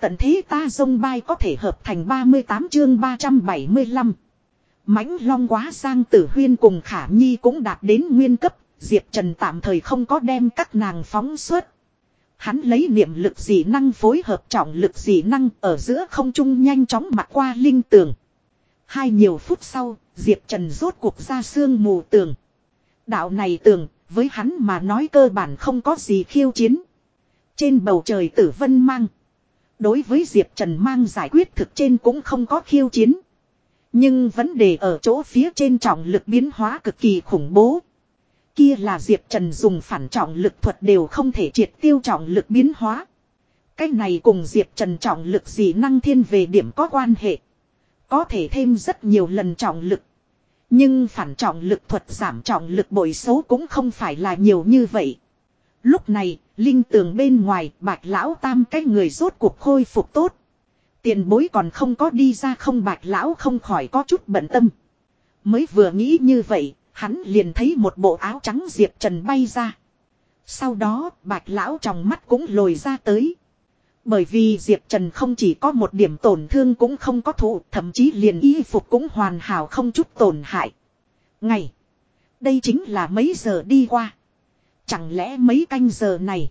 Tận thế ta dông bay có thể hợp thành 38 chương 375. mãnh long quá sang tử huyên cùng khả nhi cũng đạt đến nguyên cấp, Diệp Trần tạm thời không có đem các nàng phóng xuất. Hắn lấy niệm lực dị năng phối hợp trọng lực dị năng ở giữa không trung nhanh chóng mặt qua linh tường. Hai nhiều phút sau, Diệp Trần rốt cuộc ra xương mù tường. Đạo này tường, với hắn mà nói cơ bản không có gì khiêu chiến. Trên bầu trời tử vân mang. Đối với Diệp Trần mang giải quyết thực trên cũng không có khiêu chiến. Nhưng vấn đề ở chỗ phía trên trọng lực biến hóa cực kỳ khủng bố. Kia là Diệp Trần dùng phản trọng lực thuật đều không thể triệt tiêu trọng lực biến hóa. Cách này cùng Diệp Trần trọng lực gì năng thiên về điểm có quan hệ. Có thể thêm rất nhiều lần trọng lực. Nhưng phản trọng lực thuật giảm trọng lực bội số cũng không phải là nhiều như vậy. Lúc này, linh tường bên ngoài, bạch lão tam cái người rốt cuộc khôi phục tốt. Tiền bối còn không có đi ra không bạch lão không khỏi có chút bận tâm. Mới vừa nghĩ như vậy, hắn liền thấy một bộ áo trắng Diệp Trần bay ra. Sau đó, bạch lão trong mắt cũng lồi ra tới. Bởi vì Diệp Trần không chỉ có một điểm tổn thương cũng không có thụ, thậm chí liền y phục cũng hoàn hảo không chút tổn hại. Ngày. Đây chính là mấy giờ đi qua. Chẳng lẽ mấy canh giờ này.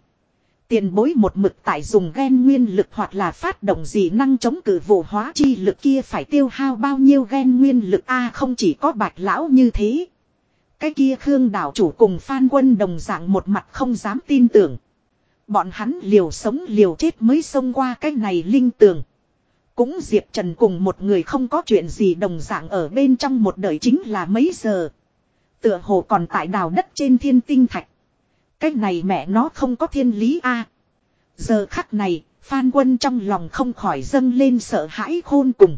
Tiền bối một mực tại dùng gen nguyên lực hoặc là phát động gì năng chống cử vụ hóa chi lực kia phải tiêu hao bao nhiêu gen nguyên lực a, không chỉ có bạch lão như thế. Cái kia Khương đảo chủ cùng Phan quân đồng dạng một mặt không dám tin tưởng. Bọn hắn liều sống liều chết mới xông qua cái này linh tường. Cũng Diệp Trần cùng một người không có chuyện gì đồng dạng ở bên trong một đời chính là mấy giờ. Tựa hồ còn tại đào đất trên thiên tinh thạch. Cái này mẹ nó không có thiên lý a. Giờ khắc này, Phan Quân trong lòng không khỏi dâng lên sợ hãi khôn cùng.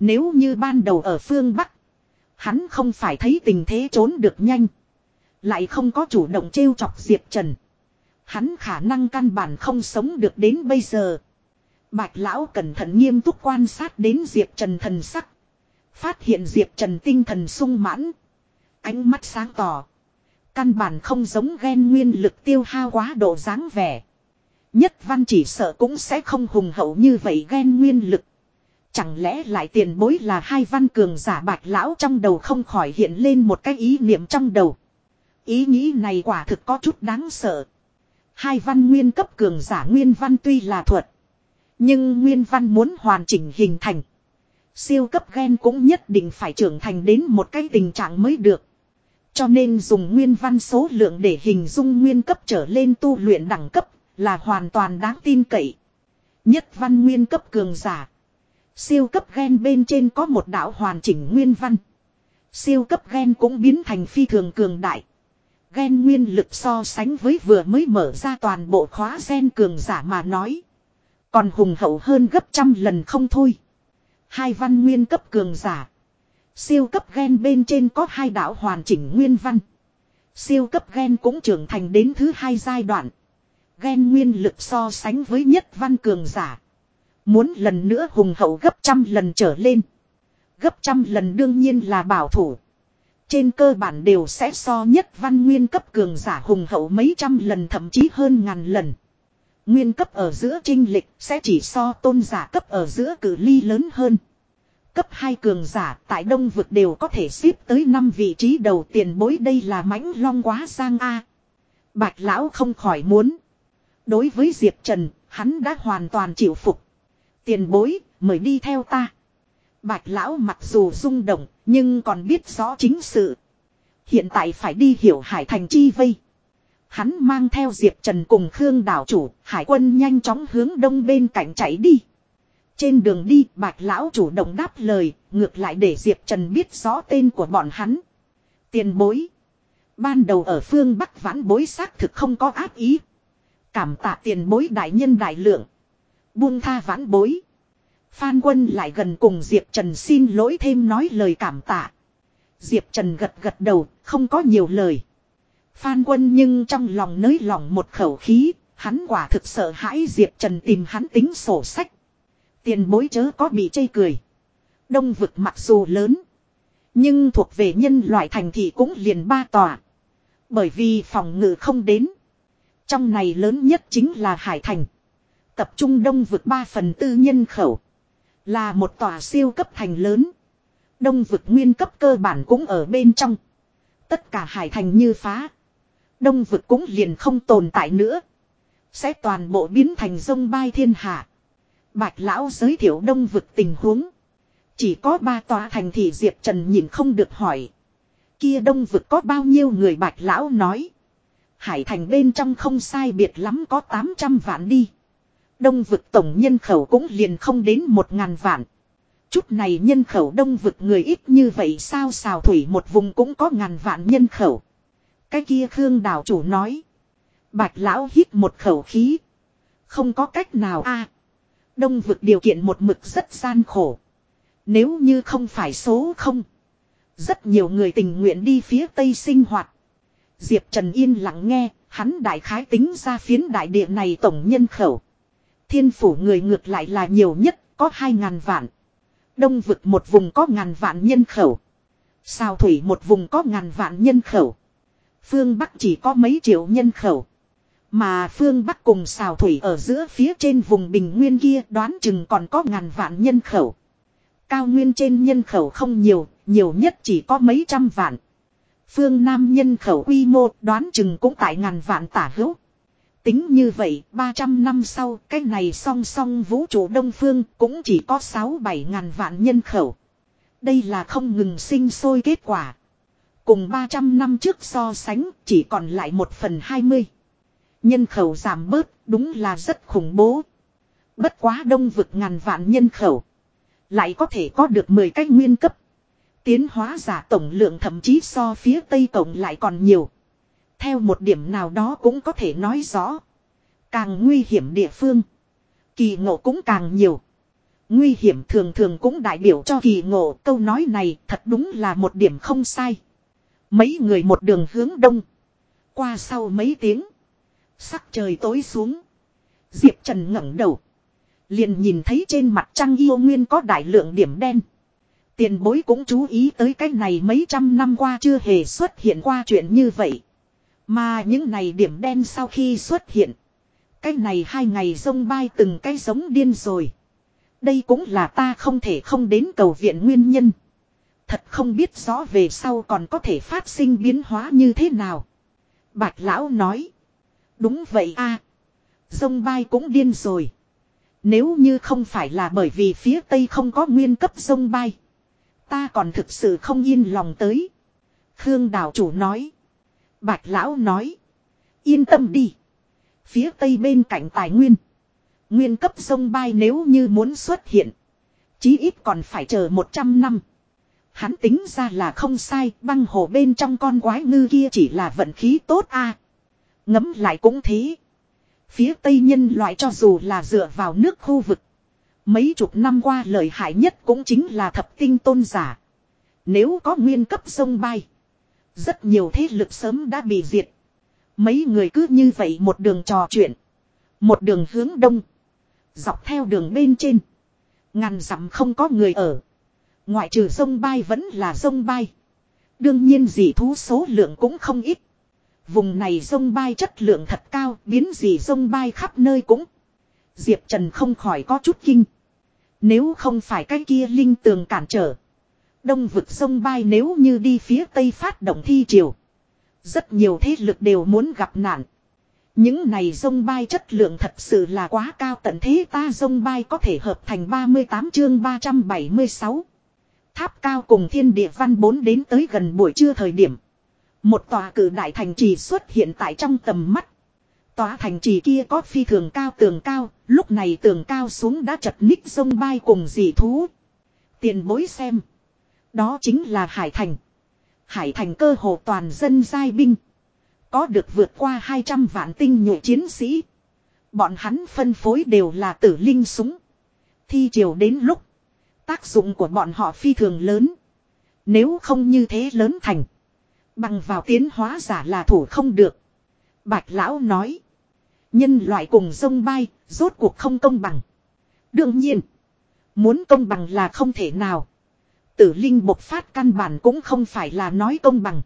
Nếu như ban đầu ở phương Bắc, hắn không phải thấy tình thế trốn được nhanh. Lại không có chủ động trêu chọc Diệp Trần. Hắn khả năng căn bản không sống được đến bây giờ. Bạch lão cẩn thận nghiêm túc quan sát đến Diệp Trần thần sắc. Phát hiện Diệp Trần tinh thần sung mãn. Ánh mắt sáng tỏ. Căn bản không giống ghen nguyên lực tiêu hao quá độ dáng vẻ. Nhất văn chỉ sợ cũng sẽ không hùng hậu như vậy ghen nguyên lực. Chẳng lẽ lại tiền bối là hai văn cường giả bạch lão trong đầu không khỏi hiện lên một cái ý niệm trong đầu. Ý nghĩ này quả thực có chút đáng sợ. Hai văn nguyên cấp cường giả nguyên văn tuy là thuật. Nhưng nguyên văn muốn hoàn chỉnh hình thành. Siêu cấp gen cũng nhất định phải trưởng thành đến một cái tình trạng mới được. Cho nên dùng nguyên văn số lượng để hình dung nguyên cấp trở lên tu luyện đẳng cấp là hoàn toàn đáng tin cậy. Nhất văn nguyên cấp cường giả. Siêu cấp gen bên trên có một đạo hoàn chỉnh nguyên văn. Siêu cấp gen cũng biến thành phi thường cường đại. Gen nguyên lực so sánh với vừa mới mở ra toàn bộ khóa gen cường giả mà nói. Còn hùng hậu hơn gấp trăm lần không thôi. Hai văn nguyên cấp cường giả. Siêu cấp gen bên trên có hai đạo hoàn chỉnh nguyên văn. Siêu cấp gen cũng trưởng thành đến thứ hai giai đoạn. Gen nguyên lực so sánh với nhất văn cường giả. Muốn lần nữa hùng hậu gấp trăm lần trở lên. Gấp trăm lần đương nhiên là bảo thủ. Trên cơ bản đều sẽ so nhất văn nguyên cấp cường giả hùng hậu mấy trăm lần thậm chí hơn ngàn lần. Nguyên cấp ở giữa trinh lịch sẽ chỉ so tôn giả cấp ở giữa cử ly lớn hơn. Cấp 2 cường giả tại đông vực đều có thể xếp tới 5 vị trí đầu tiền bối đây là mãnh long quá sang A. Bạch lão không khỏi muốn. Đối với Diệp Trần, hắn đã hoàn toàn chịu phục. Tiền bối, mời đi theo ta. Bạch lão mặc dù rung động, nhưng còn biết rõ chính sự. Hiện tại phải đi hiểu hải thành chi vây. Hắn mang theo Diệp Trần cùng Khương đảo chủ, hải quân nhanh chóng hướng đông bên cạnh chạy đi. Trên đường đi, bạch lão chủ động đáp lời, ngược lại để Diệp Trần biết rõ tên của bọn hắn. Tiền bối. Ban đầu ở phương Bắc vãn bối xác thực không có áp ý. Cảm tạ tiền bối đại nhân đại lượng. Buông tha vãn bối. Phan quân lại gần cùng Diệp Trần xin lỗi thêm nói lời cảm tạ. Diệp Trần gật gật đầu, không có nhiều lời. Phan quân nhưng trong lòng nới lòng một khẩu khí, hắn quả thực sợ hãi Diệp Trần tìm hắn tính sổ sách. Tiền bối chớ có bị chây cười. Đông vực mặc dù lớn. Nhưng thuộc về nhân loại thành thị cũng liền ba tòa. Bởi vì phòng ngự không đến. Trong này lớn nhất chính là Hải Thành. Tập trung đông vực 3 phần tư nhân khẩu. Là một tòa siêu cấp thành lớn. Đông vực nguyên cấp cơ bản cũng ở bên trong. Tất cả hải thành như phá. Đông vực cũng liền không tồn tại nữa. Sẽ toàn bộ biến thành sông bay thiên hạ. Bạch lão giới thiệu đông vực tình huống. Chỉ có ba tòa thành thì Diệp Trần nhìn không được hỏi. Kia đông vực có bao nhiêu người bạch lão nói. Hải thành bên trong không sai biệt lắm có 800 vạn đi. Đông vực tổng nhân khẩu cũng liền không đến một ngàn vạn. Chút này nhân khẩu đông vực người ít như vậy sao xào thủy một vùng cũng có ngàn vạn nhân khẩu. Cái kia Khương đảo chủ nói. Bạch lão hít một khẩu khí. Không có cách nào a Đông vực điều kiện một mực rất gian khổ. Nếu như không phải số không. Rất nhiều người tình nguyện đi phía tây sinh hoạt. Diệp Trần yên lặng nghe, hắn đại khái tính ra phiến đại địa này tổng nhân khẩu. Thiên phủ người ngược lại là nhiều nhất, có hai ngàn vạn. Đông vực một vùng có ngàn vạn nhân khẩu. Sao thủy một vùng có ngàn vạn nhân khẩu. Phương Bắc chỉ có mấy triệu nhân khẩu. Mà phương Bắc cùng xào thủy ở giữa phía trên vùng bình nguyên kia đoán chừng còn có ngàn vạn nhân khẩu. Cao nguyên trên nhân khẩu không nhiều, nhiều nhất chỉ có mấy trăm vạn. Phương Nam nhân khẩu quy mô đoán chừng cũng tại ngàn vạn tả hữu. Tính như vậy, 300 năm sau, cái này song song vũ trụ Đông Phương cũng chỉ có 6-7 ngàn vạn nhân khẩu. Đây là không ngừng sinh sôi kết quả. Cùng 300 năm trước so sánh, chỉ còn lại 1 phần 20. Nhân khẩu giảm bớt, đúng là rất khủng bố. Bất quá đông vực ngàn vạn nhân khẩu. Lại có thể có được 10 cách nguyên cấp. Tiến hóa giả tổng lượng thậm chí so phía Tây Cộng lại còn nhiều. Theo một điểm nào đó cũng có thể nói rõ. Càng nguy hiểm địa phương. Kỳ ngộ cũng càng nhiều. Nguy hiểm thường thường cũng đại biểu cho kỳ ngộ câu nói này thật đúng là một điểm không sai. Mấy người một đường hướng đông. Qua sau mấy tiếng. Sắc trời tối xuống. Diệp Trần ngẩng đầu. Liền nhìn thấy trên mặt trăng yêu nguyên có đại lượng điểm đen. Tiền bối cũng chú ý tới cái này mấy trăm năm qua chưa hề xuất hiện qua chuyện như vậy. Mà những này điểm đen sau khi xuất hiện. Cái này hai ngày sông bay từng cái giống điên rồi. Đây cũng là ta không thể không đến cầu viện nguyên nhân. Thật không biết rõ về sau còn có thể phát sinh biến hóa như thế nào. Bạch lão nói. Đúng vậy a Dông bay cũng điên rồi. Nếu như không phải là bởi vì phía tây không có nguyên cấp dông bay. Ta còn thực sự không yên lòng tới. Khương đảo chủ nói. Bạch lão nói. Yên tâm đi. Phía tây bên cạnh tài nguyên. Nguyên cấp sông bay nếu như muốn xuất hiện. Chí ít còn phải chờ 100 năm. Hắn tính ra là không sai. Băng hồ bên trong con quái ngư kia chỉ là vận khí tốt a Ngấm lại cũng thế. Phía tây nhân loại cho dù là dựa vào nước khu vực. Mấy chục năm qua lợi hại nhất cũng chính là thập tinh tôn giả. Nếu có nguyên cấp sông bay. Rất nhiều thế lực sớm đã bị diệt. Mấy người cứ như vậy một đường trò chuyện. Một đường hướng đông. Dọc theo đường bên trên. Ngàn dặm không có người ở. Ngoại trừ sông bay vẫn là sông bay. Đương nhiên dị thú số lượng cũng không ít. Vùng này sông bay chất lượng thật cao, biến gì sông bay khắp nơi cũng. Diệp Trần không khỏi có chút kinh. Nếu không phải cái kia linh tường cản trở. Đông vực sông bay nếu như đi phía tây phát động thi triều. Rất nhiều thế lực đều muốn gặp nạn. Những này sông bay chất lượng thật sự là quá cao tận thế ta sông bay có thể hợp thành 38 chương 376. Tháp cao cùng thiên địa văn 4 đến tới gần buổi trưa thời điểm. Một tòa cử đại thành trì xuất hiện tại trong tầm mắt. Tòa thành trì kia có phi thường cao tường cao, lúc này tường cao xuống đã chật ních sông bay cùng dị thú. Tiền bối xem. Đó chính là Hải Thành. Hải Thành cơ hồ toàn dân giai binh. Có được vượt qua 200 vạn tinh nhuệ chiến sĩ. Bọn hắn phân phối đều là tử linh súng. Thi triều đến lúc. Tác dụng của bọn họ phi thường lớn. Nếu không như thế lớn thành. Bằng vào tiến hóa giả là thủ không được. Bạch lão nói. Nhân loại cùng sông bay, rốt cuộc không công bằng. Đương nhiên. Muốn công bằng là không thể nào. Tử linh bộc phát căn bản cũng không phải là nói công bằng.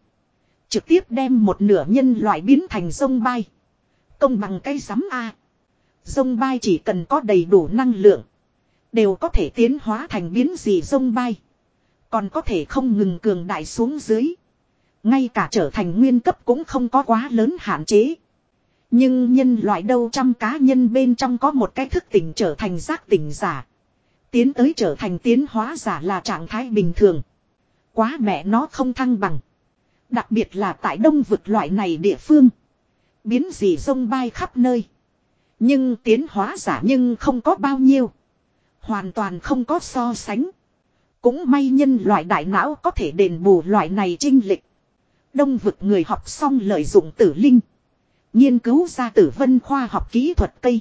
Trực tiếp đem một nửa nhân loại biến thành sông bay. Công bằng cây sắm A. Sông bay chỉ cần có đầy đủ năng lượng. Đều có thể tiến hóa thành biến dị sông bay. Còn có thể không ngừng cường đại xuống dưới. Ngay cả trở thành nguyên cấp cũng không có quá lớn hạn chế. Nhưng nhân loại đâu trăm cá nhân bên trong có một cái thức tỉnh trở thành giác tỉnh giả. Tiến tới trở thành tiến hóa giả là trạng thái bình thường. Quá mẹ nó không thăng bằng. Đặc biệt là tại đông vực loại này địa phương. Biến dị sông bay khắp nơi. Nhưng tiến hóa giả nhưng không có bao nhiêu. Hoàn toàn không có so sánh. Cũng may nhân loại đại não có thể đền bù loại này trinh lịch. Đông vực người học xong lợi dụng tử linh. Nghiên cứu ra tử vân khoa học kỹ thuật cây.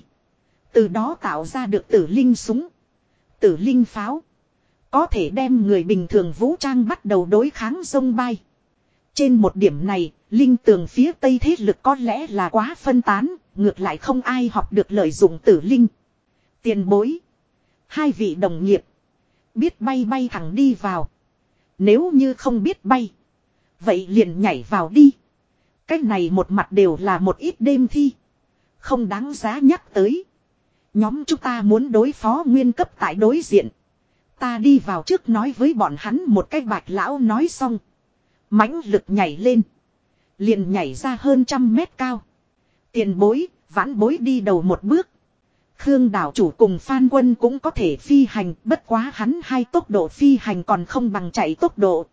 Từ đó tạo ra được tử linh súng. Tử linh pháo. Có thể đem người bình thường vũ trang bắt đầu đối kháng sông bay. Trên một điểm này, linh tường phía tây thế lực có lẽ là quá phân tán, ngược lại không ai học được lợi dụng tử linh. Tiền bối. Hai vị đồng nghiệp. Biết bay bay thẳng đi vào. Nếu như không biết bay. Vậy liền nhảy vào đi. Cách này một mặt đều là một ít đêm thi. Không đáng giá nhắc tới. Nhóm chúng ta muốn đối phó nguyên cấp tại đối diện. Ta đi vào trước nói với bọn hắn một cách bạch lão nói xong. mãnh lực nhảy lên. Liền nhảy ra hơn trăm mét cao. Tiền bối, vãn bối đi đầu một bước. Khương đảo chủ cùng Phan Quân cũng có thể phi hành, bất quá hắn hai tốc độ phi hành còn không bằng chạy tốc độ.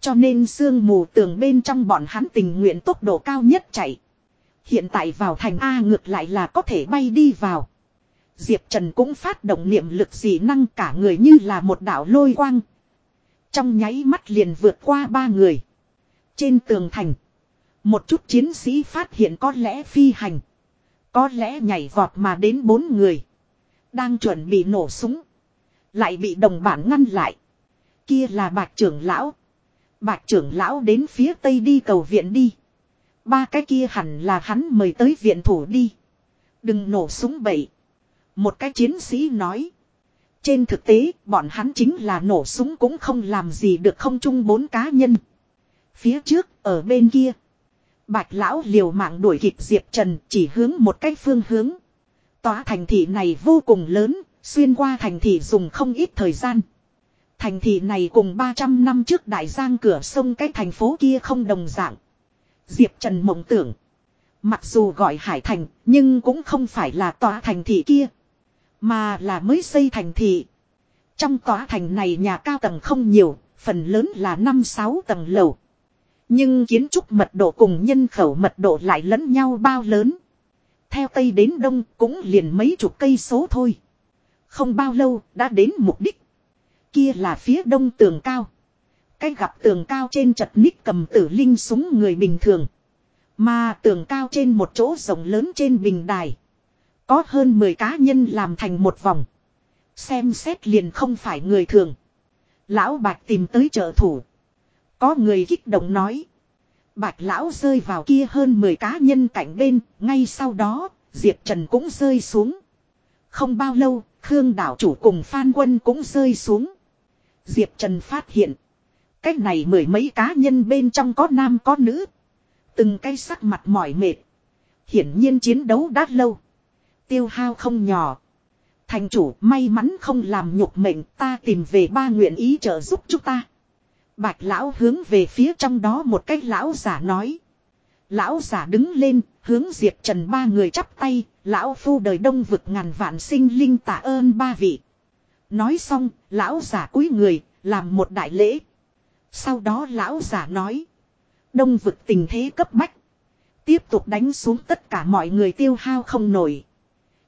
Cho nên sương mù tường bên trong bọn hắn tình nguyện tốc độ cao nhất chạy. Hiện tại vào thành A ngược lại là có thể bay đi vào. Diệp Trần cũng phát động niệm lực dị năng cả người như là một đảo lôi quang. Trong nháy mắt liền vượt qua ba người. Trên tường thành. Một chút chiến sĩ phát hiện có lẽ phi hành. Có lẽ nhảy vọt mà đến bốn người. Đang chuẩn bị nổ súng. Lại bị đồng bản ngăn lại. Kia là bạc trưởng lão bạch trưởng lão đến phía tây đi cầu viện đi. Ba cái kia hẳn là hắn mời tới viện thủ đi. Đừng nổ súng bậy. Một cái chiến sĩ nói. Trên thực tế, bọn hắn chính là nổ súng cũng không làm gì được không chung bốn cá nhân. Phía trước, ở bên kia. Bạch lão liều mạng đuổi kịp Diệp Trần chỉ hướng một cách phương hướng. Tòa thành thị này vô cùng lớn, xuyên qua thành thị dùng không ít thời gian. Thành thị này cùng 300 năm trước đại giang cửa sông cái thành phố kia không đồng dạng. Diệp Trần mộng tưởng. Mặc dù gọi Hải Thành, nhưng cũng không phải là tòa thành thị kia. Mà là mới xây thành thị. Trong tòa thành này nhà cao tầng không nhiều, phần lớn là 5-6 tầng lầu. Nhưng kiến trúc mật độ cùng nhân khẩu mật độ lại lẫn nhau bao lớn. Theo Tây đến Đông cũng liền mấy chục cây số thôi. Không bao lâu đã đến mục đích. Kia là phía đông tường cao. Cách gặp tường cao trên chật ních cầm tử linh súng người bình thường. Mà tường cao trên một chỗ rộng lớn trên bình đài. Có hơn 10 cá nhân làm thành một vòng. Xem xét liền không phải người thường. Lão Bạch tìm tới trợ thủ. Có người kích động nói. Bạch lão rơi vào kia hơn 10 cá nhân cạnh bên, ngay sau đó, Diệp Trần cũng rơi xuống. Không bao lâu, Khương đảo chủ cùng Phan Quân cũng rơi xuống. Diệp Trần phát hiện. Cách này mười mấy cá nhân bên trong có nam có nữ. Từng cây sắc mặt mỏi mệt. Hiển nhiên chiến đấu đã lâu. Tiêu hao không nhỏ. Thành chủ may mắn không làm nhục mệnh ta tìm về ba nguyện ý trợ giúp chúng ta. Bạch lão hướng về phía trong đó một cái lão giả nói. Lão giả đứng lên, hướng Diệp Trần ba người chắp tay, lão phu đời đông vực ngàn vạn sinh linh tạ ơn ba vị. Nói xong, lão giả cúi người, làm một đại lễ. Sau đó lão giả nói. Đông vực tình thế cấp bách. Tiếp tục đánh xuống tất cả mọi người tiêu hao không nổi.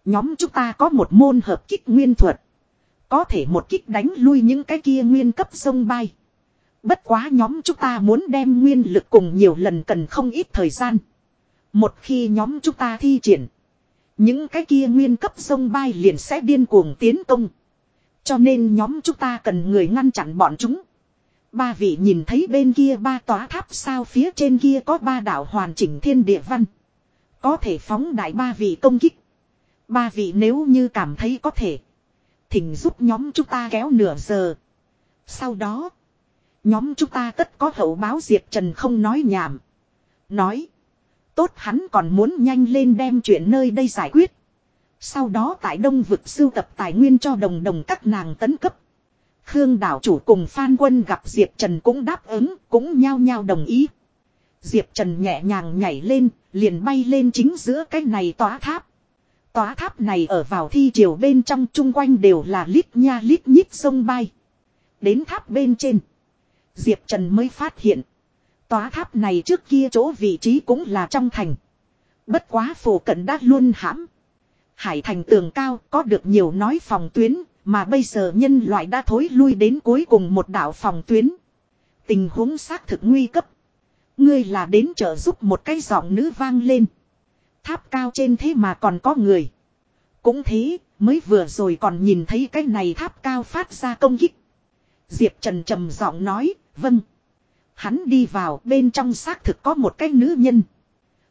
Nhóm chúng ta có một môn hợp kích nguyên thuật. Có thể một kích đánh lui những cái kia nguyên cấp sông bay. Bất quá nhóm chúng ta muốn đem nguyên lực cùng nhiều lần cần không ít thời gian. Một khi nhóm chúng ta thi triển. Những cái kia nguyên cấp sông bay liền sẽ điên cuồng tiến công. Cho nên nhóm chúng ta cần người ngăn chặn bọn chúng. Ba vị nhìn thấy bên kia ba tòa tháp sao phía trên kia có ba đảo hoàn chỉnh thiên địa văn. Có thể phóng đại ba vị công kích. Ba vị nếu như cảm thấy có thể. Thỉnh giúp nhóm chúng ta kéo nửa giờ. Sau đó. Nhóm chúng ta tất có hậu báo Diệp Trần không nói nhảm. Nói. Tốt hắn còn muốn nhanh lên đem chuyện nơi đây giải quyết. Sau đó tại đông vực sưu tập tài nguyên cho đồng đồng các nàng tấn cấp. Khương đảo chủ cùng Phan Quân gặp Diệp Trần cũng đáp ứng, cũng nhao nhao đồng ý. Diệp Trần nhẹ nhàng nhảy lên, liền bay lên chính giữa cái này tỏa tháp. Tỏa tháp này ở vào thi triều bên trong chung quanh đều là lít nha lít nhít sông bay. Đến tháp bên trên. Diệp Trần mới phát hiện. Tòa tháp này trước kia chỗ vị trí cũng là trong thành. Bất quá phổ cận đã luôn hãm. Hải thành tường cao có được nhiều nói phòng tuyến, mà bây giờ nhân loại đã thối lui đến cuối cùng một đảo phòng tuyến. Tình huống xác thực nguy cấp. Ngươi là đến trợ giúp một cái giọng nữ vang lên. Tháp cao trên thế mà còn có người. Cũng thế, mới vừa rồi còn nhìn thấy cái này tháp cao phát ra công kích. Diệp Trần trầm giọng nói, vâng. Hắn đi vào bên trong xác thực có một cái nữ nhân.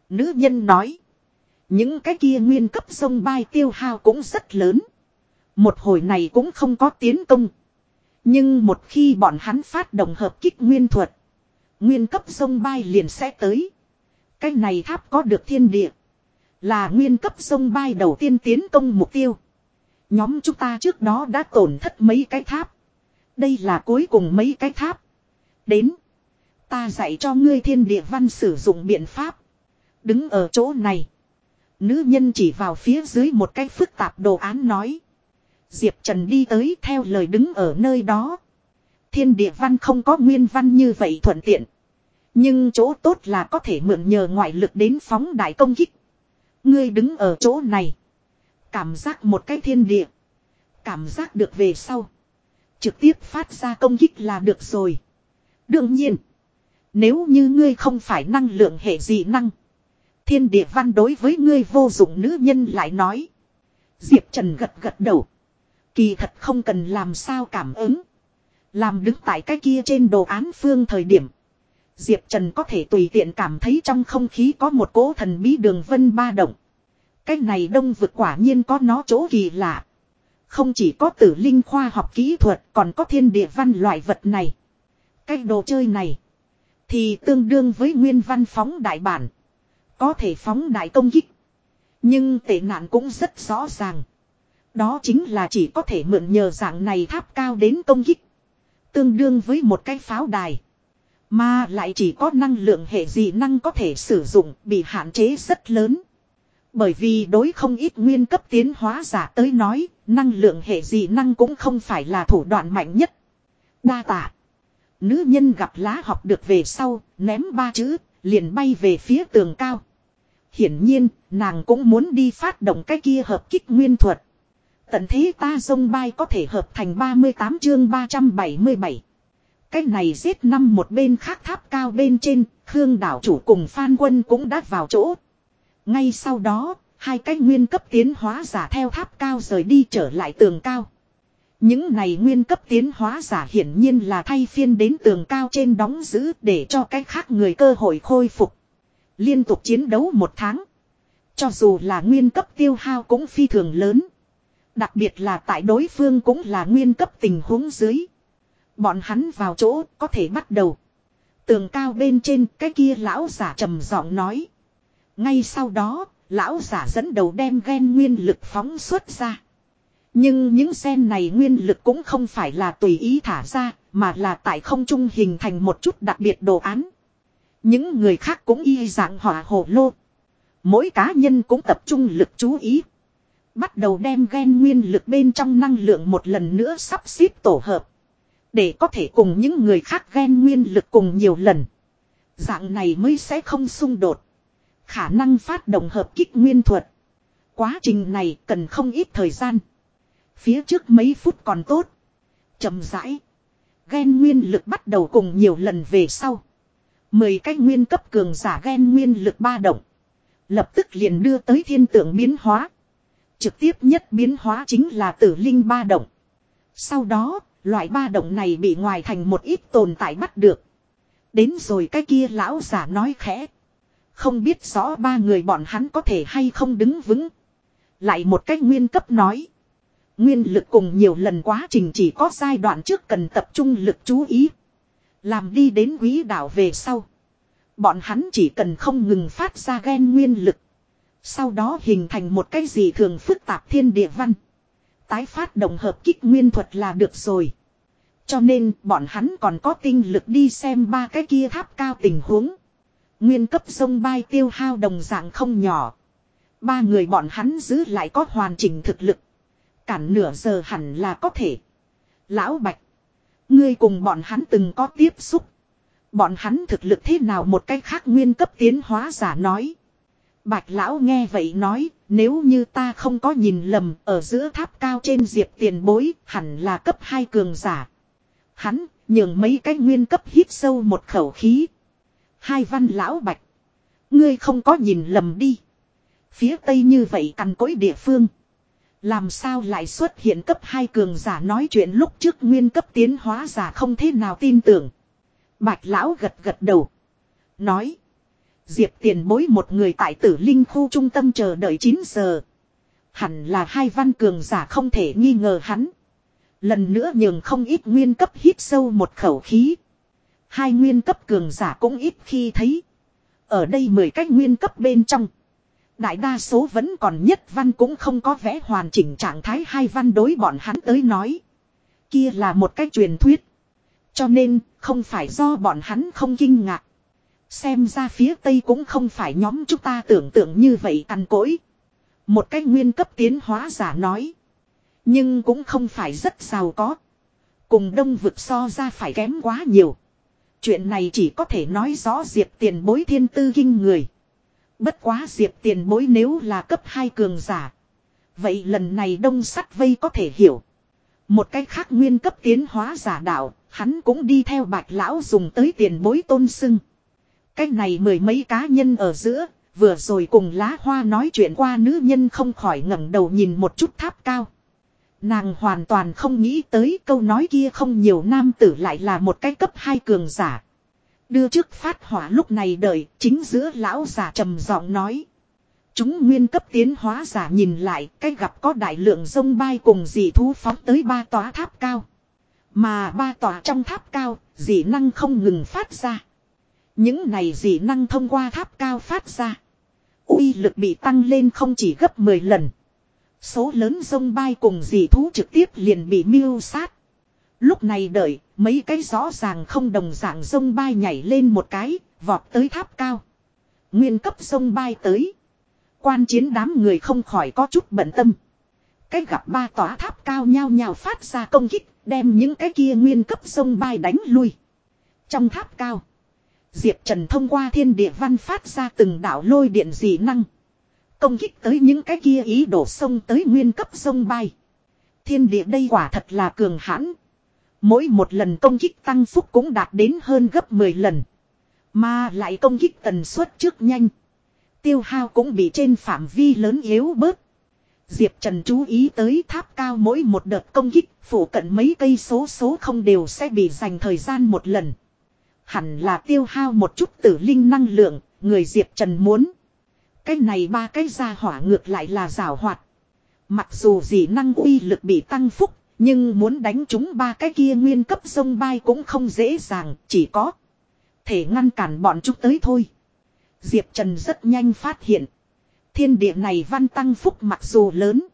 Nữ nhân nói. Những cái kia nguyên cấp sông bay tiêu hao cũng rất lớn. Một hồi này cũng không có tiến công. Nhưng một khi bọn hắn phát động hợp kích nguyên thuật. Nguyên cấp sông bay liền sẽ tới. Cái này tháp có được thiên địa. Là nguyên cấp sông bay đầu tiên tiến công mục tiêu. Nhóm chúng ta trước đó đã tổn thất mấy cái tháp. Đây là cuối cùng mấy cái tháp. Đến. Ta dạy cho ngươi thiên địa văn sử dụng biện pháp. Đứng ở chỗ này. Nữ nhân chỉ vào phía dưới một cái phức tạp đồ án nói. Diệp Trần đi tới theo lời đứng ở nơi đó. Thiên địa văn không có nguyên văn như vậy thuận tiện. Nhưng chỗ tốt là có thể mượn nhờ ngoại lực đến phóng đại công kích. Ngươi đứng ở chỗ này. Cảm giác một cái thiên địa. Cảm giác được về sau. Trực tiếp phát ra công kích là được rồi. Đương nhiên. Nếu như ngươi không phải năng lượng hệ dị năng. Thiên địa văn đối với ngươi vô dụng nữ nhân lại nói. Diệp Trần gật gật đầu. Kỳ thật không cần làm sao cảm ứng. Làm đứng tại cái kia trên đồ án phương thời điểm. Diệp Trần có thể tùy tiện cảm thấy trong không khí có một cỗ thần bí đường vân ba động. Cái này đông vực quả nhiên có nó chỗ kỳ lạ. Không chỉ có tử linh khoa học kỹ thuật còn có thiên địa văn loại vật này. Cái đồ chơi này. Thì tương đương với nguyên văn phóng đại bản. Có thể phóng đại công kích. Nhưng tệ nạn cũng rất rõ ràng. Đó chính là chỉ có thể mượn nhờ dạng này tháp cao đến công kích. Tương đương với một cái pháo đài. Mà lại chỉ có năng lượng hệ dị năng có thể sử dụng bị hạn chế rất lớn. Bởi vì đối không ít nguyên cấp tiến hóa giả tới nói, năng lượng hệ dị năng cũng không phải là thủ đoạn mạnh nhất. Đa tạ. Nữ nhân gặp lá học được về sau, ném ba chữ, liền bay về phía tường cao. Hiển nhiên, nàng cũng muốn đi phát động cái kia hợp kích nguyên thuật. Tận thế ta sông bay có thể hợp thành 38 chương 377. Cái này giết năm một bên khác tháp cao bên trên, Khương đảo chủ cùng Phan Quân cũng đã vào chỗ. Ngay sau đó, hai cái nguyên cấp tiến hóa giả theo tháp cao rời đi trở lại tường cao. Những này nguyên cấp tiến hóa giả hiển nhiên là thay phiên đến tường cao trên đóng giữ để cho cách khác người cơ hội khôi phục. Liên tục chiến đấu một tháng. Cho dù là nguyên cấp tiêu hao cũng phi thường lớn. Đặc biệt là tại đối phương cũng là nguyên cấp tình huống dưới. Bọn hắn vào chỗ có thể bắt đầu. Tường cao bên trên cái kia lão giả trầm giọng nói. Ngay sau đó, lão giả dẫn đầu đem ghen nguyên lực phóng xuất ra. Nhưng những sen này nguyên lực cũng không phải là tùy ý thả ra, mà là tại không trung hình thành một chút đặc biệt đồ án. Những người khác cũng y dạng hỏa hồ lô. Mỗi cá nhân cũng tập trung lực chú ý. Bắt đầu đem ghen nguyên lực bên trong năng lượng một lần nữa sắp xếp tổ hợp. Để có thể cùng những người khác ghen nguyên lực cùng nhiều lần. Dạng này mới sẽ không xung đột. Khả năng phát động hợp kích nguyên thuật. Quá trình này cần không ít thời gian. Phía trước mấy phút còn tốt. chậm rãi. Ghen nguyên lực bắt đầu cùng nhiều lần về sau. Mười cái nguyên cấp cường giả ghen nguyên lực ba động. Lập tức liền đưa tới thiên tượng biến hóa. Trực tiếp nhất biến hóa chính là tử linh ba động. Sau đó, loại ba động này bị ngoài thành một ít tồn tại bắt được. Đến rồi cái kia lão giả nói khẽ. Không biết rõ ba người bọn hắn có thể hay không đứng vững. Lại một cách nguyên cấp nói. Nguyên lực cùng nhiều lần quá trình chỉ có giai đoạn trước cần tập trung lực chú ý. Làm đi đến quý đảo về sau. Bọn hắn chỉ cần không ngừng phát ra ghen nguyên lực. Sau đó hình thành một cái gì thường phức tạp thiên địa văn. Tái phát động hợp kích nguyên thuật là được rồi. Cho nên bọn hắn còn có tinh lực đi xem ba cái kia tháp cao tình huống. Nguyên cấp sông bay tiêu hao đồng dạng không nhỏ. Ba người bọn hắn giữ lại có hoàn chỉnh thực lực. Cản nửa giờ hẳn là có thể. Lão Bạch. Ngươi cùng bọn hắn từng có tiếp xúc. Bọn hắn thực lực thế nào một cách khác nguyên cấp tiến hóa giả nói. Bạch lão nghe vậy nói, nếu như ta không có nhìn lầm, ở giữa tháp cao trên diệp tiền bối, hẳn là cấp 2 cường giả. Hắn, nhường mấy cái nguyên cấp hít sâu một khẩu khí. Hai văn lão bạch. Ngươi không có nhìn lầm đi. Phía tây như vậy cằn cỗi địa phương. Làm sao lại xuất hiện cấp 2 cường giả nói chuyện lúc trước nguyên cấp tiến hóa giả không thế nào tin tưởng. Bạch lão gật gật đầu. Nói. Diệp tiền bối một người tại tử linh khu trung tâm chờ đợi 9 giờ. Hẳn là hai văn cường giả không thể nghi ngờ hắn. Lần nữa nhường không ít nguyên cấp hít sâu một khẩu khí. Hai nguyên cấp cường giả cũng ít khi thấy. Ở đây mười cách nguyên cấp bên trong. Đại đa số vẫn còn nhất văn cũng không có vẽ hoàn chỉnh trạng thái hai văn đối bọn hắn tới nói. Kia là một cách truyền thuyết. Cho nên, không phải do bọn hắn không kinh ngạc. Xem ra phía Tây cũng không phải nhóm chúng ta tưởng tượng như vậy cằn cỗi. Một cách nguyên cấp tiến hóa giả nói. Nhưng cũng không phải rất giàu có. Cùng đông vực so ra phải kém quá nhiều. Chuyện này chỉ có thể nói rõ Diệp tiền bối thiên tư kinh người. Bất quá Diệp tiền bối nếu là cấp 2 cường giả. Vậy lần này đông sắt vây có thể hiểu. Một cách khác nguyên cấp tiến hóa giả đạo, hắn cũng đi theo bạch lão dùng tới tiền bối tôn sưng. Cách này mười mấy cá nhân ở giữa, vừa rồi cùng lá hoa nói chuyện qua nữ nhân không khỏi ngẩng đầu nhìn một chút tháp cao. Nàng hoàn toàn không nghĩ tới câu nói kia không nhiều nam tử lại là một cái cấp hai cường giả. Đưa trước phát hỏa lúc này đợi, chính giữa lão giả trầm giọng nói. Chúng nguyên cấp tiến hóa giả nhìn lại, cách gặp có đại lượng sông bay cùng dị thú phóng tới ba tòa tháp cao. Mà ba tòa trong tháp cao, dị năng không ngừng phát ra. Những này dị năng thông qua tháp cao phát ra. uy lực bị tăng lên không chỉ gấp 10 lần. Số lớn sông bay cùng dị thú trực tiếp liền bị miêu sát. Lúc này đợi, mấy cái rõ ràng không đồng dạng sông bay nhảy lên một cái, vọt tới tháp cao. Nguyên cấp sông bay tới. Quan chiến đám người không khỏi có chút bận tâm. Cách gặp ba tòa tháp cao nhao nhao phát ra công kích, đem những cái kia nguyên cấp sông bay đánh lui. Trong tháp cao, Diệp Trần thông qua thiên địa văn phát ra từng đạo lôi điện dị năng. Công kích tới những cái kia ý đổ sông tới nguyên cấp sông bay. Thiên địa đây quả thật là cường hãn. Mỗi một lần công kích tăng phúc cũng đạt đến hơn gấp 10 lần. Mà lại công kích tần suất trước nhanh. Tiêu hao cũng bị trên phạm vi lớn yếu bớt. Diệp Trần chú ý tới tháp cao mỗi một đợt công kích, phủ cận mấy cây số số không đều sẽ bị dành thời gian một lần. Hẳn là tiêu hao một chút tử linh năng lượng, người Diệp Trần muốn. Cái này ba cái ra hỏa ngược lại là rào hoạt. Mặc dù dị năng uy lực bị tăng phúc, nhưng muốn đánh chúng ba cái kia nguyên cấp sông bay cũng không dễ dàng, chỉ có thể ngăn cản bọn chúng tới thôi. Diệp Trần rất nhanh phát hiện. Thiên địa này văn tăng phúc mặc dù lớn.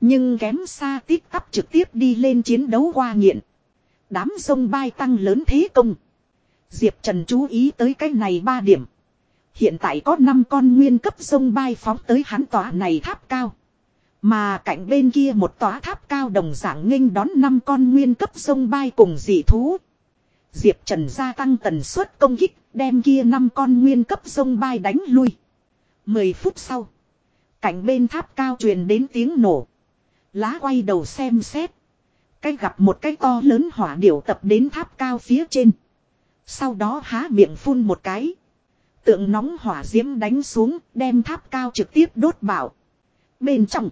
Nhưng kém xa tiếp áp trực tiếp đi lên chiến đấu qua nghiện. Đám sông bay tăng lớn thế công. Diệp Trần chú ý tới cái này ba điểm. Hiện tại có 5 con nguyên cấp sông bay phóng tới hắn tòa này tháp cao. Mà cạnh bên kia một tòa tháp cao đồng dạng nghênh đón 5 con nguyên cấp sông bay cùng dị thú. Diệp Trần gia tăng tần suất công kích, đem kia 5 con nguyên cấp sông bay đánh lui. 10 phút sau, cạnh bên tháp cao truyền đến tiếng nổ. Lá quay đầu xem xét. Cái gặp một cái to lớn hỏa điểu tập đến tháp cao phía trên. Sau đó há miệng phun một cái. Tượng nóng hỏa diễm đánh xuống, đem tháp cao trực tiếp đốt bảo. Bên trong,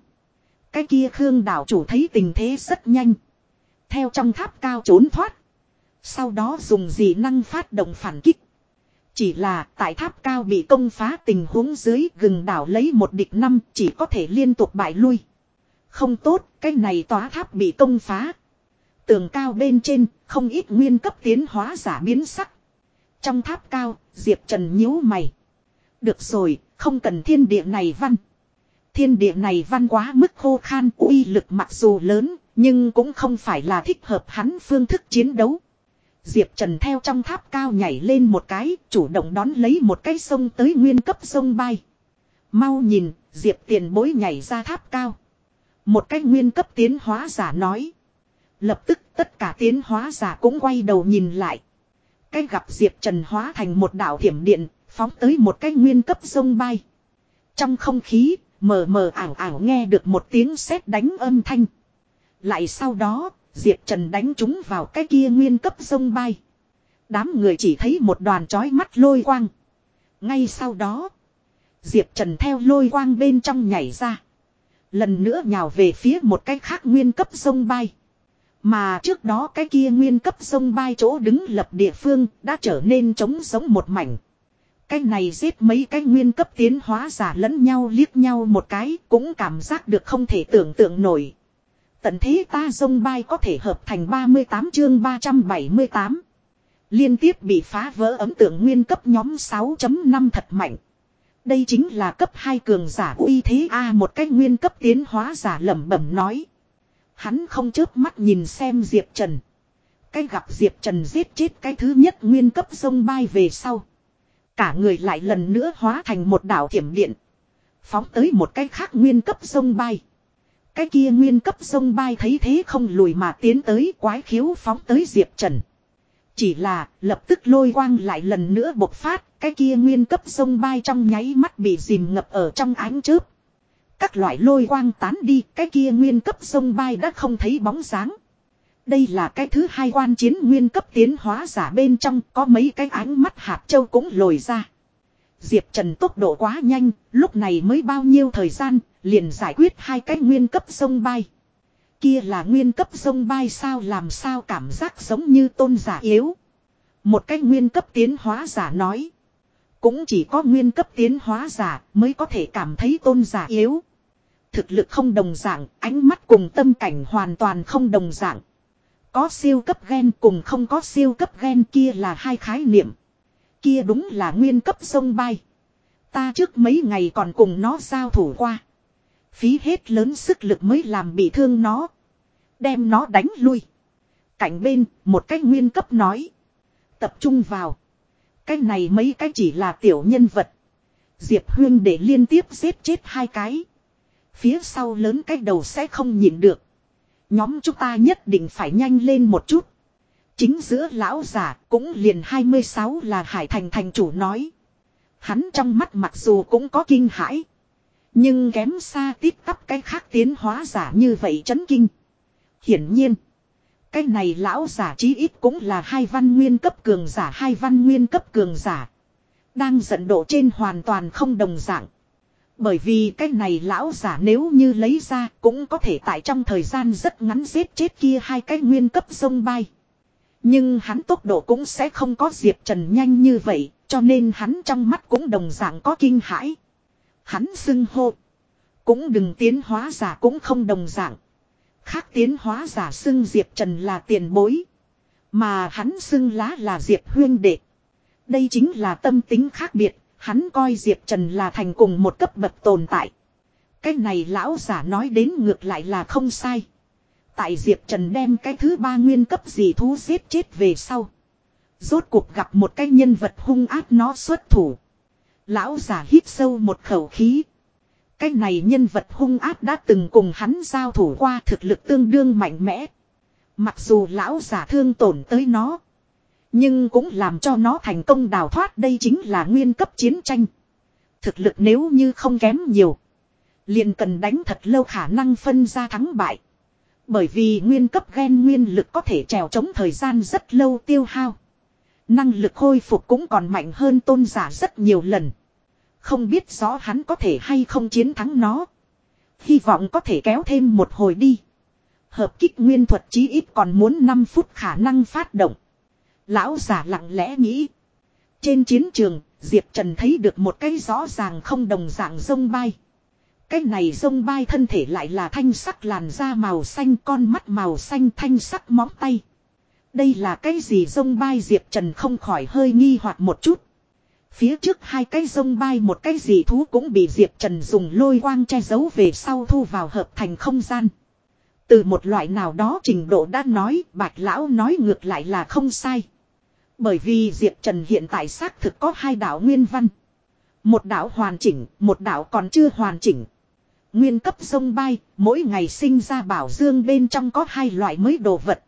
cái kia Khương đảo chủ thấy tình thế rất nhanh. Theo trong tháp cao trốn thoát. Sau đó dùng dị năng phát động phản kích. Chỉ là tại tháp cao bị công phá tình huống dưới gừng đảo lấy một địch năm chỉ có thể liên tục bại lui. Không tốt, cái này tòa tháp bị công phá. Tường cao bên trên, không ít nguyên cấp tiến hóa giả biến sắc. Trong tháp cao, Diệp Trần nhíu mày. Được rồi, Không cần thiên địa này văn. Thiên địa này văn quá mức khô khan uy lực mặc dù lớn, nhưng cũng không phải là thích hợp hắn phương thức chiến đấu. Diệp Trần theo trong tháp cao nhảy lên một cái, chủ động đón lấy một cái sông tới nguyên cấp sông bay. Mau nhìn, Diệp tiền bối nhảy ra tháp cao. Một cái nguyên cấp tiến hóa giả nói. Lập tức tất cả tiến hóa giả cũng quay đầu nhìn lại. Cái gặp Diệp Trần hóa thành một đảo thiểm điện, phóng tới một cái nguyên cấp sông bay. Trong không khí, mờ mờ ảo ảo nghe được một tiếng sét đánh âm thanh. Lại sau đó, Diệp Trần đánh chúng vào cái kia nguyên cấp sông bay. Đám người chỉ thấy một đoàn chói mắt lôi quang. Ngay sau đó, Diệp Trần theo lôi quang bên trong nhảy ra. Lần nữa nhào về phía một cái khác nguyên cấp sông bay. Mà trước đó cái kia nguyên cấp sông bay chỗ đứng lập địa phương đã trở nên trống giống một mảnh. Cái này giết mấy cái nguyên cấp tiến hóa giả lẫn nhau liếc nhau một cái cũng cảm giác được không thể tưởng tượng nổi. Tận thế ta sông bay có thể hợp thành 38 chương 378. Liên tiếp bị phá vỡ ấm tượng nguyên cấp nhóm 6.5 thật mạnh. Đây chính là cấp 2 cường giả uy thế A một cái nguyên cấp tiến hóa giả lẩm bẩm nói. Hắn không chớp mắt nhìn xem Diệp Trần. Cái gặp Diệp Trần giết chết cái thứ nhất nguyên cấp sông bay về sau. Cả người lại lần nữa hóa thành một đảo thiểm điện. Phóng tới một cái khác nguyên cấp sông bay. Cái kia nguyên cấp sông bay thấy thế không lùi mà tiến tới quái khiếu phóng tới Diệp Trần. Chỉ là lập tức lôi quang lại lần nữa bộc phát, cái kia nguyên cấp sông bay trong nháy mắt bị dìm ngập ở trong ánh chớp. Các loại lôi quang tán đi, cái kia nguyên cấp sông bay đã không thấy bóng dáng. Đây là cái thứ hai quan chiến nguyên cấp tiến hóa giả bên trong có mấy cái ánh mắt hạt châu cũng lồi ra. Diệp Trần tốc độ quá nhanh, lúc này mới bao nhiêu thời gian, liền giải quyết hai cái nguyên cấp sông bay. Kia là nguyên cấp sông bay sao làm sao cảm giác giống như tôn giả yếu. Một cái nguyên cấp tiến hóa giả nói. Cũng chỉ có nguyên cấp tiến hóa giả mới có thể cảm thấy tôn giả yếu. Thực lực không đồng dạng, ánh mắt cùng tâm cảnh hoàn toàn không đồng dạng. Có siêu cấp gen cùng không có siêu cấp gen kia là hai khái niệm. Kia đúng là nguyên cấp sông bay. Ta trước mấy ngày còn cùng nó giao thủ qua. Phí hết lớn sức lực mới làm bị thương nó. Đem nó đánh lui. Cảnh bên, một cái nguyên cấp nói. Tập trung vào. Cái này mấy cái chỉ là tiểu nhân vật. Diệp Huyên để liên tiếp giết chết hai cái. Phía sau lớn cái đầu sẽ không nhịn được. Nhóm chúng ta nhất định phải nhanh lên một chút. Chính giữa lão giả cũng liền 26 là Hải Thành thành chủ nói. Hắn trong mắt mặc dù cũng có kinh hãi. Nhưng kém xa tiếp tắp cái khác tiến hóa giả như vậy chấn kinh. Hiển nhiên. Cái này lão giả chí ít cũng là hai văn nguyên cấp cường giả, hai văn nguyên cấp cường giả. Đang dẫn độ trên hoàn toàn không đồng dạng. Bởi vì cái này lão giả nếu như lấy ra cũng có thể tại trong thời gian rất ngắn giết chết kia hai cái nguyên cấp sông bay. Nhưng hắn tốc độ cũng sẽ không có Diệp Trần nhanh như vậy, cho nên hắn trong mắt cũng đồng dạng có kinh hãi. Hắn xưng hô. Cũng đừng tiến hóa giả cũng không đồng dạng. Khác tiến hóa giả xưng Diệp Trần là tiền bối. Mà hắn xưng lá là Diệp huyên đệ. Đây chính là tâm tính khác biệt, hắn coi Diệp Trần là thành cùng một cấp bậc tồn tại. Cái này lão giả nói đến ngược lại là không sai. Tại Diệp Trần đem cái thứ ba nguyên cấp gì thú giết chết về sau. Rốt cuộc gặp một cái nhân vật hung ác nó xuất thủ. Lão giả hít sâu một khẩu khí. Cái này nhân vật hung ác đã từng cùng hắn giao thủ qua thực lực tương đương mạnh mẽ. Mặc dù lão giả thương tổn tới nó. Nhưng cũng làm cho nó thành công đào thoát đây chính là nguyên cấp chiến tranh. Thực lực nếu như không kém nhiều. Liền cần đánh thật lâu khả năng phân ra thắng bại. Bởi vì nguyên cấp gen nguyên lực có thể trèo chống thời gian rất lâu tiêu hao. Năng lực khôi phục cũng còn mạnh hơn tôn giả rất nhiều lần. Không biết rõ hắn có thể hay không chiến thắng nó. Hy vọng có thể kéo thêm một hồi đi. Hợp kích nguyên thuật chí ít còn muốn 5 phút khả năng phát động. Lão giả lặng lẽ nghĩ. Trên chiến trường, Diệp Trần thấy được một cái rõ ràng không đồng dạng sông bay. Cái này sông bay thân thể lại là thanh sắc làn da màu xanh con mắt màu xanh thanh sắc móng tay. Đây là cái gì sông bay Diệp Trần không khỏi hơi nghi hoặc một chút. Phía trước hai cái sông bay một cái gì thú cũng bị Diệp Trần dùng lôi quang che giấu về sau thu vào hợp thành không gian. Từ một loại nào đó trình độ đã nói, bạch lão nói ngược lại là không sai. Bởi vì Diệp Trần hiện tại xác thực có hai đạo nguyên văn. Một đạo hoàn chỉnh, một đạo còn chưa hoàn chỉnh. Nguyên cấp sông bay, mỗi ngày sinh ra bảo dương bên trong có hai loại mới đồ vật.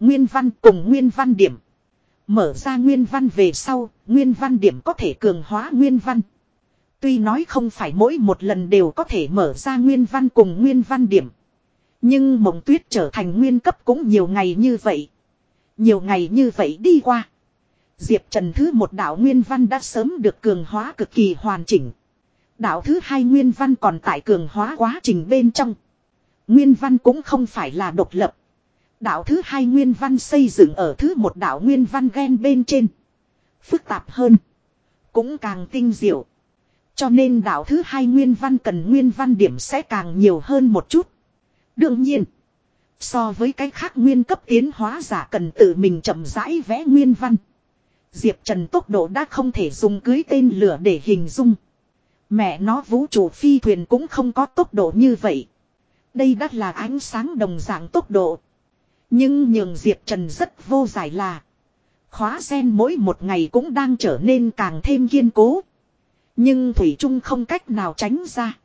Nguyên văn cùng nguyên văn điểm. Mở ra nguyên văn về sau, nguyên văn điểm có thể cường hóa nguyên văn. Tuy nói không phải mỗi một lần đều có thể mở ra nguyên văn cùng nguyên văn điểm. Nhưng mộng tuyết trở thành nguyên cấp cũng nhiều ngày như vậy. Nhiều ngày như vậy đi qua. Diệp Trần thứ một đạo nguyên văn đã sớm được cường hóa cực kỳ hoàn chỉnh. Đạo thứ hai nguyên văn còn tại cường hóa quá trình bên trong. Nguyên văn cũng không phải là độc lập. Đạo thứ hai nguyên văn xây dựng ở thứ một đạo nguyên văn gen bên trên. Phức tạp hơn. Cũng càng tinh diệu. Cho nên đạo thứ hai nguyên văn cần nguyên văn điểm sẽ càng nhiều hơn một chút. Đương nhiên. So với cái khác nguyên cấp tiến hóa giả cần tự mình chậm rãi vẽ nguyên văn. Diệp Trần tốc độ đã không thể dùng cưới tên lửa để hình dung. Mẹ nó vũ trụ phi thuyền cũng không có tốc độ như vậy. Đây đã là ánh sáng đồng dạng tốc độ. Nhưng nhường Diệp Trần rất vô giải là. Khóa sen mỗi một ngày cũng đang trở nên càng thêm kiên cố. Nhưng Thủy Trung không cách nào tránh ra.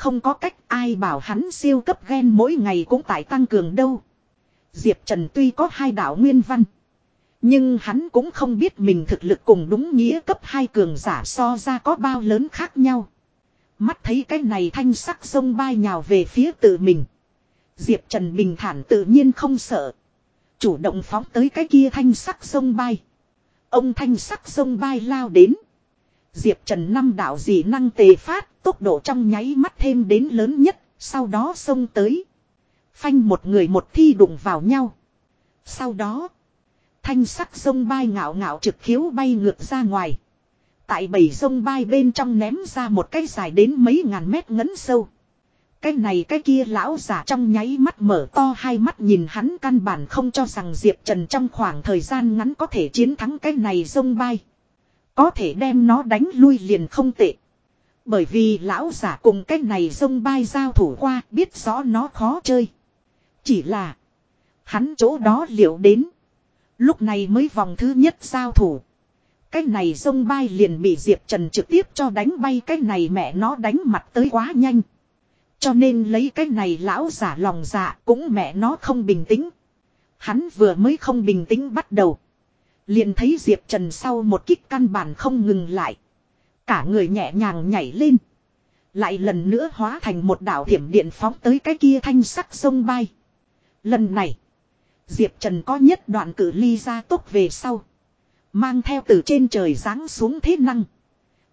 Không có cách, ai bảo hắn siêu cấp ghen mỗi ngày cũng tại tăng cường đâu. Diệp Trần tuy có hai đạo nguyên văn. Nhưng hắn cũng không biết mình thực lực cùng đúng nghĩa cấp hai cường giả so ra có bao lớn khác nhau. Mắt thấy cái này thanh sắc sông bay nhào về phía tự mình. Diệp Trần bình thản tự nhiên không sợ. Chủ động phóng tới cái kia thanh sắc sông bay. Ông thanh sắc sông bay lao đến. Diệp Trần năm đạo dị năng tề phát, tốc độ trong nháy mắt thêm đến lớn nhất, sau đó xông tới. Phanh một người một thi đụng vào nhau. Sau đó, thanh sắc sông bay ngạo ngạo trực khiếu bay ngược ra ngoài. Tại bảy sông bay bên trong ném ra một cái dài đến mấy ngàn mét ngấn sâu. Cái này cái kia lão giả trong nháy mắt mở to hai mắt nhìn hắn căn bản không cho rằng Diệp Trần trong khoảng thời gian ngắn có thể chiến thắng cái này sông bay. Có thể đem nó đánh lui liền không tệ. Bởi vì lão giả cùng cái này sông bay giao thủ qua, biết rõ nó khó chơi. Chỉ là, hắn chỗ đó liệu đến. Lúc này mới vòng thứ nhất giao thủ. Cái này sông bay liền bị Diệp Trần trực tiếp cho đánh bay, cái này mẹ nó đánh mặt tới quá nhanh. Cho nên lấy cái này lão giả lòng dạ cũng mẹ nó không bình tĩnh. Hắn vừa mới không bình tĩnh bắt đầu. Liền thấy Diệp Trần sau một kích căn bản không ngừng lại. Cả người nhẹ nhàng nhảy lên. Lại lần nữa hóa thành một đảo hiểm điện phóng tới cái kia thanh sắc sông bay. Lần này. Diệp Trần có nhất đoạn cử ly ra tốc về sau. Mang theo từ trên trời giáng xuống thế năng.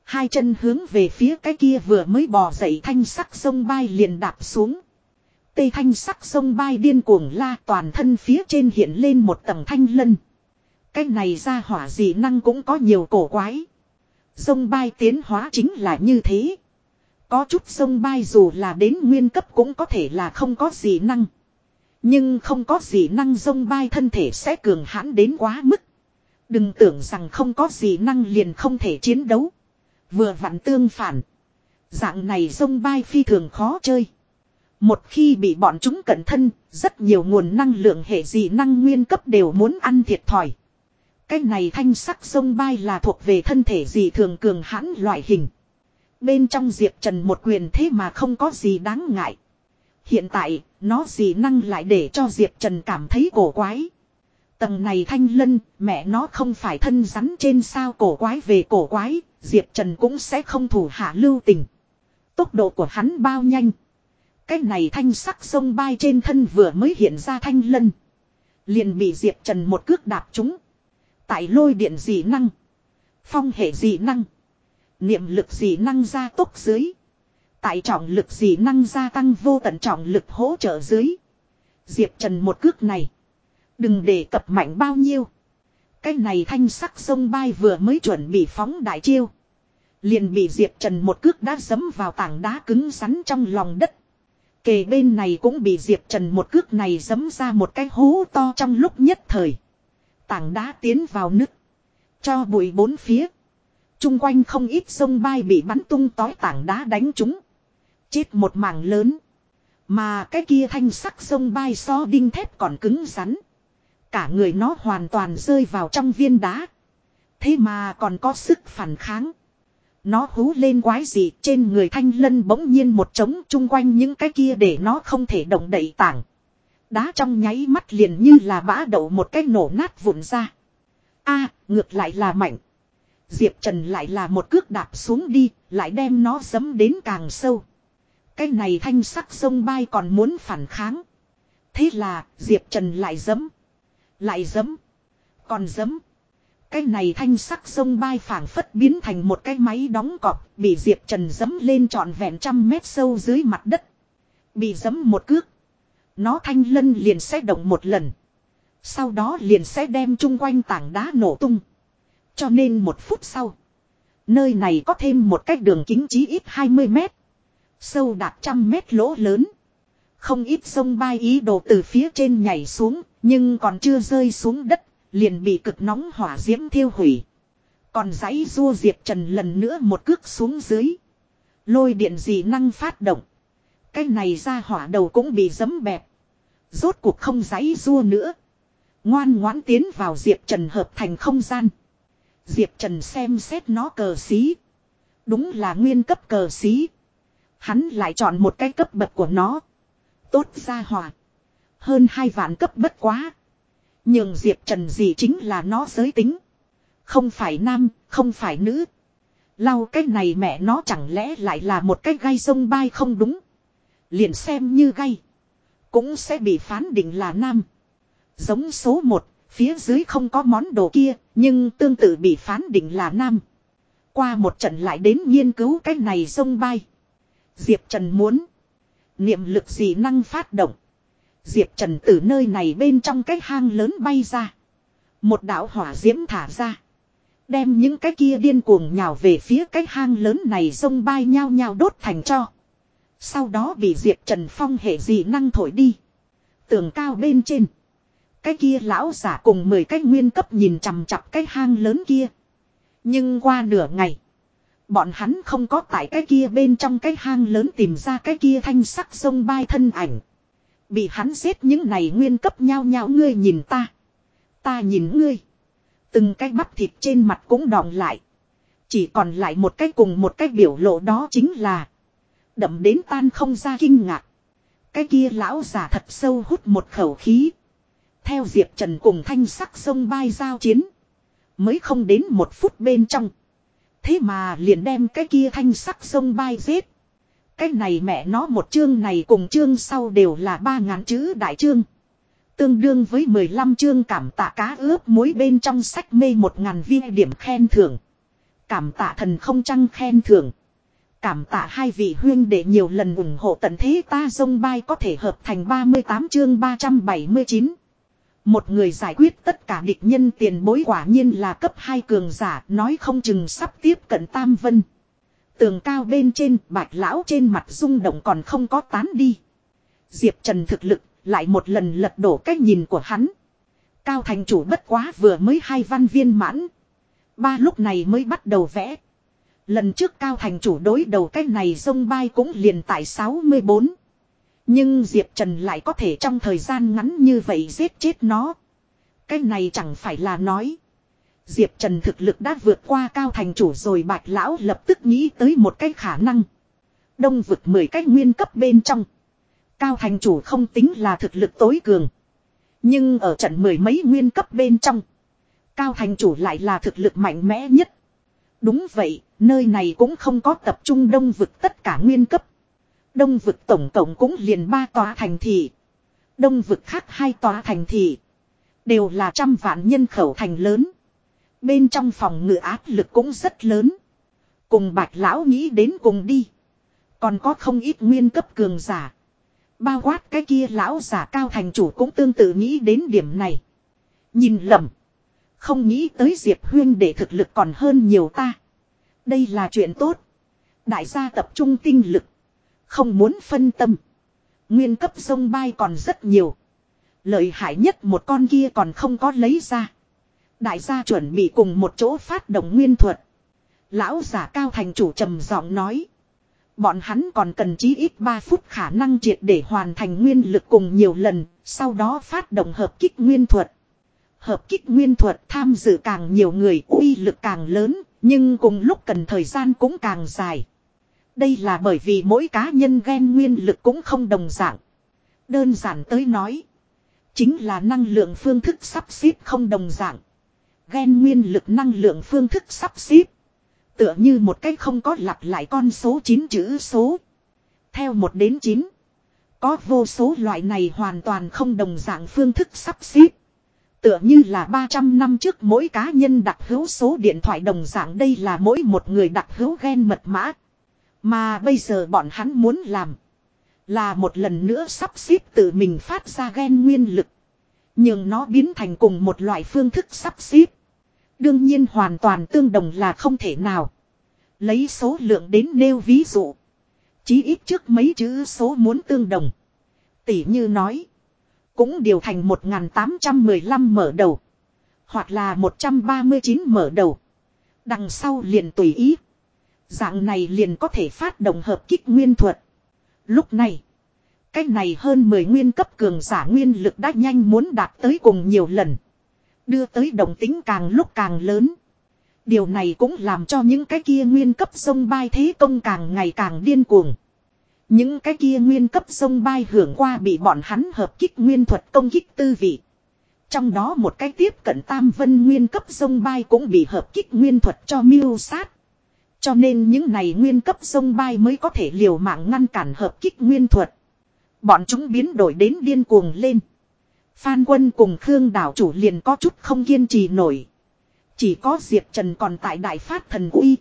Hai chân hướng về phía cái kia vừa mới bò dậy thanh sắc sông bay liền đạp xuống. Tây thanh sắc sông bay điên cuồng la toàn thân phía trên hiện lên một tầng thanh lân. Cái này ra hỏa dị năng cũng có nhiều cổ quái. Sông bay tiến hóa chính là như thế. Có chút sông bay dù là đến nguyên cấp cũng có thể là không có dị năng. Nhưng không có dị năng sông bay thân thể sẽ cường hãn đến quá mức. Đừng tưởng rằng không có dị năng liền không thể chiến đấu. Vừa vặn tương phản. Dạng này sông bay phi thường khó chơi. Một khi bị bọn chúng cẩn thân, rất nhiều nguồn năng lượng hệ dị năng nguyên cấp đều muốn ăn thiệt thòi. Cái này thanh sắc sông bay là thuộc về thân thể gì thường cường hãn loại hình. Bên trong Diệp Trần một quyền thế mà không có gì đáng ngại. Hiện tại, nó gì năng lại để cho Diệp Trần cảm thấy cổ quái. Tầng này thanh lân, mẹ nó không phải thân rắn trên sao cổ quái về cổ quái, Diệp Trần cũng sẽ không thủ hạ lưu tình. Tốc độ của hắn bao nhanh. Cái này thanh sắc sông bay trên thân vừa mới hiện ra thanh lân. Liền bị Diệp Trần một cước đạp trúng. Tại lôi điện dị năng. Phong hệ dị năng. Niệm lực dị năng gia tốc dưới. Tại trọng lực dị năng gia tăng vô tận trọng lực hỗ trợ dưới. Diệp Trần một cước này. Đừng để cập mạnh bao nhiêu. Cái này thanh sắc sông bay vừa mới chuẩn bị phóng đại chiêu. Liền bị Diệp Trần một cước đã dấm vào tảng đá cứng rắn trong lòng đất. Kề bên này cũng bị Diệp Trần một cước này dấm ra một cái hố to trong lúc nhất thời. Tảng đá tiến vào nứt. Cho bụi bốn phía. Trung quanh không ít sông bay bị bắn tung tói tảng đá đánh trúng. Chết một mảng lớn. Mà cái kia thanh sắc sông bay so đinh thép còn cứng rắn. Cả người nó hoàn toàn rơi vào trong viên đá. Thế mà còn có sức phản kháng. Nó hú lên quái gì trên người thanh lân bỗng nhiên một trống chung quanh những cái kia để nó không thể động đậy tảng. Đá trong nháy mắt liền như là bã đậu một cái nổ nát vụn ra. a ngược lại là mạnh. Diệp Trần lại là một cước đạp xuống đi, lại đem nó dấm đến càng sâu. Cái này thanh sắc sông bay còn muốn phản kháng. Thế là, Diệp Trần lại dấm. Lại dấm. Còn dấm. Cái này thanh sắc sông bay phảng phất biến thành một cái máy đóng cọp, bị Diệp Trần dấm lên trọn vẹn trăm mét sâu dưới mặt đất. Bị dấm một cước. Nó thanh lân liền sẽ động một lần. Sau đó liền sẽ đem chung quanh tảng đá nổ tung. Cho nên một phút sau. Nơi này có thêm một cái đường kính chí ít 20 mét. Sâu đạt trăm mét lỗ lớn. Không ít sông bay ý đồ từ phía trên nhảy xuống. Nhưng còn chưa rơi xuống đất. Liền bị cực nóng hỏa diễm thiêu hủy. Còn giấy rua Diệp Trần lần nữa một cước xuống dưới. Lôi điện gì năng phát động. Cái này ra hỏa đầu cũng bị dấm bẹp. Rốt cuộc không giấy rua nữa. Ngoan ngoãn tiến vào Diệp Trần hợp thành không gian. Diệp Trần xem xét nó cờ xí. Đúng là nguyên cấp cờ xí. Hắn lại chọn một cái cấp bậc của nó. Tốt ra hỏa. Hơn hai vạn cấp bất quá. Nhưng Diệp Trần gì chính là nó giới tính. Không phải nam, không phải nữ. Lau cái này mẹ nó chẳng lẽ lại là một cái gai sông bay không đúng. Liền xem như gai. Cũng sẽ bị phán định là nam. Giống số 1, phía dưới không có món đồ kia, nhưng tương tự bị phán định là nam. Qua một trận lại đến nghiên cứu cái này sông bay. Diệp Trần muốn. Niệm lực gì năng phát động. Diệp Trần từ nơi này bên trong cái hang lớn bay ra. Một đạo hỏa diễm thả ra. Đem những cái kia điên cuồng nhào về phía cái hang lớn này sông bay nhao nhao đốt thành cho. Sau đó bị Diệp Trần Phong hệ dị năng thổi đi. Tường cao bên trên. Cái kia lão giả cùng 10 cái nguyên cấp nhìn chằm chặp cái hang lớn kia. Nhưng qua nửa ngày. Bọn hắn không có tại cái kia bên trong cái hang lớn tìm ra cái kia thanh sắc sông bay thân ảnh. Bị hắn giết những này nguyên cấp nhau nhau ngươi nhìn ta. Ta nhìn ngươi. Từng cái bắp thịt trên mặt cũng đọng lại. Chỉ còn lại một cái cùng một cái biểu lộ đó chính là. Đậm đến tan không ra kinh ngạc. Cái kia lão giả thật sâu hút một khẩu khí. Theo Diệp Trần cùng thanh sắc sông bay giao chiến. Mới không đến một phút bên trong. Thế mà liền đem cái kia thanh sắc sông bay giết. Cái này mẹ nó một chương này cùng chương sau đều là ba ngàn chữ đại chương. Tương đương với 15 chương cảm tạ cá ướp muối bên trong sách mê một ngàn viên điểm khen thưởng. Cảm tạ thần không trăng khen thưởng. Cảm tạ hai vị huyên để nhiều lần ủng hộ tận thế ta sông bay có thể hợp thành 38 chương 379. Một người giải quyết tất cả địch nhân tiền bối quả nhiên là cấp 2 cường giả, nói không chừng sắp tiếp cận Tam Vân. Tường cao bên trên, bạch lão trên mặt rung động còn không có tán đi. Diệp Trần thực lực lại một lần lật đổ cách nhìn của hắn. Cao thành chủ bất quá vừa mới hai văn viên mãn. Ba lúc này mới bắt đầu vẽ. Lần trước cao thành chủ đối đầu cái này sông bay cũng liền tại 64. Nhưng Diệp Trần lại có thể trong thời gian ngắn như vậy giết chết nó. Cái này chẳng phải là nói. Diệp Trần thực lực đã vượt qua cao thành chủ rồi bạch lão lập tức nghĩ tới một cái khả năng. Đông vực 10 cái nguyên cấp bên trong. Cao thành chủ không tính là thực lực tối cường. Nhưng ở trận mười mấy nguyên cấp bên trong. Cao thành chủ lại là thực lực mạnh mẽ nhất. Đúng vậy, nơi này cũng không có tập trung đông vực tất cả nguyên cấp. Đông vực tổng cộng cũng liền ba tòa thành thị. Đông vực khác hai tòa thành thị. Đều là trăm vạn nhân khẩu thành lớn. Bên trong phòng ngự áp lực cũng rất lớn. Cùng bạch lão nghĩ đến cùng đi. Còn có không ít nguyên cấp cường giả. Bao quát cái kia lão giả cao thành chủ cũng tương tự nghĩ đến điểm này. Nhìn lầm. Không nghĩ tới Diệp Huyên để thực lực còn hơn nhiều ta. Đây là chuyện tốt. Đại gia tập trung tinh lực. Không muốn phân tâm. Nguyên cấp sông bay còn rất nhiều. Lợi hại nhất một con kia còn không có lấy ra. Đại gia chuẩn bị cùng một chỗ phát động nguyên thuật. Lão giả cao thành chủ trầm giọng nói. Bọn hắn còn cần chí ít 3 phút khả năng triệt để hoàn thành nguyên lực cùng nhiều lần, sau đó phát động hợp kích nguyên thuật. Hợp kích nguyên thuật tham dự càng nhiều người uy lực càng lớn, nhưng cùng lúc cần thời gian cũng càng dài. Đây là bởi vì mỗi cá nhân ghen nguyên lực cũng không đồng dạng. Đơn giản tới nói. Chính là năng lượng phương thức sắp xếp không đồng dạng. Ghen nguyên lực năng lượng phương thức sắp xếp. Tựa như một cái không có lặp lại con số 9 chữ số. Theo 1 đến 9. Có vô số loại này hoàn toàn không đồng dạng phương thức sắp xếp. Tựa như là 300 năm trước mỗi cá nhân đặt hữu số điện thoại đồng dạng đây là mỗi một người đặt hữu ghen mật mã. Mà bây giờ bọn hắn muốn làm. Là một lần nữa sắp xếp tự mình phát ra ghen nguyên lực. Nhưng nó biến thành cùng một loại phương thức sắp xếp. Đương nhiên hoàn toàn tương đồng là không thể nào. Lấy số lượng đến nêu ví dụ. Chí ít trước mấy chữ số muốn tương đồng. Tỷ như nói. Cũng điều thành 1815 mở đầu. Hoặc là 139 mở đầu. Đằng sau liền tùy ý. Dạng này liền có thể phát động hợp kích nguyên thuật. Lúc này. Cách này hơn 10 nguyên cấp cường giả nguyên lực đã nhanh muốn đạt tới cùng nhiều lần. Đưa tới đồng tính càng lúc càng lớn. Điều này cũng làm cho những cái kia nguyên cấp sông bay thế công càng ngày càng điên cuồng. Những cái kia nguyên cấp sông bay hưởng qua bị bọn hắn hợp kích nguyên thuật công kích tư vị. Trong đó một cái tiếp cận tam vân nguyên cấp sông bay cũng bị hợp kích nguyên thuật cho miêu sát. Cho nên những này nguyên cấp sông bay mới có thể liều mạng ngăn cản hợp kích nguyên thuật. Bọn chúng biến đổi đến điên cuồng lên. Phan quân cùng Khương đảo chủ liền có chút không kiên trì nổi. Chỉ có Diệp Trần còn tại đại phát thần uy.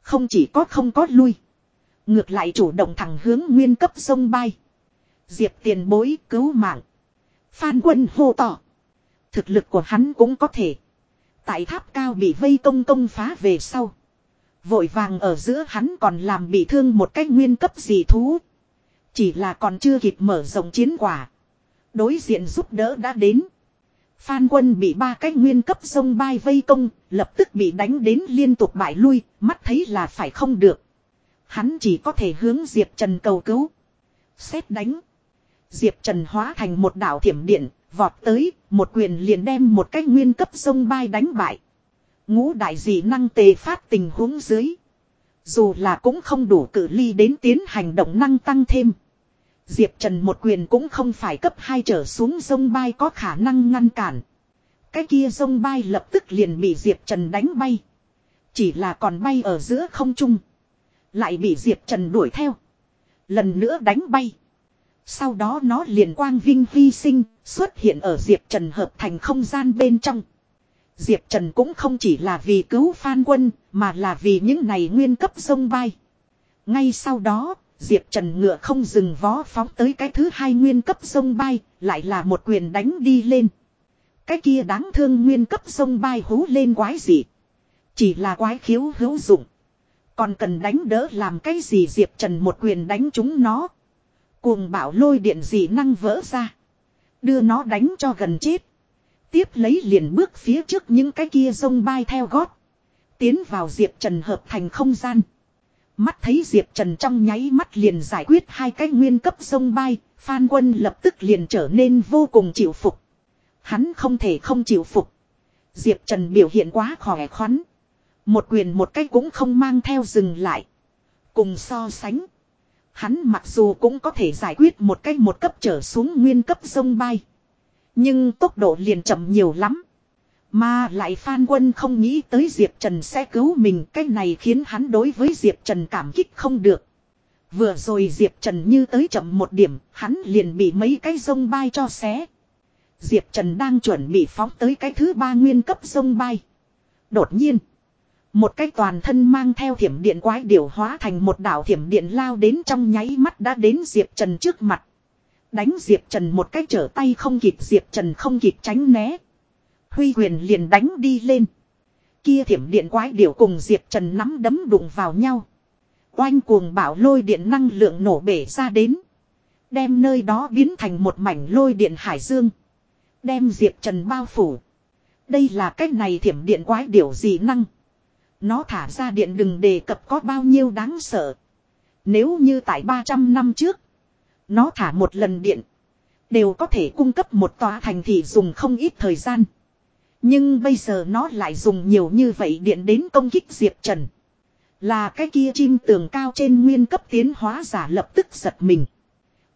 Không chỉ có không có lui. Ngược lại chủ động thẳng hướng nguyên cấp sông bay. Diệp tiền bối cứu mạng. Phan quân hô tỏ. Thực lực của hắn cũng có thể. Tại tháp cao bị vây công công phá về sau. Vội vàng ở giữa hắn còn làm bị thương một cách nguyên cấp dị thú. Chỉ là còn chưa kịp mở rộng chiến quả. Đối diện giúp đỡ đã đến. Phan quân bị ba cái nguyên cấp sông bay vây công, lập tức bị đánh đến liên tục bại lui, mắt thấy là phải không được. Hắn chỉ có thể hướng Diệp Trần cầu cứu. Xét đánh. Diệp Trần hóa thành một đảo thiểm điện, vọt tới, một quyền liền đem một cái nguyên cấp sông bay đánh bại. Ngũ đại dị năng tề phát tình huống dưới. Dù là cũng không đủ cử ly đến tiến hành động năng tăng thêm. Diệp Trần một quyền cũng không phải cấp 2 trở xuống sông bay có khả năng ngăn cản. Cái kia sông bay lập tức liền bị Diệp Trần đánh bay. Chỉ là còn bay ở giữa không trung. Lại bị Diệp Trần đuổi theo. Lần nữa đánh bay. Sau đó nó liền quang vinh hy sinh, xuất hiện ở Diệp Trần hợp thành không gian bên trong. Diệp Trần cũng không chỉ là vì cứu Phan Quân, mà là vì những này nguyên cấp sông bay. Ngay sau đó, Diệp Trần ngựa không dừng vó phóng tới cái thứ hai nguyên cấp sông bay, lại là một quyền đánh đi lên. Cái kia đáng thương nguyên cấp sông bay hú lên quái gì. Chỉ là quái khiếu hữu dụng. Còn cần đánh đỡ làm cái gì Diệp Trần một quyền đánh chúng nó. Cuồng bảo lôi điện gì năng vỡ ra. Đưa nó đánh cho gần chết. Tiếp lấy liền bước phía trước những cái kia sông bay theo gót. Tiến vào Diệp Trần hợp thành không gian. Mắt thấy Diệp Trần trong nháy mắt liền giải quyết hai cái nguyên cấp sông bay, Phan Quân lập tức liền trở nên vô cùng chịu phục. Hắn không thể không chịu phục. Diệp Trần biểu hiện quá khỏe khoắn. Một quyền một cái cũng không mang theo dừng lại. Cùng so sánh. Hắn mặc dù cũng có thể giải quyết một cái một cấp trở xuống nguyên cấp sông bay. Nhưng tốc độ liền chậm nhiều lắm. Mà lại Phan Quân không nghĩ tới Diệp Trần sẽ cứu mình. Cái này khiến hắn đối với Diệp Trần cảm kích không được. Vừa rồi Diệp Trần như tới chậm một điểm, hắn liền bị mấy cái sông bay cho xé. Diệp Trần đang chuẩn bị phóng tới cái thứ ba nguyên cấp sông bay. Đột nhiên, một cái toàn thân mang theo thiểm điện quái điều hóa thành một đảo thiểm điện lao đến trong nháy mắt đã đến Diệp Trần trước mặt. Đánh Diệp Trần một cái trở tay không kịp, Diệp Trần không kịp tránh né. Huy quyền liền đánh đi lên. Kia thiểm điện quái điểu cùng Diệp Trần nắm đấm đụng vào nhau. Oanh cuồng bảo lôi điện năng lượng nổ bể ra đến. Đem nơi đó biến thành một mảnh lôi điện hải dương. Đem Diệp Trần bao phủ. Đây là cách này thiểm điện quái điểu gì năng. Nó thả ra điện đừng đề cập có bao nhiêu đáng sợ. Nếu như tại 300 năm trước. Nó thả một lần điện. Đều có thể cung cấp một tòa thành thị dùng không ít thời gian. Nhưng bây giờ nó lại dùng nhiều như vậy điện đến công kích Diệp Trần. Là cái kia chim tường cao trên nguyên cấp tiến hóa giả lập tức giật mình.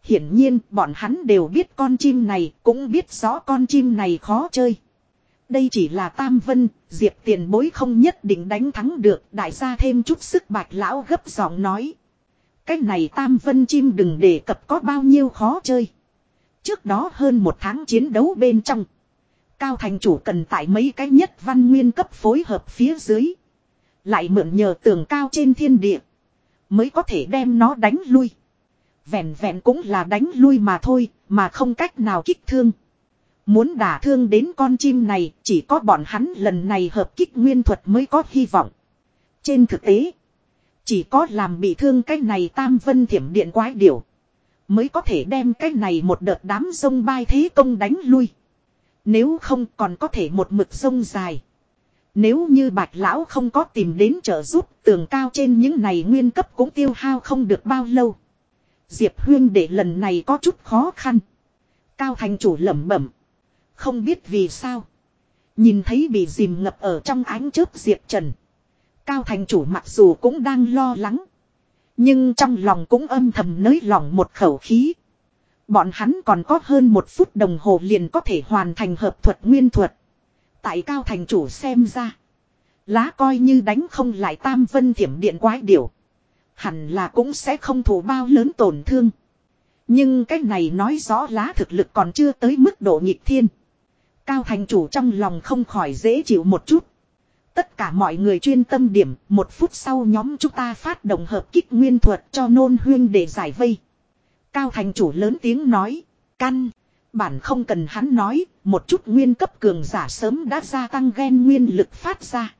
Hiển nhiên, bọn hắn đều biết con chim này, cũng biết rõ con chim này khó chơi. Đây chỉ là tam vân, diệp tiền bối không nhất định đánh thắng được đại gia thêm chút sức bạch lão gấp giọng nói. Cái này tam vân chim đừng đề cập có bao nhiêu khó chơi. Trước đó hơn một tháng chiến đấu bên trong. Cao thành chủ cần tại mấy cái nhất văn nguyên cấp phối hợp phía dưới. Lại mượn nhờ tường cao trên thiên địa. Mới có thể đem nó đánh lui. Vẹn vẹn cũng là đánh lui mà thôi, mà không cách nào kích thương. Muốn đả thương đến con chim này, chỉ có bọn hắn lần này hợp kích nguyên thuật mới có hy vọng. Trên thực tế, chỉ có làm bị thương cái này tam vân thiểm điện quái điểu. Mới có thể đem cái này một đợt đám sông bay thế công đánh lui. Nếu không còn có thể một mực sông dài. Nếu như bạch lão không có tìm đến trợ giúp tường cao trên những này nguyên cấp cũng tiêu hao không được bao lâu. Diệp huyên để lần này có chút khó khăn. Cao thành chủ lẩm bẩm. Không biết vì sao. Nhìn thấy bị dìm ngập ở trong ánh chớp Diệp Trần. Cao thành chủ mặc dù cũng đang lo lắng. Nhưng trong lòng cũng âm thầm nới lòng một khẩu khí. Bọn hắn còn có hơn một phút đồng hồ liền có thể hoàn thành hợp thuật nguyên thuật. Tại cao thành chủ xem ra. Lá coi như đánh không lại tam vân thiểm điện quái điểu. Hẳn là cũng sẽ không thủ bao lớn tổn thương. Nhưng cái này nói rõ lá thực lực còn chưa tới mức độ nhịp thiên. Cao thành chủ trong lòng không khỏi dễ chịu một chút. Tất cả mọi người chuyên tâm điểm, một phút sau nhóm chúng ta phát động hợp kích nguyên thuật cho nôn huyên để giải vây. Cao thành chủ lớn tiếng nói, căn, bản không cần hắn nói, một chút nguyên cấp cường giả sớm đã gia tăng gen nguyên lực phát ra.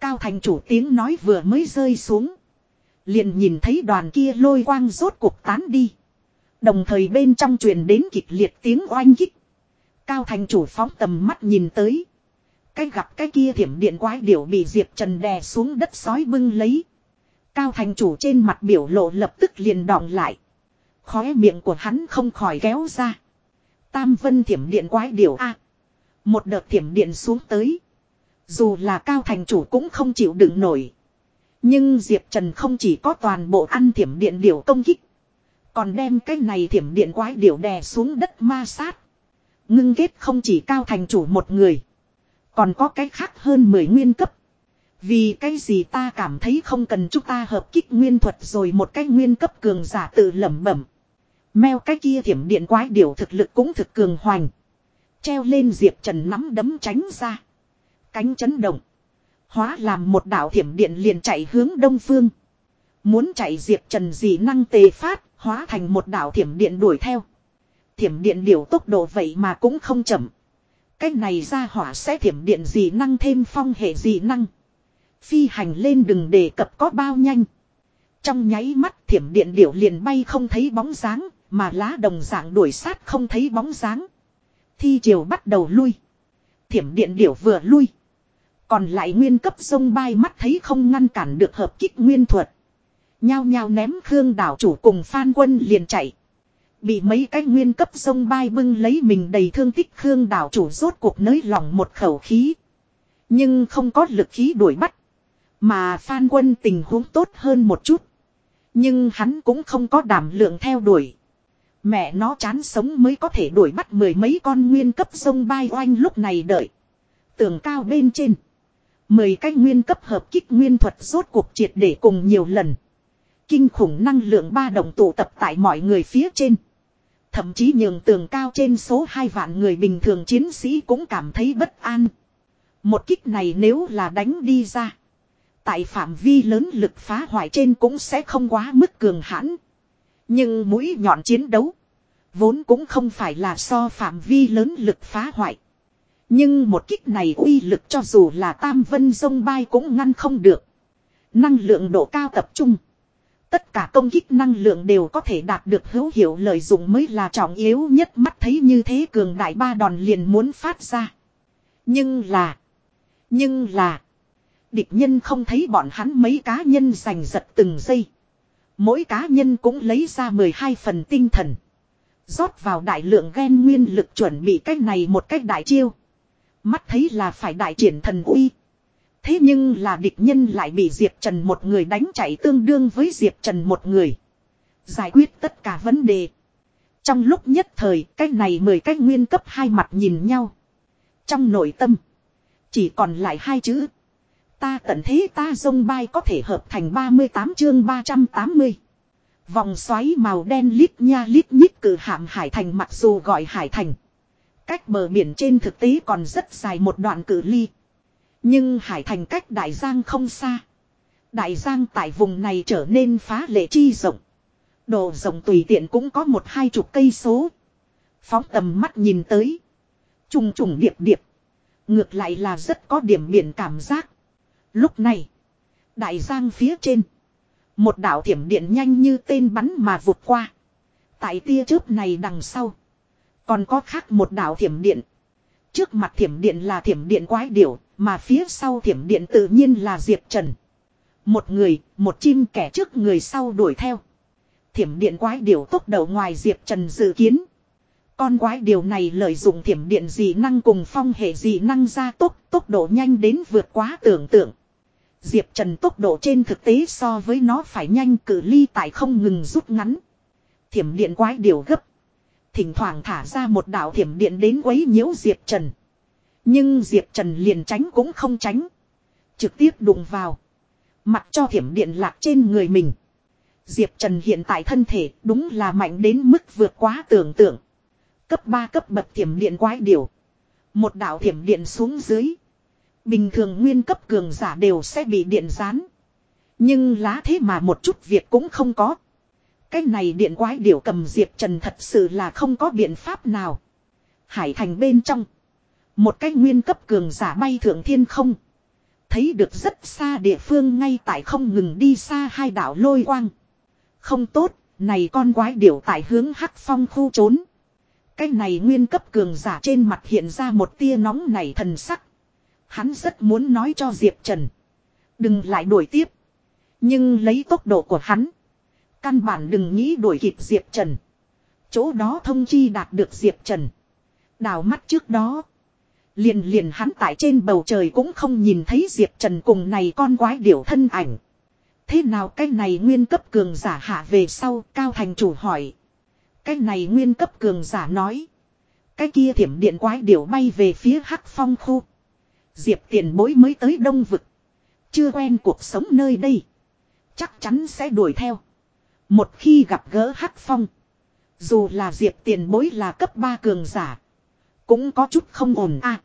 Cao thành chủ tiếng nói vừa mới rơi xuống. Liền nhìn thấy đoàn kia lôi quang rốt cuộc tán đi. Đồng thời bên trong truyền đến kịch liệt tiếng oanh kích. Cao thành chủ phóng tầm mắt nhìn tới. Cái gặp cái kia thiểm điện quái điểu bị Diệp Trần đè xuống đất sói bưng lấy. Cao thành chủ trên mặt biểu lộ lập tức liền đọng lại. Khóe miệng của hắn không khỏi kéo ra. Tam vân thiểm điện quái điểu a Một đợt thiểm điện xuống tới. Dù là cao thành chủ cũng không chịu đựng nổi. Nhưng Diệp Trần không chỉ có toàn bộ ăn thiểm điện điểu công kích. Còn đem cái này thiểm điện quái điểu đè xuống đất ma sát. Ngưng kết không chỉ cao thành chủ một người. Còn có cái khác hơn 10 nguyên cấp. Vì cái gì ta cảm thấy không cần chúng ta hợp kích nguyên thuật rồi một cái nguyên cấp cường giả tự lẩm bẩm. Meo cái kia thiểm điện quái điểu thực lực cũng thực cường hoành. Treo lên Diệp Trần nắm đấm tránh ra. Cánh chấn động. Hóa làm một đảo thiểm điện liền chạy hướng đông phương. Muốn chạy Diệp Trần gì năng tề phát, hóa thành một đảo thiểm điện đuổi theo. Thiểm điện điều tốc độ vậy mà cũng không chậm. Cách này ra hỏa sẽ thiểm điện gì năng thêm phong hệ gì năng. Phi hành lên đừng đề cập có bao nhanh. Trong nháy mắt thiểm điện điểu liền bay không thấy bóng dáng, mà lá đồng dạng đuổi sát không thấy bóng dáng. Thi chiều bắt đầu lui. Thiểm điện điểu vừa lui. Còn lại nguyên cấp sông bay mắt thấy không ngăn cản được hợp kích nguyên thuật. Nhao nhao ném Khương đảo chủ cùng Phan Quân liền chạy. Bị mấy cái nguyên cấp sông bay bưng lấy mình đầy thương tích Khương đảo chủ rốt cuộc nới lỏng một khẩu khí. Nhưng không có lực khí đuổi bắt. Mà Phan Quân tình huống tốt hơn một chút. Nhưng hắn cũng không có đảm lượng theo đuổi. Mẹ nó chán sống mới có thể đuổi bắt mười mấy con nguyên cấp sông bay oanh lúc này đợi. Tường cao bên trên. Mười cái nguyên cấp hợp kích nguyên thuật rốt cuộc triệt để cùng nhiều lần. Kinh khủng năng lượng ba đồng tụ tập tại mọi người phía trên. Thậm chí nhường tường cao trên số hai vạn người bình thường chiến sĩ cũng cảm thấy bất an. Một kích này nếu là đánh đi ra. Tại phạm vi lớn lực phá hoại trên cũng sẽ không quá mức cường hãn. Nhưng mũi nhọn chiến đấu. Vốn cũng không phải là so phạm vi lớn lực phá hoại. Nhưng một kích này uy lực cho dù là tam vân sông bay cũng ngăn không được. Năng lượng độ cao tập trung. Tất cả công kích năng lượng đều có thể đạt được hữu hiệu lợi dụng mới là trọng yếu nhất mắt thấy như thế cường đại ba đòn liền muốn phát ra. Nhưng là. Nhưng là. Địch nhân không thấy bọn hắn mấy cá nhân giành giật từng giây. Mỗi cá nhân cũng lấy ra 12 phần tinh thần. rót vào đại lượng ghen nguyên lực chuẩn bị cách này một cách đại chiêu. Mắt thấy là phải đại triển thần uy. Thế nhưng là địch nhân lại bị Diệp Trần một người đánh chạy tương đương với Diệp Trần một người. Giải quyết tất cả vấn đề. Trong lúc nhất thời, cái này mười cái nguyên cấp hai mặt nhìn nhau. Trong nội tâm, chỉ còn lại hai chữ. Ta tận thế ta dông bay có thể hợp thành 38 chương 380. Vòng xoáy màu đen lít nha lít nhít cử hạm hải thành mặc dù gọi hải thành. Cách bờ biển trên thực tế còn rất dài một đoạn cử ly. Nhưng hải thành cách đại giang không xa. Đại giang tại vùng này trở nên phá lệ chi rộng. Độ rộng tùy tiện cũng có một hai chục cây số. Phóng tầm mắt nhìn tới. Trùng trùng điệp điệp. Ngược lại là rất có điểm biển cảm giác. Lúc này. Đại giang phía trên. Một đạo thiểm điện nhanh như tên bắn mà vụt qua. Tại tia chớp này đằng sau. Còn có khác một đạo thiểm điện. Trước mặt thiểm điện là thiểm điện quái điểu, mà phía sau thiểm điện tự nhiên là Diệp Trần. Một người, một chim kẻ trước người sau đuổi theo. Thiểm điện quái điểu tốc độ ngoài Diệp Trần dự kiến. Con quái điều này lợi dụng thiểm điện dị năng cùng phong hệ dị năng ra tốc, tốc độ nhanh đến vượt quá tưởng tượng. Diệp Trần tốc độ trên thực tế so với nó phải nhanh cử ly tại không ngừng rút ngắn. Thiểm điện quái điều gấp. Thỉnh thoảng thả ra một đạo thiểm điện đến quấy nhiễu Diệp Trần. Nhưng Diệp Trần liền tránh cũng không tránh. Trực tiếp đụng vào. Mặt cho thiểm điện lạc trên người mình. Diệp Trần hiện tại thân thể đúng là mạnh đến mức vượt quá tưởng tượng. Cấp 3 cấp bậc thiểm điện quái điều. Một đạo thiểm điện xuống dưới. Bình thường nguyên cấp cường giả đều sẽ bị điện gián. Nhưng lá thế mà một chút việc cũng không có. Cái này điện quái điểu cầm Diệp Trần thật sự là không có biện pháp nào. Hải thành bên trong. Một cái nguyên cấp cường giả bay thượng thiên không. Thấy được rất xa địa phương ngay tại không ngừng đi xa hai đảo lôi quang. Không tốt, này con quái điểu tại hướng hắc phong khu trốn. Cái này nguyên cấp cường giả trên mặt hiện ra một tia nóng này thần sắc. Hắn rất muốn nói cho Diệp Trần. Đừng lại đuổi tiếp. Nhưng lấy tốc độ của hắn. Căn bản đừng nghĩ đuổi kịp Diệp Trần. Chỗ đó thông chi đạt được Diệp Trần. Đào mắt trước đó. Liền liền hắn tại trên bầu trời cũng không nhìn thấy Diệp Trần cùng này con quái điểu thân ảnh. Thế nào cái này nguyên cấp cường giả hạ về sau, cao thành chủ hỏi. Cái này nguyên cấp cường giả nói. Cái kia thiểm điện quái điểu bay về phía hắc phong khu. Diệp tiền bối mới tới đông vực. Chưa quen cuộc sống nơi đây. Chắc chắn sẽ đuổi theo. Một khi gặp gỡ hắc phong. Dù là diệp tiền bối là cấp 3 cường giả. Cũng có chút không ổn à.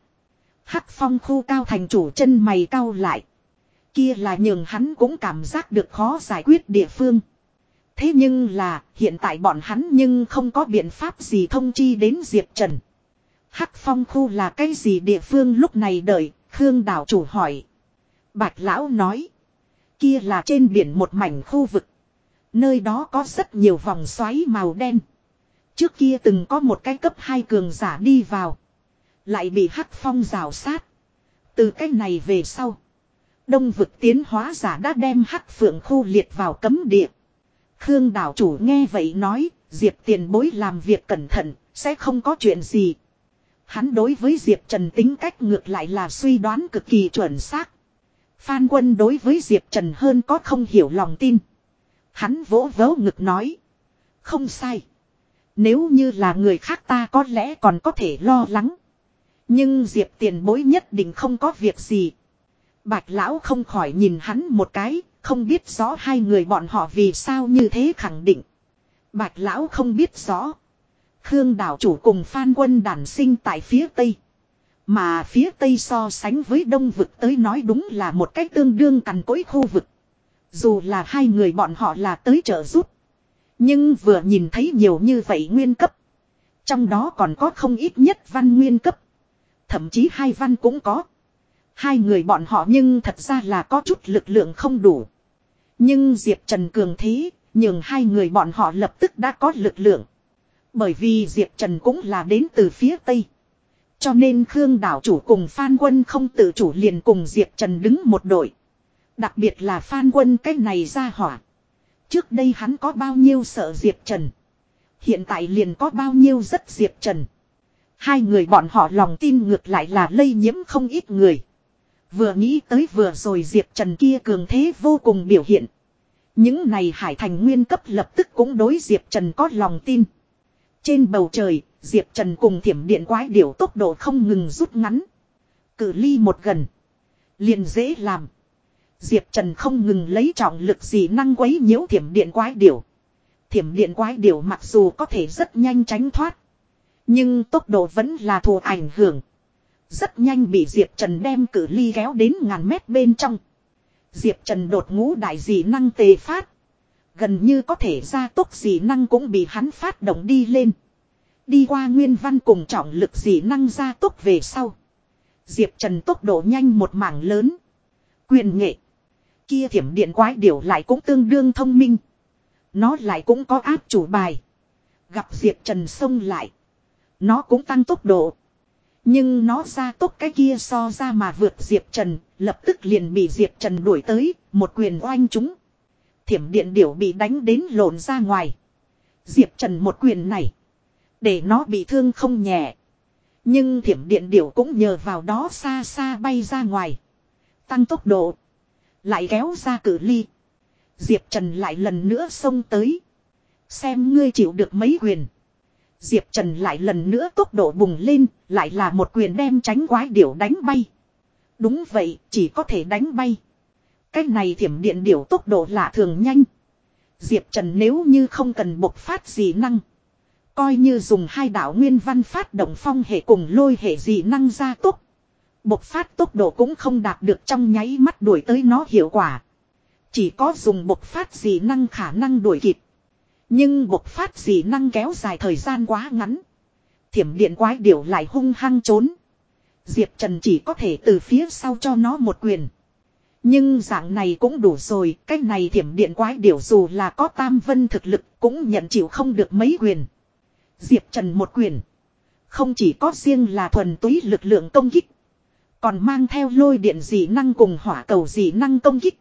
Hắc phong khu cao thành chủ chân mày cao lại. Kia là nhường hắn cũng cảm giác được khó giải quyết địa phương. Thế nhưng là hiện tại bọn hắn nhưng không có biện pháp gì thông chi đến Diệp Trần. Hắc phong khu là cái gì địa phương lúc này đợi, Khương đảo chủ hỏi. Bạch lão nói. Kia là trên biển một mảnh khu vực. Nơi đó có rất nhiều vòng xoáy màu đen. Trước kia từng có một cái cấp hai cường giả đi vào. Lại bị hắc phong rào sát. Từ cái này về sau. Đông vực tiến hóa giả đã đem hắc phượng khu liệt vào cấm địa. Khương đảo chủ nghe vậy nói, Diệp tiền bối làm việc cẩn thận, sẽ không có chuyện gì. Hắn đối với Diệp Trần tính cách ngược lại là suy đoán cực kỳ chuẩn xác. Phan quân đối với Diệp Trần hơn có không hiểu lòng tin. Hắn vỗ vỗ ngực nói. Không sai. Nếu như là người khác ta có lẽ còn có thể lo lắng. Nhưng Diệp tiền bối nhất định không có việc gì. Bạch lão không khỏi nhìn hắn một cái, không biết rõ hai người bọn họ vì sao như thế khẳng định. Bạch lão không biết rõ. Khương đảo chủ cùng Phan quân đàn sinh tại phía Tây. Mà phía Tây so sánh với Đông vực tới nói đúng là một cách tương đương cằn cỗi khu vực. Dù là hai người bọn họ là tới trợ giúp. Nhưng vừa nhìn thấy nhiều như vậy nguyên cấp. Trong đó còn có không ít nhất văn nguyên cấp. Thậm chí hai văn cũng có. Hai người bọn họ nhưng thật ra là có chút lực lượng không đủ. Nhưng Diệp Trần cường thế, nhưng hai người bọn họ lập tức đã có lực lượng. Bởi vì Diệp Trần cũng là đến từ phía Tây. Cho nên Khương đảo chủ cùng Phan Quân không tự chủ liền cùng Diệp Trần đứng một đội. Đặc biệt là Phan Quân cái này ra hỏa. Trước đây hắn có bao nhiêu sợ Diệp Trần. Hiện tại liền có bao nhiêu rất Diệp Trần. Hai người bọn họ lòng tin ngược lại là lây nhiễm không ít người. Vừa nghĩ tới vừa rồi Diệp Trần kia cường thế vô cùng biểu hiện. Những này Hải Thành Nguyên cấp lập tức cũng đối Diệp Trần có lòng tin. Trên bầu trời, Diệp Trần cùng thiểm điện quái điểu tốc độ không ngừng rút ngắn. Cử ly một gần. Liền dễ làm. Diệp Trần không ngừng lấy trọng lực gì năng quấy nhiễu thiểm điện quái điểu. Thiểm điện quái điểu mặc dù có thể rất nhanh tránh thoát. Nhưng tốc độ vẫn là thù ảnh hưởng. Rất nhanh bị Diệp Trần đem cử ly kéo đến ngàn mét bên trong. Diệp Trần đột ngũ đại dị năng tề phát. Gần như có thể ra tốc dị năng cũng bị hắn phát động đi lên. Đi qua nguyên văn cùng trọng lực dị năng ra tốc về sau. Diệp Trần tốc độ nhanh một mảng lớn. Quyền nghệ. Kia thiểm điện quái điểu lại cũng tương đương thông minh. Nó lại cũng có áp chủ bài. Gặp Diệp Trần xông lại. Nó cũng tăng tốc độ. Nhưng nó ra tốc cái kia so ra mà vượt Diệp Trần, lập tức liền bị Diệp Trần đuổi tới, một quyền oanh chúng. Thiểm điện điểu bị đánh đến lộn ra ngoài. Diệp Trần một quyền này. Để nó bị thương không nhẹ. Nhưng thiểm điện điểu cũng nhờ vào đó xa xa bay ra ngoài. Tăng tốc độ. Lại kéo ra cử ly. Diệp Trần lại lần nữa xông tới. Xem ngươi chịu được mấy quyền. Diệp Trần lại lần nữa tốc độ bùng lên, lại là một quyền đem tránh quái điểu đánh bay. Đúng vậy, chỉ có thể đánh bay. Cái này thiểm điện điểu tốc độ lạ thường nhanh. Diệp Trần nếu như không cần bộc phát gì năng. Coi như dùng hai đạo nguyên văn phát động phong hệ cùng lôi hệ gì năng ra tốc. Bộc phát tốc độ cũng không đạt được trong nháy mắt đuổi tới nó hiệu quả. Chỉ có dùng bộc phát gì năng khả năng đuổi kịp. Nhưng bộc phát dị năng kéo dài thời gian quá ngắn. Thiểm điện quái điểu lại hung hăng trốn. Diệp Trần chỉ có thể từ phía sau cho nó một quyền. Nhưng dạng này cũng đủ rồi, cái này thiểm điện quái điểu dù là có tam vân thực lực cũng nhận chịu không được mấy quyền. Diệp Trần một quyền. Không chỉ có riêng là thuần túy lực lượng công kích. Còn mang theo lôi điện dị năng cùng hỏa cầu dị năng công kích.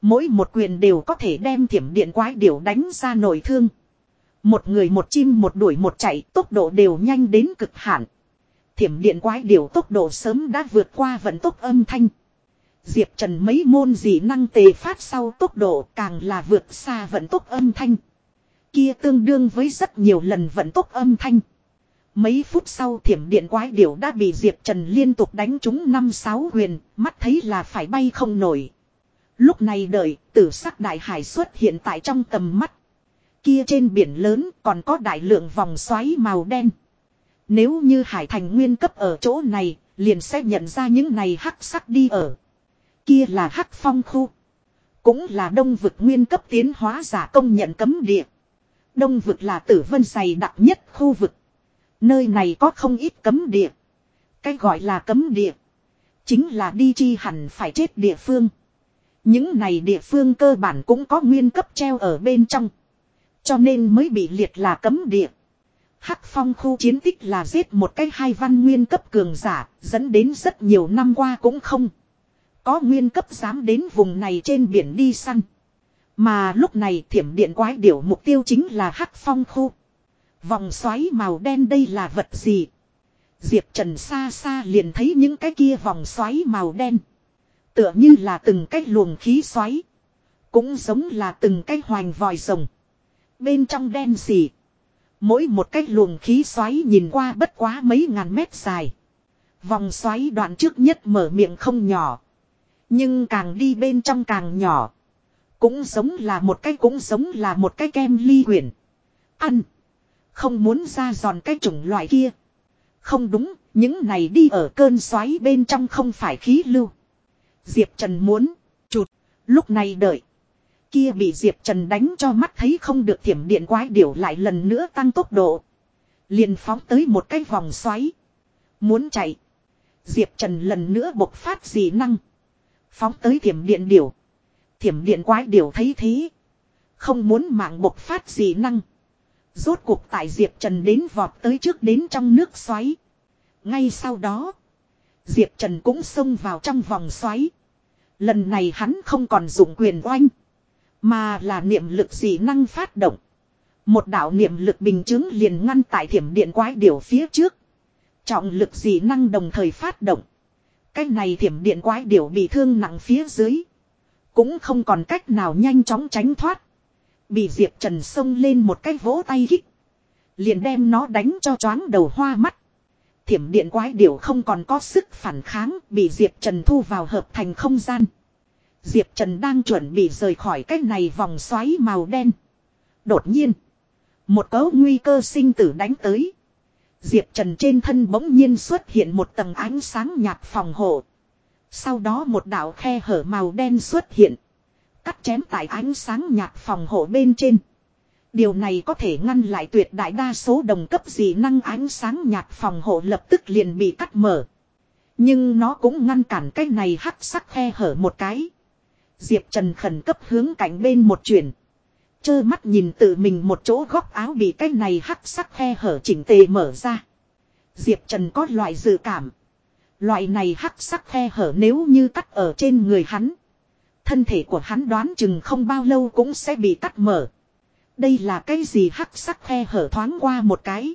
Mỗi một quyền đều có thể đem thiểm điện quái điểu đánh ra nổi thương. Một người một chim một đuổi một chạy, tốc độ đều nhanh đến cực hạn. Thiểm điện quái điểu tốc độ sớm đã vượt qua vận tốc âm thanh. Diệp Trần mấy môn dị năng tề phát sau tốc độ càng là vượt xa vận tốc âm thanh. Kia tương đương với rất nhiều lần vận tốc âm thanh. Mấy phút sau thiểm điện quái điểu đã bị Diệp Trần liên tục đánh trúng năm sáu huyền mắt thấy là phải bay không nổi. Lúc này đợi, tử sắc đại hải xuất hiện tại trong tầm mắt. Kia trên biển lớn còn có đại lượng vòng xoáy màu đen. Nếu như hải thành nguyên cấp ở chỗ này, liền sẽ nhận ra những này hắc sắc đi ở. Kia là hắc phong khu. Cũng là đông vực nguyên cấp tiến hóa giả công nhận cấm địa. Đông vực là tử vân dày đặc nhất khu vực. Nơi này có không ít cấm địa. Cái gọi là cấm địa. Chính là đi chi hẳn phải chết địa phương. Những này địa phương cơ bản cũng có nguyên cấp treo ở bên trong. Cho nên mới bị liệt là cấm địa. Hắc phong khu chiến tích là giết một cái hai văn nguyên cấp cường giả, dẫn đến rất nhiều năm qua cũng không. Có nguyên cấp dám đến vùng này trên biển đi săn. Mà lúc này thiểm điện quái điểu mục tiêu chính là hắc phong khu. Vòng xoáy màu đen đây là vật gì? Diệp Trần xa xa liền thấy những cái kia vòng xoáy màu đen. Tựa như là từng cái luồng khí xoáy. Cũng giống là từng cái hoành vòi rồng. Bên trong đen gì? Mỗi một cái luồng khí xoáy nhìn qua bất quá mấy ngàn mét dài. Vòng xoáy đoạn trước nhất mở miệng không nhỏ. Nhưng càng đi bên trong càng nhỏ. Cũng giống là một cái, cũng giống là một cái kem ly quyển. Ăn. Không muốn ra giòn cái chủng loại kia. Không đúng, những này đi ở cơn xoáy bên trong không phải khí lưu. Diệp Trần muốn chụt. Lúc này đợi. Kia bị Diệp Trần đánh cho mắt thấy không được thiểm điện quái điểu lại lần nữa tăng tốc độ. Liền phóng tới một cái vòng xoáy. Muốn chạy. Diệp Trần lần nữa bộc phát dị năng. Phóng tới thiểm điện điểu. Thiểm điện quái điểu thấy thế. Không muốn mạng bộc phát dị năng. Rốt cuộc tại Diệp Trần đến vọt tới trước đến trong nước xoáy. Ngay sau đó. Diệp Trần cũng xông vào trong vòng xoáy. Lần này hắn không còn dùng quyền oanh. Mà là niệm lực dị năng phát động. Một đạo niệm lực bình chứng liền ngăn tại thiểm điện quái điểu phía trước. Trọng lực dị năng đồng thời phát động. Cái này thiểm điện quái điểu bị thương nặng phía dưới. Cũng không còn cách nào nhanh chóng tránh thoát. Bị Diệp Trần xông lên một cái vỗ tay hít. Liền đem nó đánh cho choáng đầu hoa mắt. Thiểm điện quái điểu không còn có sức phản kháng. Bị Diệp Trần thu vào hợp thành không gian. Diệp Trần đang chuẩn bị rời khỏi cái này vòng xoáy màu đen. Đột nhiên. Một cấu nguy cơ sinh tử đánh tới. Diệp Trần trên thân bỗng nhiên xuất hiện một tầng ánh sáng nhạt phòng hộ. Sau đó một đạo khe hở màu đen xuất hiện. Cắt chém tại ánh sáng nhạt phòng hộ bên trên. Điều này có thể ngăn lại tuyệt đại đa số đồng cấp dị năng ánh sáng nhạt phòng hộ lập tức liền bị cắt mở. Nhưng nó cũng ngăn cản cái này hắc sắc khe hở một cái. Diệp Trần khẩn cấp hướng cạnh bên một chuyển. Chơ mắt nhìn tự mình một chỗ góc áo bị cái này hắc sắc khe hở chỉnh tề mở ra. Diệp Trần có loại dự cảm. Loại này hắc sắc khe hở nếu như cắt ở trên người hắn. Thân thể của hắn đoán chừng không bao lâu cũng sẽ bị cắt mở. Đây là cái gì hắc sắc khe hở thoáng qua một cái.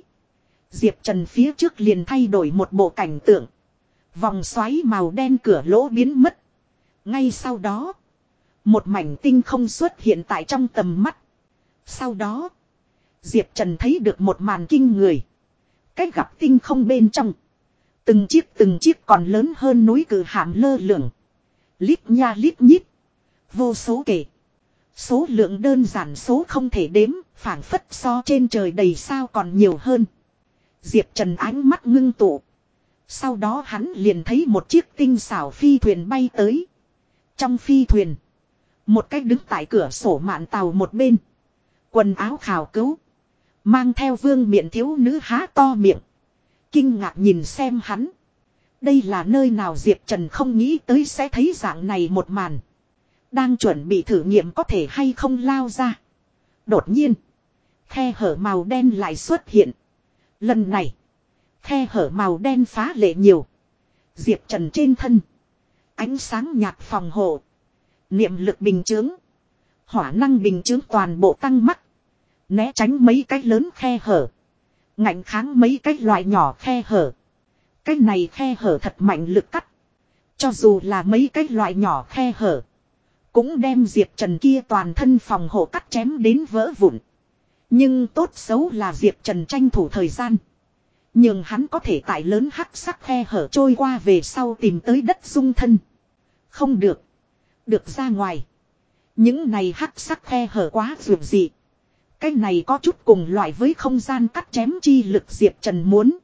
Diệp Trần phía trước liền thay đổi một bộ cảnh tượng. Vòng xoáy màu đen cửa lỗ biến mất. Ngay sau đó. Một mảnh tinh không xuất hiện tại trong tầm mắt. Sau đó. Diệp Trần thấy được một màn kinh người. Cách gặp tinh không bên trong. Từng chiếc từng chiếc còn lớn hơn núi cử hàm lơ lửng. Lít nha lít nhít. Vô số kể. Số lượng đơn giản số không thể đếm, phảng phất so trên trời đầy sao còn nhiều hơn. Diệp Trần ánh mắt ngưng tụ. Sau đó hắn liền thấy một chiếc tinh xảo phi thuyền bay tới. Trong phi thuyền. Một cách đứng tại cửa sổ mạn tàu một bên. Quần áo khảo cứu. Mang theo vương miệng thiếu nữ há to miệng. Kinh ngạc nhìn xem hắn. Đây là nơi nào Diệp Trần không nghĩ tới sẽ thấy dạng này một màn. Đang chuẩn bị thử nghiệm có thể hay không lao ra. Đột nhiên. Khe hở màu đen lại xuất hiện. Lần này. Khe hở màu đen phá lệ nhiều. Diệp Trần trên thân. Ánh sáng nhạt phòng hộ. Niệm lực bình chướng. Hỏa năng bình chướng toàn bộ tăng mắt. Né tránh mấy cái lớn khe hở. Ngạnh kháng mấy cái loại nhỏ khe hở. Cái này khe hở thật mạnh lực cắt. Cho dù là mấy cái loại nhỏ khe hở. Cũng đem Diệp Trần kia toàn thân phòng hộ cắt chém đến vỡ vụn. Nhưng tốt xấu là Diệp Trần tranh thủ thời gian. Nhưng hắn có thể tại lớn hắc sắc khe hở trôi qua về sau tìm tới đất dung thân. Không được. Được ra ngoài. Những này hắc sắc khe hở quá dường dị. Cái này có chút cùng loại với không gian cắt chém chi lực Diệp Trần muốn.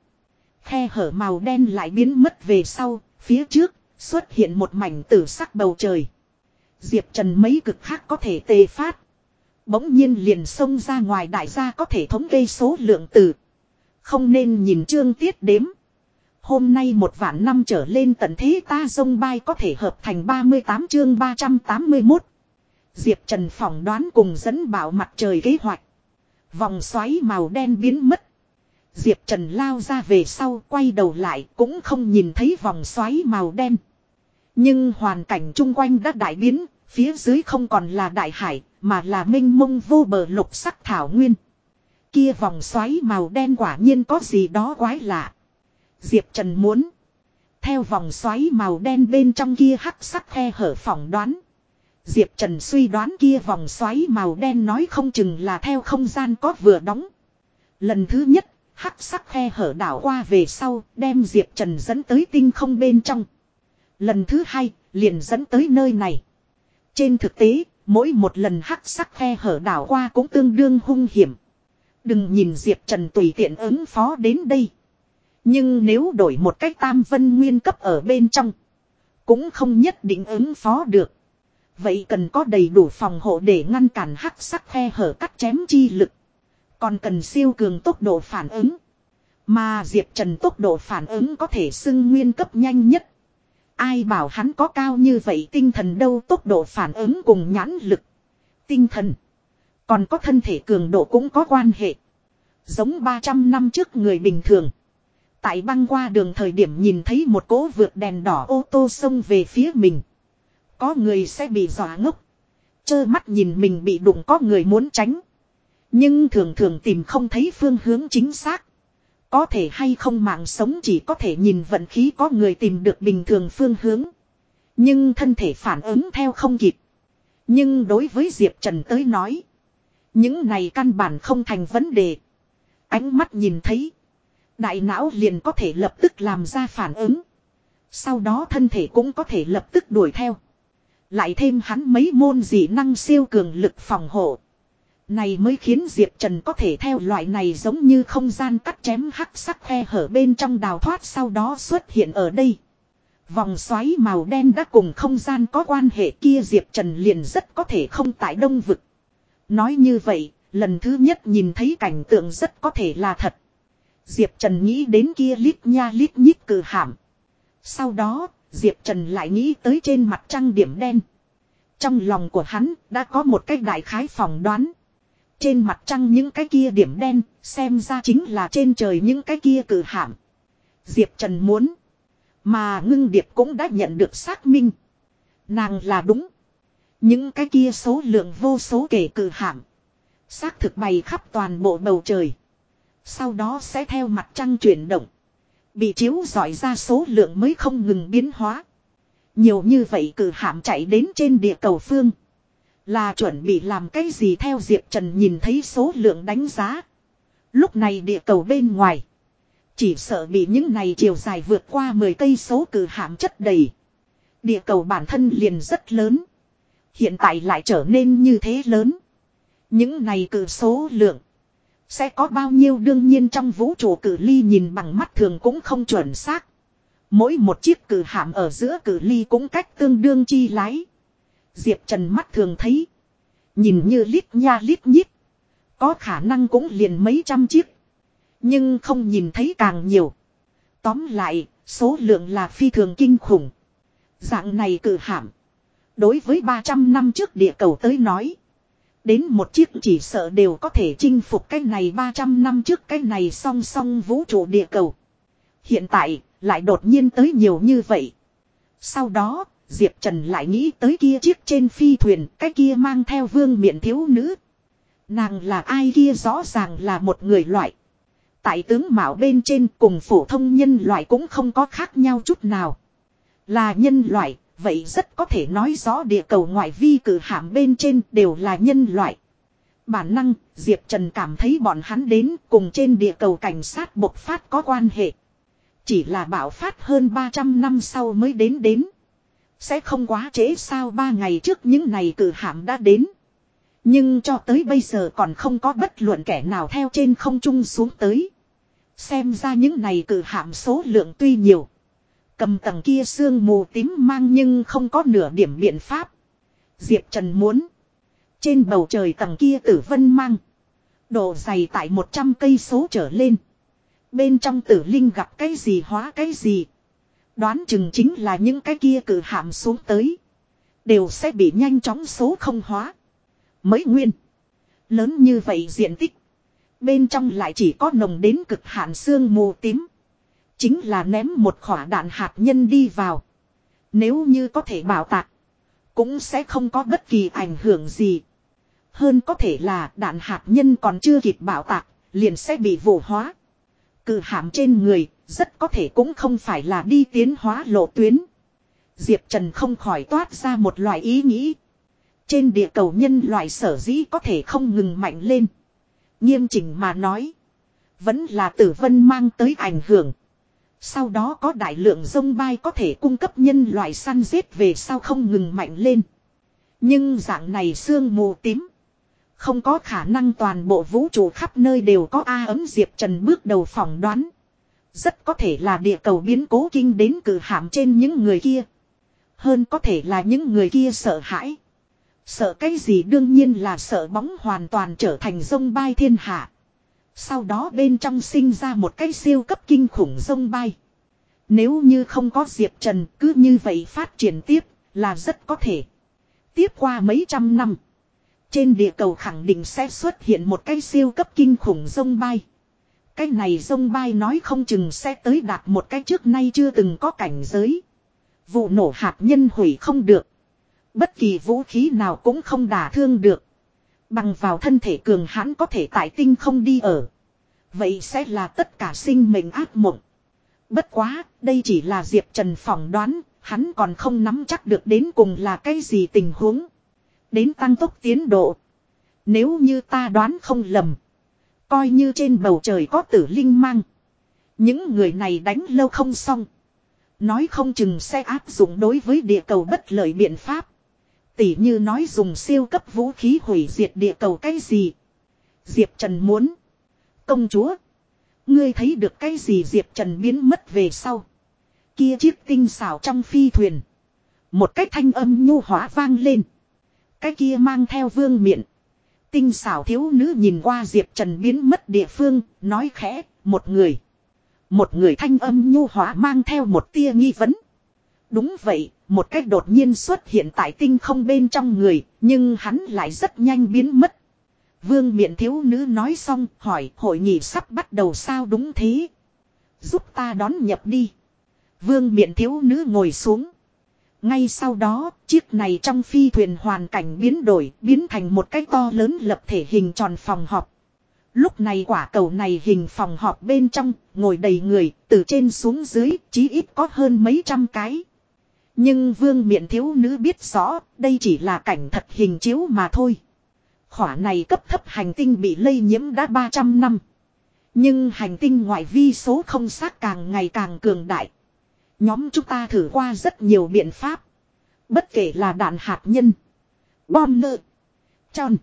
Khe hở màu đen lại biến mất về sau, phía trước, xuất hiện một mảnh tử sắc bầu trời. Diệp Trần mấy cực khác có thể tê phát. Bỗng nhiên liền xông ra ngoài đại gia có thể thống kê số lượng từ. Không nên nhìn chương tiết đếm. Hôm nay một vạn năm trở lên tận thế ta dông bay có thể hợp thành 38 chương 381. Diệp Trần phỏng đoán cùng dẫn bảo mặt trời kế hoạch. Vòng xoáy màu đen biến mất. Diệp Trần lao ra về sau quay đầu lại cũng không nhìn thấy vòng xoáy màu đen. Nhưng hoàn cảnh chung quanh đã đại biến, phía dưới không còn là đại hải, mà là minh mông vô bờ lục sắc thảo nguyên. Kia vòng xoáy màu đen quả nhiên có gì đó quái lạ. Diệp Trần muốn. Theo vòng xoáy màu đen bên trong kia hắc sắc khe hở phỏng đoán. Diệp Trần suy đoán kia vòng xoáy màu đen nói không chừng là theo không gian có vừa đóng. Lần thứ nhất, hắc sắc khe hở đảo qua về sau, đem Diệp Trần dẫn tới tinh không bên trong. Lần thứ hai, liền dẫn tới nơi này. Trên thực tế, mỗi một lần hắc sắc khe hở đảo qua cũng tương đương hung hiểm. Đừng nhìn Diệp Trần tùy tiện ứng phó đến đây. Nhưng nếu đổi một cách tam vân nguyên cấp ở bên trong. Cũng không nhất định ứng phó được. Vậy cần có đầy đủ phòng hộ để ngăn cản hắc sắc khe hở cắt chém chi lực. Còn cần siêu cường tốc độ phản ứng. Mà Diệp Trần tốc độ phản ứng có thể xưng nguyên cấp nhanh nhất. Ai bảo hắn có cao như vậy tinh thần đâu, tốc độ phản ứng cùng nhãn lực. Tinh thần. Còn có thân thể cường độ cũng có quan hệ. Giống 300 năm trước người bình thường. Tại băng qua đường thời điểm nhìn thấy một cỗ vượt đèn đỏ ô tô xông về phía mình. Có người sẽ bị dọa ngốc. Chơ mắt nhìn mình bị đụng có người muốn tránh. Nhưng thường thường tìm không thấy phương hướng chính xác. Có thể hay không mạng sống chỉ có thể nhìn vận khí có người tìm được bình thường phương hướng. Nhưng thân thể phản ứng theo không kịp. Nhưng đối với Diệp Trần tới nói. Những này căn bản không thành vấn đề. Ánh mắt nhìn thấy. Đại não liền có thể lập tức làm ra phản ứng. Sau đó thân thể cũng có thể lập tức đuổi theo. Lại thêm hắn mấy môn dị năng siêu cường lực phòng hộ. Này mới khiến Diệp Trần có thể theo loại này giống như không gian cắt chém hắc sắc khe hở bên trong đào thoát sau đó xuất hiện ở đây. Vòng xoáy màu đen đã cùng không gian có quan hệ kia Diệp Trần liền rất có thể không tại đông vực. Nói như vậy, lần thứ nhất nhìn thấy cảnh tượng rất có thể là thật. Diệp Trần nghĩ đến kia lít nha lít nhít cử hàm. Sau đó, Diệp Trần lại nghĩ tới trên mặt trăng điểm đen. Trong lòng của hắn đã có một cách đại khái phỏng đoán. Trên mặt trăng những cái kia điểm đen, xem ra chính là trên trời những cái kia cử hạm. Diệp Trần muốn. Mà ngưng điệp cũng đã nhận được xác minh. Nàng là đúng. Những cái kia số lượng vô số kể cử hạm. Xác thực bày khắp toàn bộ bầu trời. Sau đó sẽ theo mặt trăng chuyển động. Bị chiếu dọi ra số lượng mới không ngừng biến hóa. Nhiều như vậy cử hạm chạy đến trên địa cầu phương. Là chuẩn bị làm cái gì theo Diệp Trần nhìn thấy số lượng đánh giá. Lúc này địa cầu bên ngoài. Chỉ sợ bị những này chiều dài vượt qua 10 cây số cử hạm chất đầy. Địa cầu bản thân liền rất lớn. Hiện tại lại trở nên như thế lớn. Những này cử số lượng. Sẽ có bao nhiêu đương nhiên trong vũ trụ cử ly nhìn bằng mắt thường cũng không chuẩn xác. Mỗi một chiếc cử hạm ở giữa cử ly cũng cách tương đương chi lái. Diệp Trần mắt thường thấy. Nhìn như lít nha lít nhít. Có khả năng cũng liền mấy trăm chiếc. Nhưng không nhìn thấy càng nhiều. Tóm lại, số lượng là phi thường kinh khủng. Dạng này cử hạm. Đối với 300 năm trước địa cầu tới nói. Đến một chiếc chỉ sợ đều có thể chinh phục cái này 300 năm trước cái này song song vũ trụ địa cầu. Hiện tại, lại đột nhiên tới nhiều như vậy. Sau đó, Diệp Trần lại nghĩ tới kia chiếc trên phi thuyền, cái kia mang theo vương miện thiếu nữ. Nàng là ai kia rõ ràng là một người loại. Tại tướng Mạo bên trên cùng phổ thông nhân loại cũng không có khác nhau chút nào. Là nhân loại, vậy rất có thể nói rõ địa cầu ngoại vi cử hạm bên trên đều là nhân loại. Bản năng, Diệp Trần cảm thấy bọn hắn đến cùng trên địa cầu cảnh sát bộc phát có quan hệ. Chỉ là bảo phát hơn 300 năm sau mới đến đến. Sẽ không quá trễ sao ba ngày trước những này cử hạm đã đến. Nhưng cho tới bây giờ còn không có bất luận kẻ nào theo trên không trung xuống tới. Xem ra những này cử hạm số lượng tuy nhiều. Cầm tầng kia sương mù tím mang nhưng không có nửa điểm biện pháp. Diệp Trần muốn. Trên bầu trời tầng kia tử vân mang. Độ dày tại 100 cây số trở lên. Bên trong tử linh gặp cái gì hóa cái gì. Đoán chừng chính là những cái kia cử hạm xuống tới. Đều sẽ bị nhanh chóng số không hóa. Mới nguyên. Lớn như vậy diện tích. Bên trong lại chỉ có nồng đến cực hạn xương mù tím. Chính là ném một khỏa đạn hạt nhân đi vào. Nếu như có thể bảo tạc. Cũng sẽ không có bất kỳ ảnh hưởng gì. Hơn có thể là đạn hạt nhân còn chưa kịp bảo tạc. Liền sẽ bị vụ hóa. cử hạm trên người. Rất có thể cũng không phải là đi tiến hóa lộ tuyến. Diệp Trần không khỏi toát ra một loại ý nghĩ. Trên địa cầu nhân loại sở dĩ có thể không ngừng mạnh lên. Nghiêm chỉnh mà nói. Vẫn là tử vân mang tới ảnh hưởng. Sau đó có đại lượng sông bay có thể cung cấp nhân loại săn giết về sau không ngừng mạnh lên. Nhưng dạng này sương mù tím. Không có khả năng toàn bộ vũ trụ khắp nơi đều có A ấm Diệp Trần bước đầu phỏng đoán. Rất có thể là địa cầu biến cố kinh đến cử hạm trên những người kia. Hơn có thể là những người kia sợ hãi. Sợ cái gì đương nhiên là sợ bóng hoàn toàn trở thành sông bay thiên hạ. Sau đó bên trong sinh ra một cái siêu cấp kinh khủng sông bay. Nếu như không có Diệp Trần, cứ như vậy phát triển tiếp, là rất có thể. Tiếp qua mấy trăm năm. Trên địa cầu khẳng định sẽ xuất hiện một cái siêu cấp kinh khủng sông bay. Cái này sông bay nói không chừng sẽ tới đạt một cái trước nay chưa từng có cảnh giới. Vụ nổ hạt nhân hủy không được. Bất kỳ vũ khí nào cũng không đả thương được. Bằng vào thân thể cường hãn có thể tại tinh không đi ở. Vậy sẽ là tất cả sinh mệnh ác mộng. Bất quá, đây chỉ là Diệp Trần phỏng đoán, hắn còn không nắm chắc được đến cùng là cái gì tình huống. Đến tăng tốc tiến độ. Nếu như ta đoán không lầm. Coi như trên bầu trời có tử linh mang. Những người này đánh lâu không xong. Nói không chừng sẽ áp dụng đối với địa cầu bất lợi biện pháp. Tỉ như nói dùng siêu cấp vũ khí hủy diệt địa cầu cái gì. Diệp Trần muốn. Công chúa. Ngươi thấy được cái gì Diệp Trần biến mất về sau. Kia chiếc tinh xảo trong phi thuyền. Một cái thanh âm nhu hóa vang lên. Cái kia mang theo vương miện. Tinh xảo thiếu nữ nhìn qua Diệp Trần biến mất địa phương, nói khẽ, một người. Một người thanh âm nhu hóa mang theo một tia nghi vấn. Đúng vậy, một cách đột nhiên xuất hiện tại tinh không bên trong người, nhưng hắn lại rất nhanh biến mất. Vương miện thiếu nữ nói xong, hỏi hội nghị sắp bắt đầu sao đúng thế. Giúp ta đón nhập đi. Vương miện thiếu nữ ngồi xuống. Ngay sau đó, chiếc này trong phi thuyền hoàn cảnh biến đổi, biến thành một cái to lớn lập thể hình tròn phòng họp. Lúc này quả cầu này hình phòng họp bên trong, ngồi đầy người, từ trên xuống dưới, chí ít có hơn mấy trăm cái. Nhưng vương miện thiếu nữ biết rõ, đây chỉ là cảnh thật hình chiếu mà thôi. Khỏa này cấp thấp hành tinh bị lây nhiễm đã 300 năm. Nhưng hành tinh ngoại vi số không xác càng ngày càng cường đại. Nhóm chúng ta thử qua rất nhiều biện pháp. Bất kể là đạn hạt nhân, bom nợ, tròn,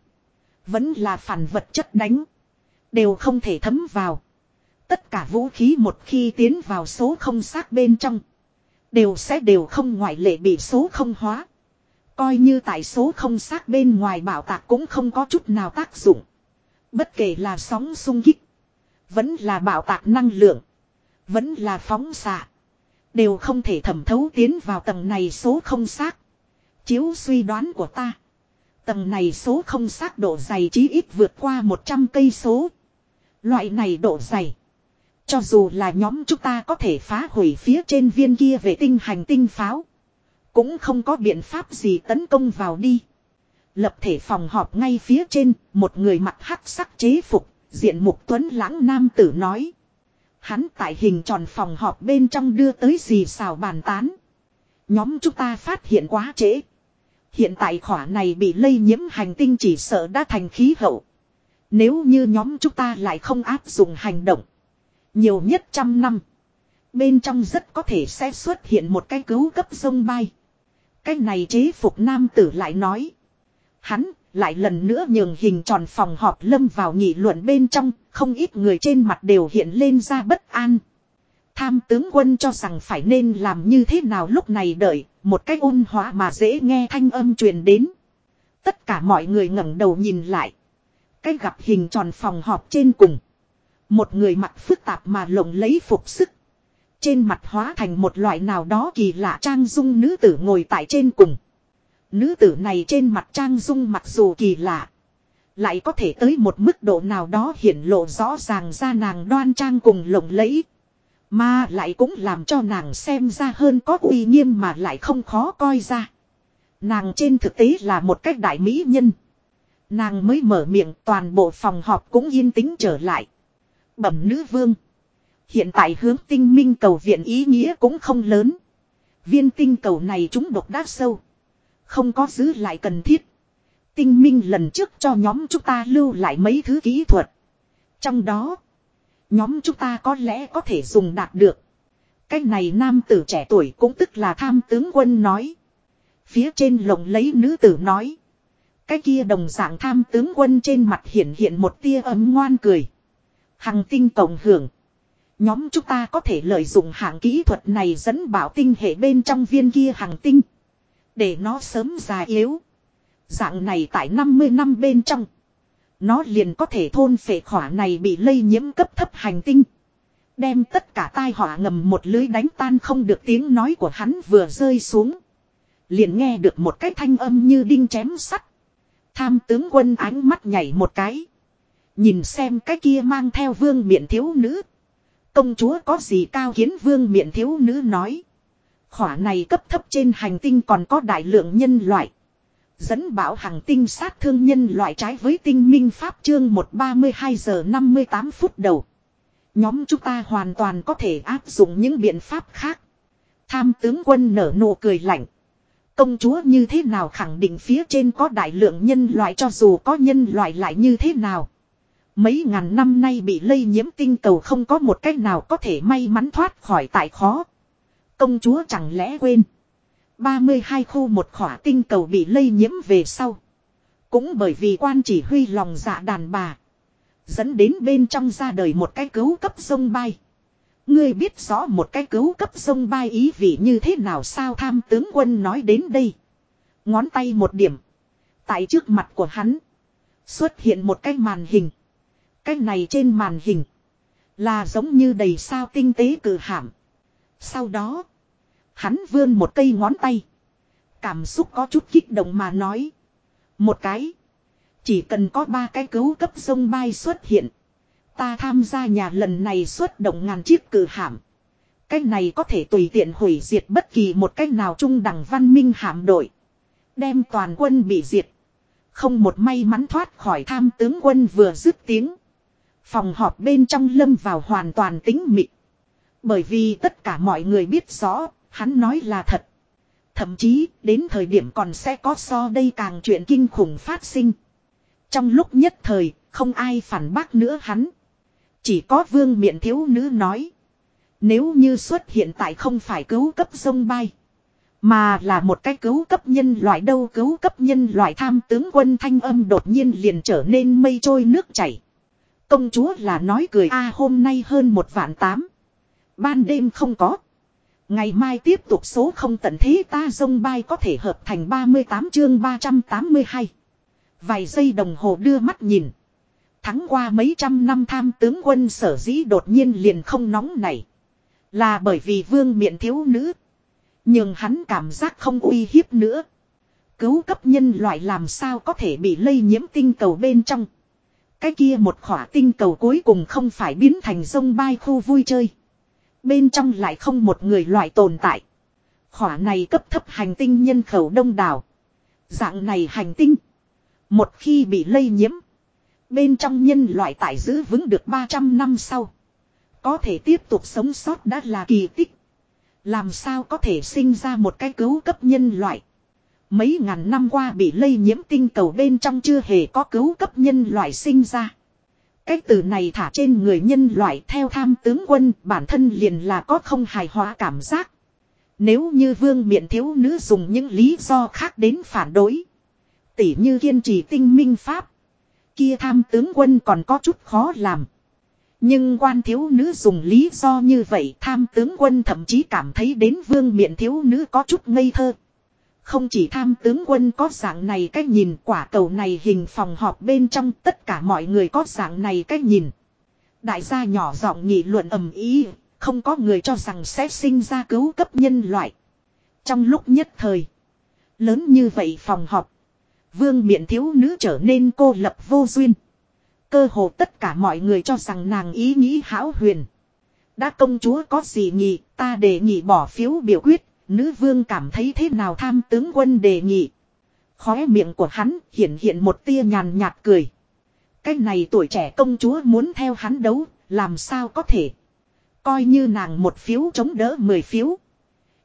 vẫn là phản vật chất đánh. Đều không thể thấm vào. Tất cả vũ khí một khi tiến vào số không xác bên trong. Đều sẽ đều không ngoại lệ bị số không hóa. Coi như tại số không xác bên ngoài bảo tạc cũng không có chút nào tác dụng. Bất kể là sóng sung kích. Vẫn là bảo tạc năng lượng. Vẫn là phóng xạ. Đều không thể thẩm thấu tiến vào tầng này số không xác. Chiếu suy đoán của ta. Tầng này số không xác độ dày chí ít vượt qua 100 cây số. Loại này độ dày. Cho dù là nhóm chúng ta có thể phá hủy phía trên viên kia vệ tinh hành tinh pháo. Cũng không có biện pháp gì tấn công vào đi. Lập thể phòng họp ngay phía trên, một người mặc hắc sắc chế phục, diện mục tuấn lãng nam tử nói. Hắn tại hình tròn phòng họp bên trong đưa tới gì xào bàn tán. Nhóm chúng ta phát hiện quá trễ. Hiện tại khỏa này bị lây nhiễm hành tinh chỉ sợ đã thành khí hậu. Nếu như nhóm chúng ta lại không áp dụng hành động. Nhiều nhất trăm năm. Bên trong rất có thể sẽ xuất hiện một cái cứu cấp sông bay. Cái này chế phục nam tử lại nói. Hắn lại lần nữa nhường hình tròn phòng họp lâm vào nghị luận bên trong, không ít người trên mặt đều hiện lên ra bất an. Tham tướng quân cho rằng phải nên làm như thế nào lúc này đợi, một cách ôn hóa mà dễ nghe thanh âm truyền đến. Tất cả mọi người ngẩng đầu nhìn lại. Cái gặp hình tròn phòng họp trên cùng. Một người mặt phức tạp mà lộng lấy phục sức. Trên mặt hóa thành một loại nào đó kỳ lạ trang dung nữ tử ngồi tại trên cùng. Nữ tử này trên mặt trang dung mặc dù kỳ lạ. Lại có thể tới một mức độ nào đó hiển lộ rõ ràng ra nàng đoan trang cùng lộng lẫy. Mà lại cũng làm cho nàng xem ra hơn có uy nghiêm mà lại không khó coi ra. Nàng trên thực tế là một cách đại mỹ nhân. Nàng mới mở miệng, toàn bộ phòng họp cũng yên tĩnh trở lại. Bẩm nữ vương. Hiện tại hướng tinh minh cầu viện ý nghĩa cũng không lớn. Viên tinh cầu này chúng độc đá sâu. Không có giữ lại cần thiết. Tinh minh lần trước cho nhóm chúng ta lưu lại mấy thứ kỹ thuật. Trong đó, nhóm chúng ta có lẽ có thể dùng đạt được. Cái này nam tử trẻ tuổi cũng tức là tham tướng quân nói. Phía trên lồng lấy nữ tử nói. Cái kia đồng dạng tham tướng quân trên mặt hiện hiện một tia ấm ngoan cười. Hằng tinh tổng hưởng. Nhóm chúng ta có thể lợi dụng hạng kỹ thuật này dẫn bảo tinh hệ bên trong viên kia hằng tinh. Để nó sớm già yếu. Dạng này tại 50 năm bên trong. Nó liền có thể thôn phệ khỏa này bị lây nhiễm cấp thấp hành tinh. Đem tất cả tai họa ngầm một lưới đánh tan không được tiếng nói của hắn vừa rơi xuống. Liền nghe được một cái thanh âm như đinh chém sắt. Tham tướng quân ánh mắt nhảy một cái. Nhìn xem cái kia mang theo vương miện thiếu nữ. Công chúa có gì cao kiến vương miện thiếu nữ nói. Khỏa này cấp thấp trên hành tinh còn có đại lượng nhân loại. Dẫn bảo hàng tinh sát thương nhân loại trái với tinh minh pháp chương 132 giờ 58 phút đầu. Nhóm chúng ta hoàn toàn có thể áp dụng những biện pháp khác. Tham tướng quân nở nụ cười lạnh. Công chúa như thế nào khẳng định phía trên có đại lượng nhân loại cho dù có nhân loại lại như thế nào. Mấy ngàn năm nay bị lây nhiễm tinh cầu không có một cách nào có thể may mắn thoát khỏi tại khó. Công chúa chẳng lẽ quên. 32 khu một khỏa tinh cầu bị lây nhiễm về sau. Cũng bởi vì quan chỉ huy lòng dạ đàn bà. Dẫn đến bên trong ra đời một cái cứu cấp sông bay. Ngươi biết rõ một cái cứu cấp sông bay ý vị như thế nào sao tham tướng quân nói đến đây. Ngón tay một điểm. Tại trước mặt của hắn. Xuất hiện một cái màn hình. Cái này trên màn hình. Là giống như đầy sao tinh tế cử hàm. Sau đó. Hắn vươn một cây ngón tay. Cảm xúc có chút kích động mà nói. Một cái. Chỉ cần có ba cái cứu cấp sông bay xuất hiện. Ta tham gia nhà lần này xuất động ngàn chiếc cử hạm. Cái này có thể tùy tiện hủy diệt bất kỳ một cách nào trung đẳng văn minh hạm đội. Đem toàn quân bị diệt. Không một may mắn thoát khỏi tham tướng quân vừa dứt tiếng. Phòng họp bên trong lâm vào hoàn toàn tính mịt. Bởi vì tất cả mọi người biết rõ, hắn nói là thật. Thậm chí, đến thời điểm còn sẽ có so đây càng chuyện kinh khủng phát sinh. Trong lúc nhất thời, không ai phản bác nữa hắn. Chỉ có vương miện thiếu nữ nói. Nếu như xuất hiện tại không phải cứu cấp sông bay. Mà là một cái cứu cấp nhân loại đâu cứu cấp nhân loại tham tướng quân thanh âm đột nhiên liền trở nên mây trôi nước chảy. Công chúa là nói cười a hôm nay hơn một vạn tám. Ban đêm không có. Ngày mai tiếp tục số không tận thế ta dông bay có thể hợp thành 38 chương 382. Vài giây đồng hồ đưa mắt nhìn. Thắng qua mấy trăm năm tham tướng quân sở dĩ đột nhiên liền không nóng này. Là bởi vì vương miện thiếu nữ. Nhưng hắn cảm giác không uy hiếp nữa. Cứu cấp nhân loại làm sao có thể bị lây nhiễm tinh cầu bên trong. Cái kia một khỏa tinh cầu cuối cùng không phải biến thành sông bay khu vui chơi. Bên trong lại không một người loại tồn tại. Khỏa này cấp thấp hành tinh nhân khẩu đông đảo. Dạng này hành tinh. Một khi bị lây nhiễm. Bên trong nhân loại tại giữ vững được 300 năm sau. Có thể tiếp tục sống sót đã là kỳ tích. Làm sao có thể sinh ra một cái cứu cấp nhân loại. Mấy ngàn năm qua bị lây nhiễm tinh cầu bên trong chưa hề có cứu cấp nhân loại sinh ra. Cái từ này thả trên người nhân loại theo tham tướng quân, bản thân liền là có không hài hòa cảm giác. Nếu như vương miện thiếu nữ dùng những lý do khác đến phản đối. Tỉ như kiên trì tinh minh pháp. Kia tham tướng quân còn có chút khó làm. Nhưng quan thiếu nữ dùng lý do như vậy, tham tướng quân thậm chí cảm thấy đến vương miện thiếu nữ có chút ngây thơ. Không chỉ tham tướng quân có dạng này cách nhìn quả cầu này hình phòng họp bên trong tất cả mọi người có dạng này cách nhìn. Đại gia nhỏ giọng nghị luận ầm ý, không có người cho rằng sẽ sinh ra cứu cấp nhân loại. Trong lúc nhất thời, lớn như vậy phòng họp, vương miện thiếu nữ trở nên cô lập vô duyên. Cơ hồ tất cả mọi người cho rằng nàng ý nghĩ hão huyền. Đã công chúa có gì nhỉ, ta để nhị bỏ phiếu biểu quyết, Nữ vương cảm thấy thế nào tham tướng quân đề nghị. Khóe miệng của hắn hiện hiện một tia nhàn nhạt cười. Cái này tuổi trẻ công chúa muốn theo hắn đấu, làm sao có thể. Coi như nàng một phiếu chống đỡ mười phiếu.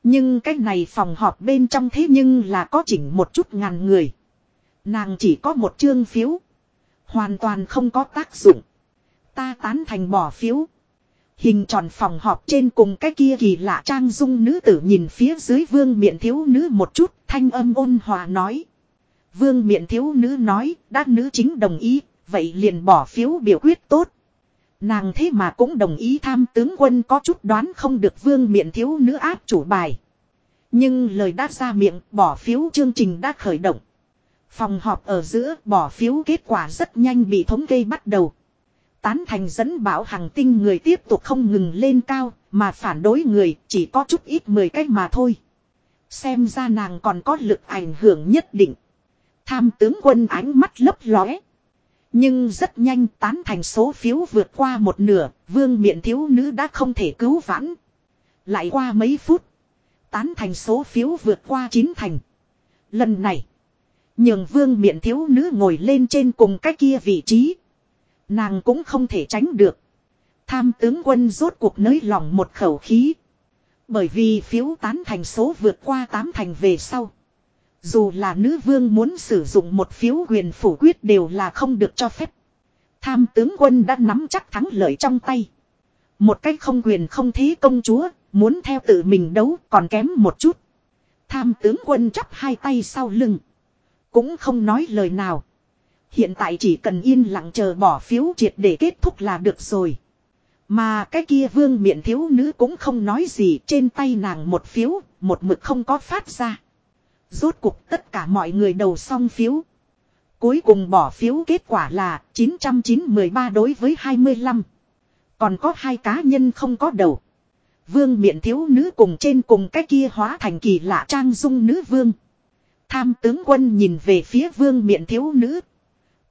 Nhưng cái này phòng họp bên trong thế nhưng là có chỉnh một chút ngàn người. Nàng chỉ có một chương phiếu. Hoàn toàn không có tác dụng. Ta tán thành bỏ phiếu. Hình tròn phòng họp trên cùng cái kia kỳ lạ trang dung nữ tử nhìn phía dưới vương miện thiếu nữ một chút, thanh âm ôn hòa nói. Vương miện thiếu nữ nói, đã nữ chính đồng ý, vậy liền bỏ phiếu biểu quyết tốt. Nàng thế mà cũng đồng ý tham tướng quân có chút đoán không được vương miện thiếu nữ áp chủ bài. Nhưng lời đã ra miệng, bỏ phiếu chương trình đã khởi động. Phòng họp ở giữa bỏ phiếu kết quả rất nhanh bị thống kê bắt đầu. Tán thành dẫn bảo hàng tinh người tiếp tục không ngừng lên cao, mà phản đối người chỉ có chút ít mười cách mà thôi. Xem ra nàng còn có lực ảnh hưởng nhất định. Tham tướng quân ánh mắt lấp lóe. Nhưng rất nhanh tán thành số phiếu vượt qua một nửa, vương miện thiếu nữ đã không thể cứu vãn. Lại qua mấy phút, tán thành số phiếu vượt qua chín thành. Lần này, nhường vương miện thiếu nữ ngồi lên trên cùng cái kia vị trí. Nàng cũng không thể tránh được. Tham tướng quân rốt cuộc nới lòng một khẩu khí. Bởi vì phiếu tán thành số vượt qua tám thành về sau. Dù là nữ vương muốn sử dụng một phiếu quyền phủ quyết đều là không được cho phép. Tham tướng quân đã nắm chắc thắng lợi trong tay. Một cách không quyền không thế công chúa, muốn theo tự mình đấu còn kém một chút. Tham tướng quân chắp hai tay sau lưng. Cũng không nói lời nào. Hiện tại chỉ cần yên lặng chờ bỏ phiếu triệt để kết thúc là được rồi. Mà cái kia vương miện thiếu nữ cũng không nói gì trên tay nàng một phiếu, một mực không có phát ra. Rốt cục tất cả mọi người đầu xong phiếu. Cuối cùng bỏ phiếu kết quả là 913 đối với 25. Còn có hai cá nhân không có đầu. Vương miện thiếu nữ cùng trên cùng cái kia hóa thành kỳ lạ trang dung nữ vương. Tham tướng quân nhìn về phía vương miện thiếu nữ.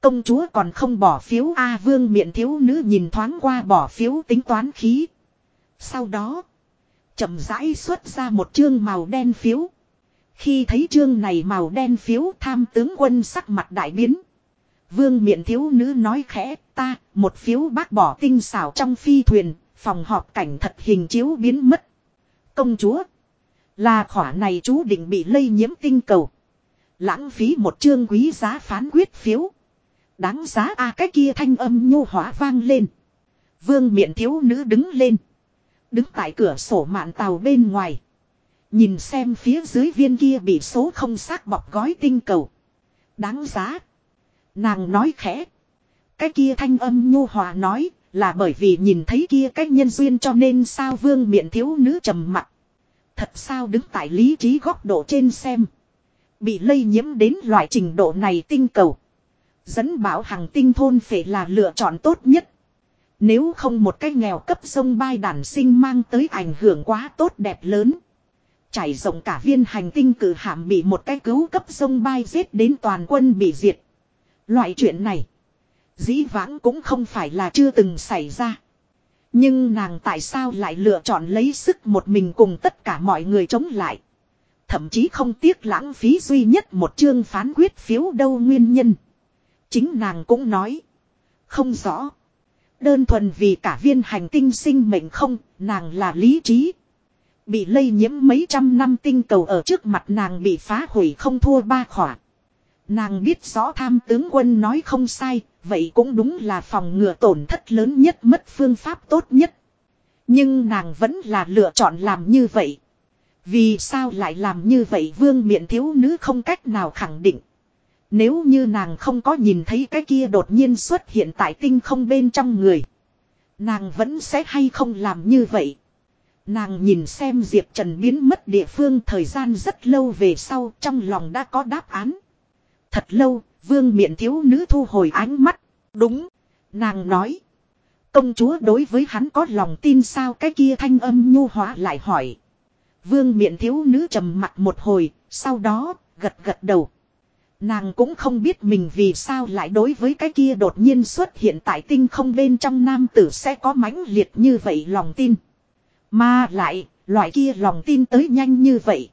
Công chúa còn không bỏ phiếu A vương miện thiếu nữ nhìn thoáng qua bỏ phiếu tính toán khí. Sau đó. chậm rãi xuất ra một chương màu đen phiếu. Khi thấy chương này màu đen phiếu, tham tướng quân sắc mặt đại biến. Vương miện thiếu nữ nói khẽ, ta, một phiếu bác bỏ tinh xảo trong phi thuyền, phòng họp cảnh thật hình chiếu biến mất. Công chúa. Là khỏa này chú định bị lây nhiễm tinh cầu. Lãng phí một chương quý giá phán quyết phiếu. Đáng giá a, cái kia thanh âm nhu hóa vang lên. Vương miện thiếu nữ đứng lên. Đứng tại cửa sổ mạn tàu bên ngoài. Nhìn xem phía dưới viên kia bị số không xác bọc gói tinh cầu. Đáng giá. Nàng nói khẽ. Cái kia thanh âm nhu hòa nói là bởi vì nhìn thấy kia cách nhân duyên cho nên sao vương miện thiếu nữ trầm mặt. Thật sao đứng tại lý trí góc độ trên xem. Bị lây nhiễm đến loại trình độ này tinh cầu. Dẫn bảo hàng tinh thôn phải là lựa chọn tốt nhất. Nếu không một cái nghèo cấp sông bay đàn sinh mang tới ảnh hưởng quá tốt đẹp lớn. Trải rộng cả viên hành tinh cử hạm bị một cái cứu cấp sông bay giết đến toàn quân bị diệt. Loại chuyện này. Dĩ vãng cũng không phải là chưa từng xảy ra. Nhưng nàng tại sao lại lựa chọn lấy sức một mình cùng tất cả mọi người chống lại. Thậm chí không tiếc lãng phí duy nhất một chương phán quyết phiếu đâu nguyên nhân. Chính nàng cũng nói. Không rõ. Đơn thuần vì cả viên hành tinh sinh mệnh không, nàng là lý trí. Bị lây nhiễm mấy trăm năm tinh cầu ở trước mặt nàng bị phá hủy không thua ba khỏa. Nàng biết rõ tham tướng quân nói không sai, vậy cũng đúng là phòng ngừa tổn thất lớn nhất mất phương pháp tốt nhất. Nhưng nàng vẫn là lựa chọn làm như vậy. Vì sao lại làm như vậy vương miện thiếu nữ không cách nào khẳng định. Nếu như nàng không có nhìn thấy cái kia đột nhiên xuất hiện tại tinh không bên trong người. Nàng vẫn sẽ hay không làm như vậy. Nàng nhìn xem Diệp Trần biến mất địa phương thời gian rất lâu về sau trong lòng đã có đáp án. Thật lâu, vương miện thiếu nữ thu hồi ánh mắt. Đúng, nàng nói. Công chúa đối với hắn có lòng tin sao cái kia thanh âm nhu hóa lại hỏi. Vương miện thiếu nữ trầm mặt một hồi, sau đó, gật gật đầu. Nàng cũng không biết mình vì sao lại đối với cái kia đột nhiên xuất hiện tại tinh không bên trong nam tử sẽ có mãnh liệt như vậy lòng tin. Mà lại, loại kia lòng tin tới nhanh như vậy.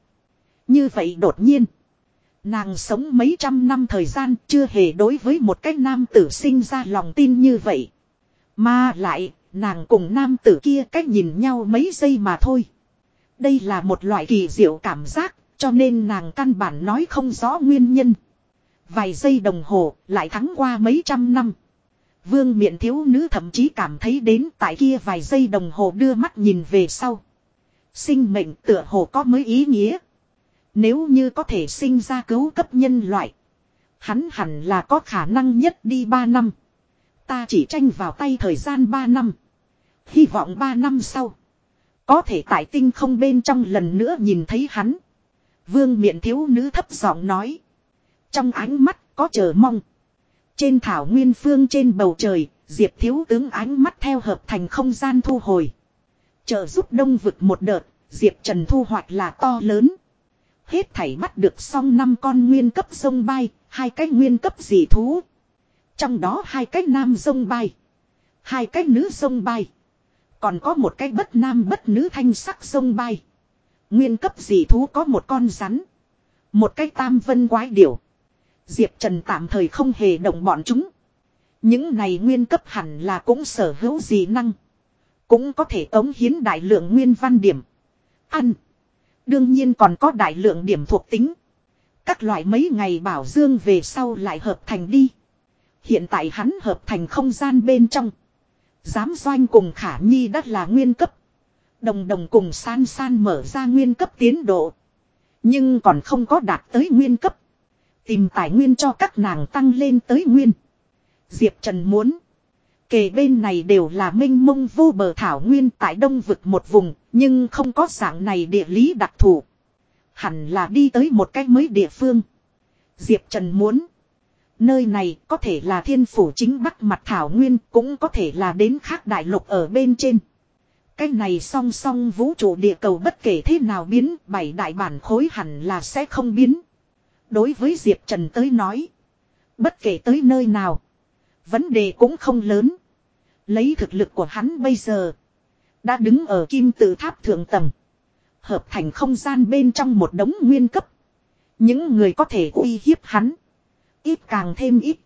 Như vậy đột nhiên. Nàng sống mấy trăm năm thời gian chưa hề đối với một cái nam tử sinh ra lòng tin như vậy. Mà lại, nàng cùng nam tử kia cách nhìn nhau mấy giây mà thôi. Đây là một loại kỳ diệu cảm giác, cho nên nàng căn bản nói không rõ nguyên nhân. Vài giây đồng hồ, lại thắng qua mấy trăm năm. Vương miện thiếu nữ thậm chí cảm thấy đến tại kia vài giây đồng hồ đưa mắt nhìn về sau. Sinh mệnh tựa hồ có mới ý nghĩa. Nếu như có thể sinh ra cứu cấp nhân loại. Hắn hẳn là có khả năng nhất đi 3 năm. Ta chỉ tranh vào tay thời gian 3 năm. Hy vọng 3 năm sau. Có thể tại tinh không bên trong lần nữa nhìn thấy hắn. Vương miện thiếu nữ thấp giọng nói. Trong ánh mắt có chờ mong. Trên thảo nguyên phương trên bầu trời, Diệp thiếu tướng ánh mắt theo hợp thành không gian thu hồi. Trợ giúp đông vực một đợt, Diệp Trần thu hoạch là to lớn. Hết thảy bắt được xong năm con nguyên cấp sông bay, hai cái nguyên cấp dị thú. Trong đó hai cái nam sông bay. Hai cái nữ sông bay. Còn có một cái bất nam bất nữ thanh sắc sông bay. Nguyên cấp dị thú có một con rắn. Một cái tam vân quái điểu. Diệp Trần tạm thời không hề động bọn chúng. Những này nguyên cấp hẳn là cũng sở hữu dị năng. Cũng có thể tống hiến đại lượng nguyên văn điểm. Ăn. Đương nhiên còn có đại lượng điểm thuộc tính. Các loại mấy ngày bảo dương về sau lại hợp thành đi. Hiện tại hắn hợp thành không gian bên trong. Giám doanh cùng khả nhi đất là nguyên cấp. Đồng đồng cùng san san mở ra nguyên cấp tiến độ. Nhưng còn không có đạt tới nguyên cấp. Tìm tài nguyên cho các nàng tăng lên tới nguyên. Diệp Trần muốn. Kề bên này đều là minh mông vô bờ thảo nguyên tại đông vực một vùng, nhưng không có dạng này địa lý đặc thù. Hẳn là đi tới một cách mới địa phương. Diệp Trần muốn. Nơi này có thể là thiên phủ chính bắc mặt thảo nguyên, cũng có thể là đến khác đại lục ở bên trên. Cái này song song vũ trụ địa cầu bất kể thế nào biến, bảy đại bản khối hẳn là sẽ không biến. Đối với Diệp Trần tới nói, bất kể tới nơi nào, vấn đề cũng không lớn. Lấy thực lực của hắn bây giờ, đã đứng ở kim tự tháp thượng tầng, hợp thành không gian bên trong một đống nguyên cấp. Những người có thể uy hiếp hắn, ít càng thêm ít.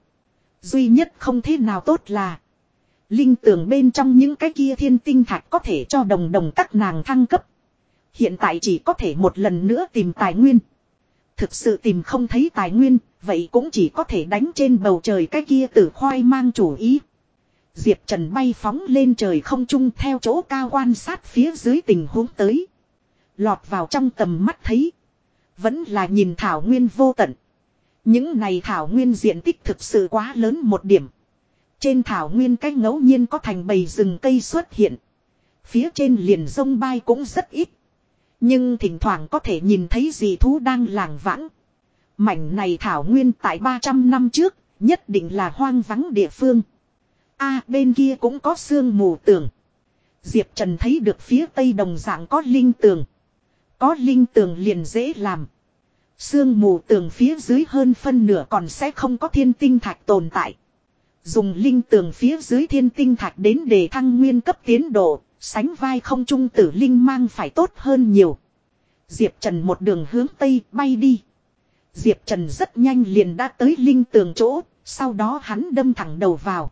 Duy nhất không thế nào tốt là Linh tường bên trong những cái kia thiên tinh thạch có thể cho đồng đồng các nàng thăng cấp. Hiện tại chỉ có thể một lần nữa tìm tài nguyên. Thực sự tìm không thấy tài nguyên, vậy cũng chỉ có thể đánh trên bầu trời cái kia tử khoai mang chủ ý. Diệp Trần bay phóng lên trời không trung theo chỗ cao quan sát phía dưới tình huống tới. Lọt vào trong tầm mắt thấy. Vẫn là nhìn thảo nguyên vô tận. Những này thảo nguyên diện tích thực sự quá lớn một điểm. Trên thảo nguyên cách ngẫu nhiên có thành bầy rừng cây xuất hiện. Phía trên liền sông bay cũng rất ít. Nhưng thỉnh thoảng có thể nhìn thấy dị thú đang làng vãng. Mảnh này thảo nguyên tại 300 năm trước, nhất định là hoang vắng địa phương. a bên kia cũng có sương mù tường. Diệp Trần thấy được phía tây đồng dạng có linh tường. Có linh tường liền dễ làm. Sương mù tường phía dưới hơn phân nửa còn sẽ không có thiên tinh thạch tồn tại. Dùng linh tường phía dưới thiên tinh thạch đến để thăng nguyên cấp tiến độ, sánh vai không trung tử linh mang phải tốt hơn nhiều. Diệp Trần một đường hướng tây bay đi. Diệp Trần rất nhanh liền đã tới linh tường chỗ, sau đó hắn đâm thẳng đầu vào.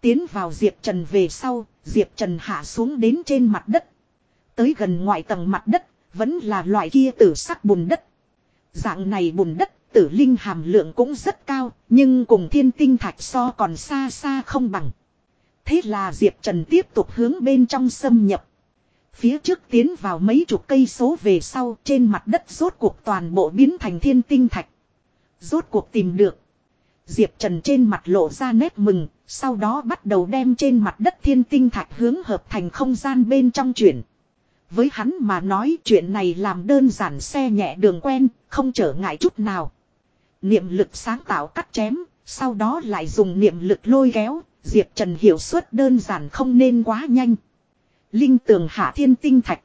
Tiến vào Diệp Trần về sau, Diệp Trần hạ xuống đến trên mặt đất. Tới gần ngoại tầng mặt đất, vẫn là loại kia tử sắc bùn đất. Dạng này bùn đất tử linh hàm lượng cũng rất cao, nhưng cùng thiên tinh thạch so còn xa xa không bằng. Thế là Diệp Trần tiếp tục hướng bên trong xâm nhập. Phía trước tiến vào mấy chục cây số về sau trên mặt đất rốt cuộc toàn bộ biến thành thiên tinh thạch. Rốt cuộc tìm được. Diệp Trần trên mặt lộ ra nét mừng, sau đó bắt đầu đem trên mặt đất thiên tinh thạch hướng hợp thành không gian bên trong chuyển. Với hắn mà nói chuyện này làm đơn giản xe nhẹ đường quen, không trở ngại chút nào. Niệm lực sáng tạo cắt chém, sau đó lại dùng niệm lực lôi kéo, Diệp Trần hiểu suất đơn giản không nên quá nhanh. Linh tường hạ thiên tinh thạch.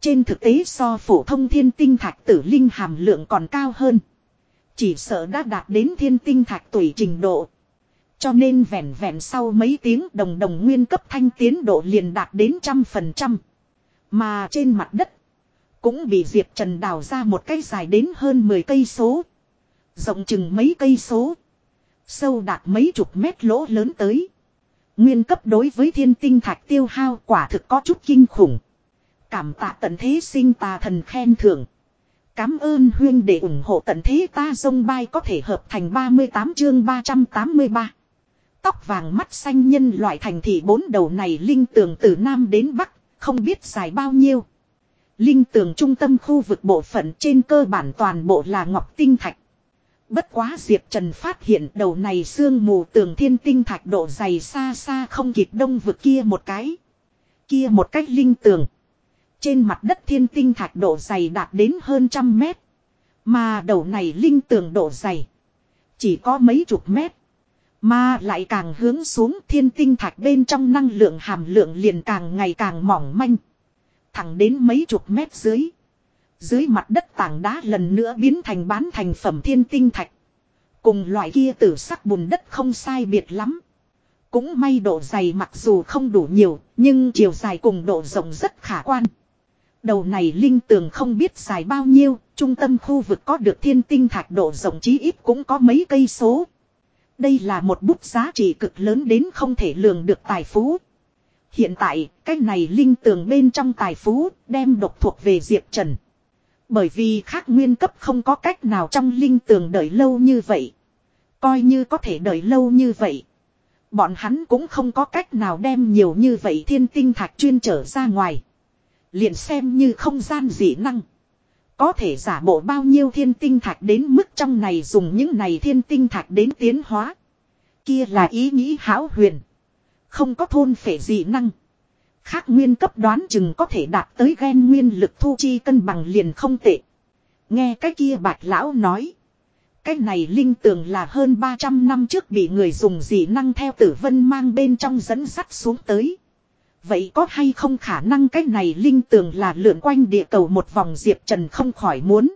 Trên thực tế so phổ thông thiên tinh thạch tử linh hàm lượng còn cao hơn. Chỉ sợ đã đạt đến thiên tinh thạch tuổi trình độ. Cho nên vẹn vẹn sau mấy tiếng đồng đồng nguyên cấp thanh tiến độ liền đạt đến trăm phần trăm. Mà trên mặt đất, cũng bị Diệp Trần đào ra một cây dài đến hơn 10 cây số. Rộng chừng mấy cây số. Sâu đạt mấy chục mét lỗ lớn tới. Nguyên cấp đối với thiên tinh thạch tiêu hao quả thực có chút kinh khủng. Cảm tạ tận thế sinh tà thần khen thưởng. Cám ơn huyên để ủng hộ tận thế ta dông bay có thể hợp thành 38 chương 383. Tóc vàng mắt xanh nhân loại thành thị bốn đầu này linh tường từ Nam đến Bắc, không biết dài bao nhiêu. Linh tường trung tâm khu vực bộ phận trên cơ bản toàn bộ là ngọc tinh thạch. Bất quá Diệp Trần phát hiện đầu này sương mù tường thiên tinh thạch độ dày xa xa không kịp đông vực kia một cái. Kia một cách linh tường. Trên mặt đất thiên tinh thạch độ dày đạt đến hơn trăm mét. Mà đầu này linh tường độ dày. Chỉ có mấy chục mét. Mà lại càng hướng xuống thiên tinh thạch bên trong năng lượng hàm lượng liền càng ngày càng mỏng manh. Thẳng đến mấy chục mét dưới. Dưới mặt đất tảng đá lần nữa biến thành bán thành phẩm thiên tinh thạch. Cùng loại kia tử sắc bùn đất không sai biệt lắm. Cũng may độ dày mặc dù không đủ nhiều, nhưng chiều dài cùng độ rộng rất khả quan. Đầu này linh tường không biết dài bao nhiêu, trung tâm khu vực có được thiên tinh thạch độ rộng chí ít cũng có mấy cây số. Đây là một bút giá trị cực lớn đến không thể lường được tài phú. Hiện tại, cái này linh tường bên trong tài phú đem độc thuộc về Diệp Trần. Bởi vì khác nguyên cấp không có cách nào trong linh tường đợi lâu như vậy. Coi như có thể đợi lâu như vậy. Bọn hắn cũng không có cách nào đem nhiều như vậy thiên tinh thạch chuyên trở ra ngoài. Liền xem như không gian dị năng. Có thể giả bộ bao nhiêu thiên tinh thạch đến mức trong này dùng những này thiên tinh thạch đến tiến hóa. Kia là ý nghĩ hão huyền. Không có thôn phệ dị năng. Khác nguyên cấp đoán chừng có thể đạt tới gen nguyên lực thu chi cân bằng liền không tệ. Nghe cái kia bạch lão nói. Cái này linh tường là hơn 300 năm trước bị người dùng dị năng theo tử vân mang bên trong dẫn sắt xuống tới. Vậy có hay không khả năng cái này linh tường là lượn quanh địa cầu một vòng Diệp Trần không khỏi muốn.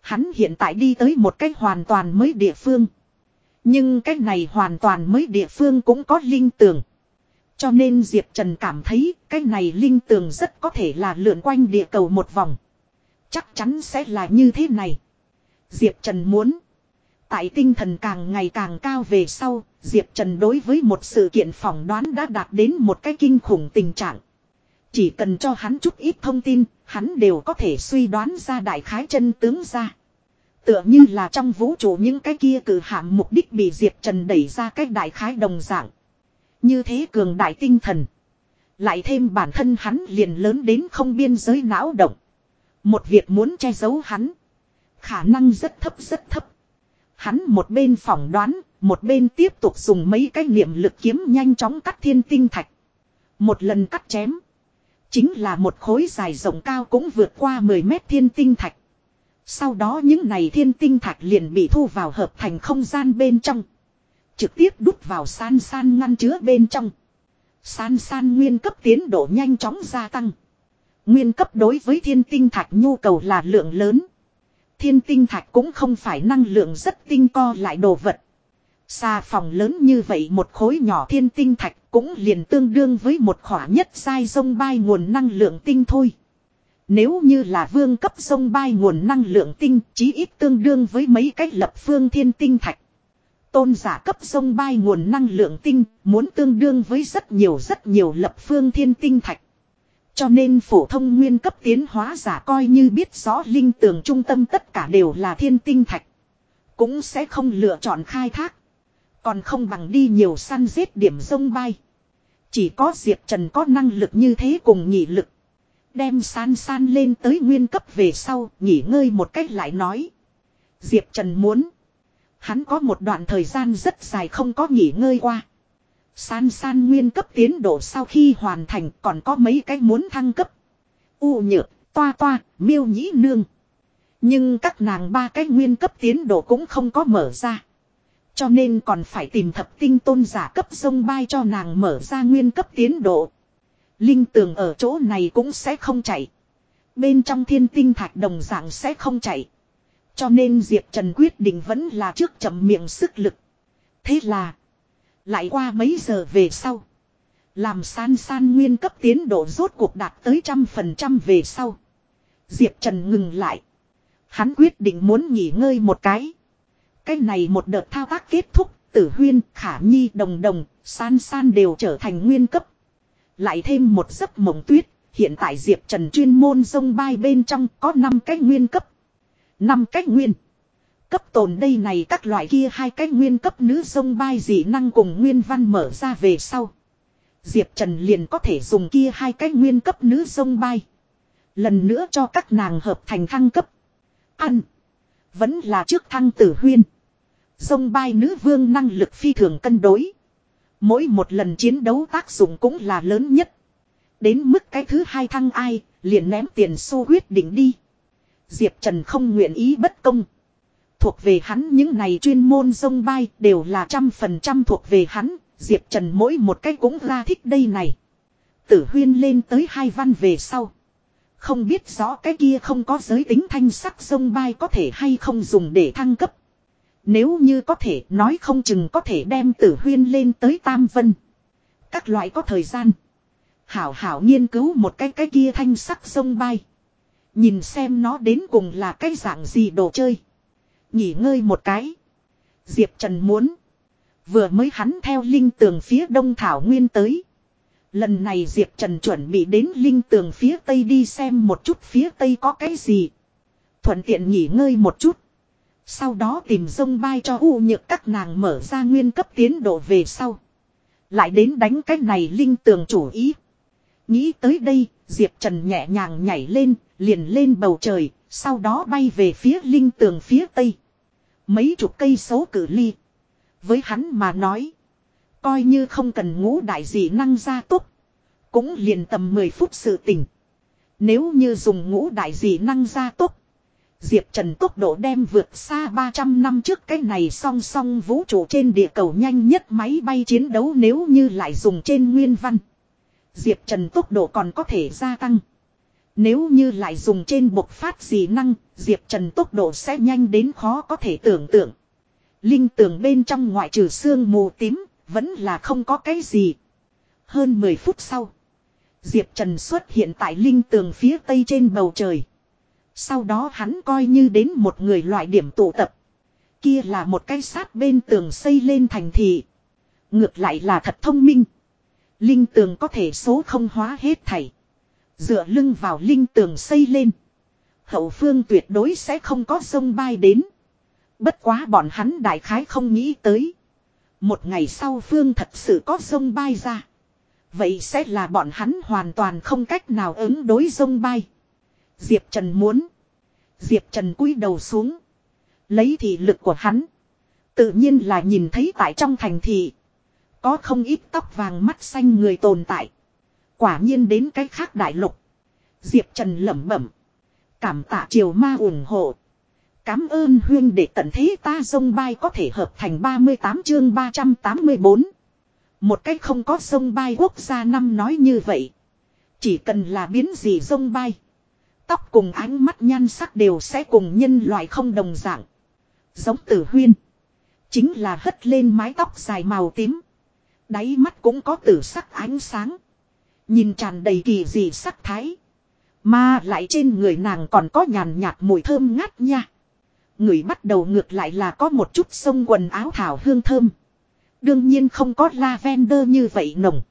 Hắn hiện tại đi tới một cách hoàn toàn mới địa phương. Nhưng cái này hoàn toàn mới địa phương cũng có linh tường. Cho nên Diệp Trần cảm thấy cái này linh tường rất có thể là lượn quanh địa cầu một vòng. Chắc chắn sẽ là như thế này. Diệp Trần muốn. Tại tinh thần càng ngày càng cao về sau, Diệp Trần đối với một sự kiện phỏng đoán đã đạt đến một cái kinh khủng tình trạng. Chỉ cần cho hắn chút ít thông tin, hắn đều có thể suy đoán ra đại khái chân tướng ra. Tựa như là trong vũ trụ những cái kia cử hạm mục đích bị Diệp Trần đẩy ra cách đại khái đồng dạng. Như thế cường đại tinh thần. Lại thêm bản thân hắn liền lớn đến không biên giới não động. Một việc muốn che giấu hắn. Khả năng rất thấp rất thấp. Hắn một bên phỏng đoán, một bên tiếp tục dùng mấy cái niệm lực kiếm nhanh chóng cắt thiên tinh thạch. Một lần cắt chém. Chính là một khối dài rộng cao cũng vượt qua 10 mét thiên tinh thạch. Sau đó những này thiên tinh thạch liền bị thu vào hợp thành không gian bên trong. Trực tiếp đút vào san san ngăn chứa bên trong. San san nguyên cấp tiến độ nhanh chóng gia tăng. Nguyên cấp đối với thiên tinh thạch nhu cầu là lượng lớn. Thiên tinh thạch cũng không phải năng lượng rất tinh co lại đồ vật. Xa phòng lớn như vậy một khối nhỏ thiên tinh thạch cũng liền tương đương với một khỏa nhất sai sông bay nguồn năng lượng tinh thôi. Nếu như là vương cấp sông bay nguồn năng lượng tinh, chí ít tương đương với mấy cách lập phương thiên tinh thạch. Tôn giả cấp sông bay nguồn năng lượng tinh muốn tương đương với rất nhiều rất nhiều lập phương thiên tinh thạch. Cho nên phổ thông nguyên cấp tiến hóa giả coi như biết rõ linh tường trung tâm tất cả đều là thiên tinh thạch. Cũng sẽ không lựa chọn khai thác. Còn không bằng đi nhiều săn giết điểm sông bay. Chỉ có Diệp Trần có năng lực như thế cùng nhị lực. Đem san san lên tới nguyên cấp về sau, nghỉ ngơi một cách lại nói. Diệp Trần muốn. Hắn có một đoạn thời gian rất dài không có nghỉ ngơi qua. San san nguyên cấp tiến độ sau khi hoàn thành còn có mấy cái muốn thăng cấp. U nhược, toa toa, miêu nhĩ nương. Nhưng các nàng ba cái nguyên cấp tiến độ cũng không có mở ra. Cho nên còn phải tìm thập tinh tôn giả cấp sông bay cho nàng mở ra nguyên cấp tiến độ. Linh tường ở chỗ này cũng sẽ không chạy. Bên trong thiên tinh thạch đồng dạng sẽ không chạy. Cho nên Diệp Trần quyết định vẫn là trước chậm miệng sức lực. Thế là. Lại qua mấy giờ về sau. Làm san san nguyên cấp tiến độ rốt cuộc đạt tới trăm phần trăm về sau. Diệp Trần ngừng lại. Hắn quyết định muốn nghỉ ngơi một cái. Cái này một đợt thao tác kết thúc, tử huyên, khả nhi, đồng đồng, san san đều trở thành nguyên cấp. Lại thêm một giấc mộng tuyết, hiện tại Diệp Trần chuyên môn sông bay bên trong có 5 cái nguyên cấp năm cách nguyên. Cấp tồn đây này các loại kia hai cái nguyên cấp nữ sông bay dị năng cùng nguyên văn mở ra về sau. Diệp Trần liền có thể dùng kia hai cái nguyên cấp nữ sông bay. Lần nữa cho các nàng hợp thành thăng cấp. Ăn. Vẫn là trước thăng tử huyên. Sông bay nữ vương năng lực phi thường cân đối. Mỗi một lần chiến đấu tác dụng cũng là lớn nhất. Đến mức cái thứ hai thăng ai, liền ném tiền xu quyết định đi. Diệp Trần không nguyện ý bất công. Thuộc về hắn những này chuyên môn sông bay đều là trăm phần trăm thuộc về hắn, Diệp Trần mỗi một cái cũng ra thích đây này. Tử huyên lên tới hai văn về sau. Không biết rõ cái kia không có giới tính thanh sắc sông bay có thể hay không dùng để thăng cấp. Nếu như có thể nói không chừng có thể đem tử huyên lên tới Tam Vân. Các loại có thời gian. Hảo hảo nghiên cứu một cái cái kia thanh sắc sông bay. Nhìn xem nó đến cùng là cái dạng gì đồ chơi. Nghỉ ngơi một cái. Diệp Trần muốn. Vừa mới hắn theo linh tường phía đông thảo nguyên tới. Lần này Diệp Trần chuẩn bị đến linh tường phía tây đi xem một chút phía tây có cái gì. Thuận tiện nghỉ ngơi một chút. Sau đó tìm dông bay cho u nhược các nàng mở ra nguyên cấp tiến độ về sau. Lại đến đánh cái này linh tường chủ ý. Nghĩ tới đây, Diệp Trần nhẹ nhàng nhảy lên, liền lên bầu trời, sau đó bay về phía linh tường phía tây. Mấy chục cây số cử ly. Với hắn mà nói, coi như không cần ngũ đại dị năng ra túc, cũng liền tầm 10 phút sự tỉnh. Nếu như dùng ngũ đại dị năng ra tốc, Diệp Trần tốc độ đem vượt xa 300 năm trước cái này song song vũ trụ trên địa cầu nhanh nhất máy bay chiến đấu nếu như lại dùng trên nguyên văn. Diệp Trần tốc độ còn có thể gia tăng. Nếu như lại dùng trên bộc phát dị năng, Diệp Trần tốc độ sẽ nhanh đến khó có thể tưởng tượng. Linh tường bên trong ngoại trừ xương mù tím, vẫn là không có cái gì. Hơn 10 phút sau, Diệp Trần xuất hiện tại linh tường phía tây trên bầu trời. Sau đó hắn coi như đến một người loại điểm tụ tập. Kia là một cái sát bên tường xây lên thành thị. Ngược lại là thật thông minh. Linh tường có thể số không hóa hết thảy. Dựa lưng vào linh tường xây lên. Hậu phương tuyệt đối sẽ không có sông bay đến. Bất quá bọn hắn đại khái không nghĩ tới. Một ngày sau phương thật sự có sông bay ra. Vậy sẽ là bọn hắn hoàn toàn không cách nào ứng đối sông bay. Diệp Trần muốn. Diệp Trần cúi đầu xuống. Lấy thị lực của hắn. Tự nhiên là nhìn thấy tại trong thành thị. Có không ít tóc vàng mắt xanh người tồn tại. Quả nhiên đến cái khác đại lục. Diệp Trần lẩm bẩm. Cảm tạ triều ma ủng hộ. Cám ơn huyên để tận thế ta sông bay có thể hợp thành 38 chương 384. Một cách không có sông bay quốc gia năm nói như vậy. Chỉ cần là biến gì sông bay. Tóc cùng ánh mắt nhan sắc đều sẽ cùng nhân loại không đồng dạng. Giống tử huyên. Chính là hất lên mái tóc dài màu tím. Đáy mắt cũng có tử sắc ánh sáng. Nhìn tràn đầy kỳ dị sắc thái. Mà lại trên người nàng còn có nhàn nhạt mùi thơm ngát nha. Người bắt đầu ngược lại là có một chút sông quần áo thảo hương thơm. Đương nhiên không có lavender như vậy nồng.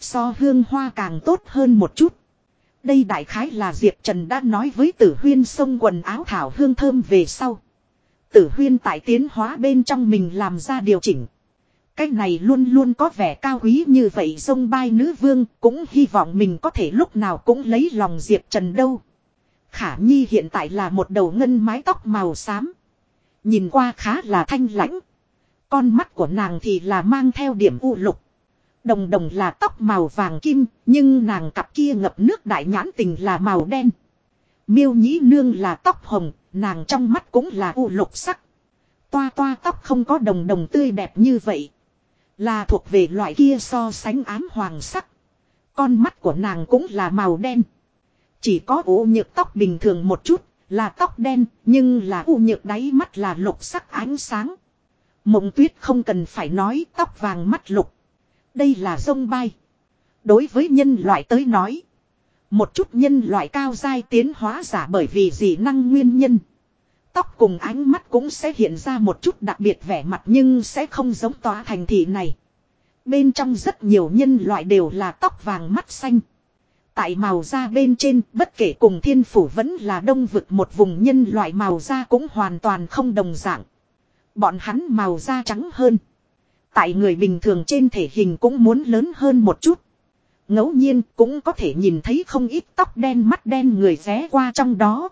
So hương hoa càng tốt hơn một chút. Đây đại khái là Diệp Trần đã nói với tử huyên sông quần áo thảo hương thơm về sau. Tử huyên tại tiến hóa bên trong mình làm ra điều chỉnh. Cái này luôn luôn có vẻ cao quý như vậy sông bay nữ vương cũng hy vọng mình có thể lúc nào cũng lấy lòng Diệp Trần đâu. Khả Nhi hiện tại là một đầu ngân mái tóc màu xám. Nhìn qua khá là thanh lãnh. Con mắt của nàng thì là mang theo điểm u lục. Đồng đồng là tóc màu vàng kim, nhưng nàng cặp kia ngập nước đại nhãn tình là màu đen. Miêu nhĩ nương là tóc hồng, nàng trong mắt cũng là u lục sắc. Toa toa tóc không có đồng đồng tươi đẹp như vậy. Là thuộc về loại kia so sánh ám hoàng sắc. Con mắt của nàng cũng là màu đen. Chỉ có u nhược tóc bình thường một chút, là tóc đen, nhưng là u nhược đáy mắt là lục sắc ánh sáng. Mộng tuyết không cần phải nói tóc vàng mắt lục. Đây là sông bay. Đối với nhân loại tới nói. Một chút nhân loại cao dai tiến hóa giả bởi vì dị năng nguyên nhân. Tóc cùng ánh mắt cũng sẽ hiện ra một chút đặc biệt vẻ mặt nhưng sẽ không giống tòa thành thị này. Bên trong rất nhiều nhân loại đều là tóc vàng mắt xanh. Tại màu da bên trên, bất kể cùng thiên phủ vẫn là đông vực một vùng nhân loại màu da cũng hoàn toàn không đồng dạng. Bọn hắn màu da trắng hơn. Tại người bình thường trên thể hình cũng muốn lớn hơn một chút. ngẫu nhiên cũng có thể nhìn thấy không ít tóc đen mắt đen người ré qua trong đó.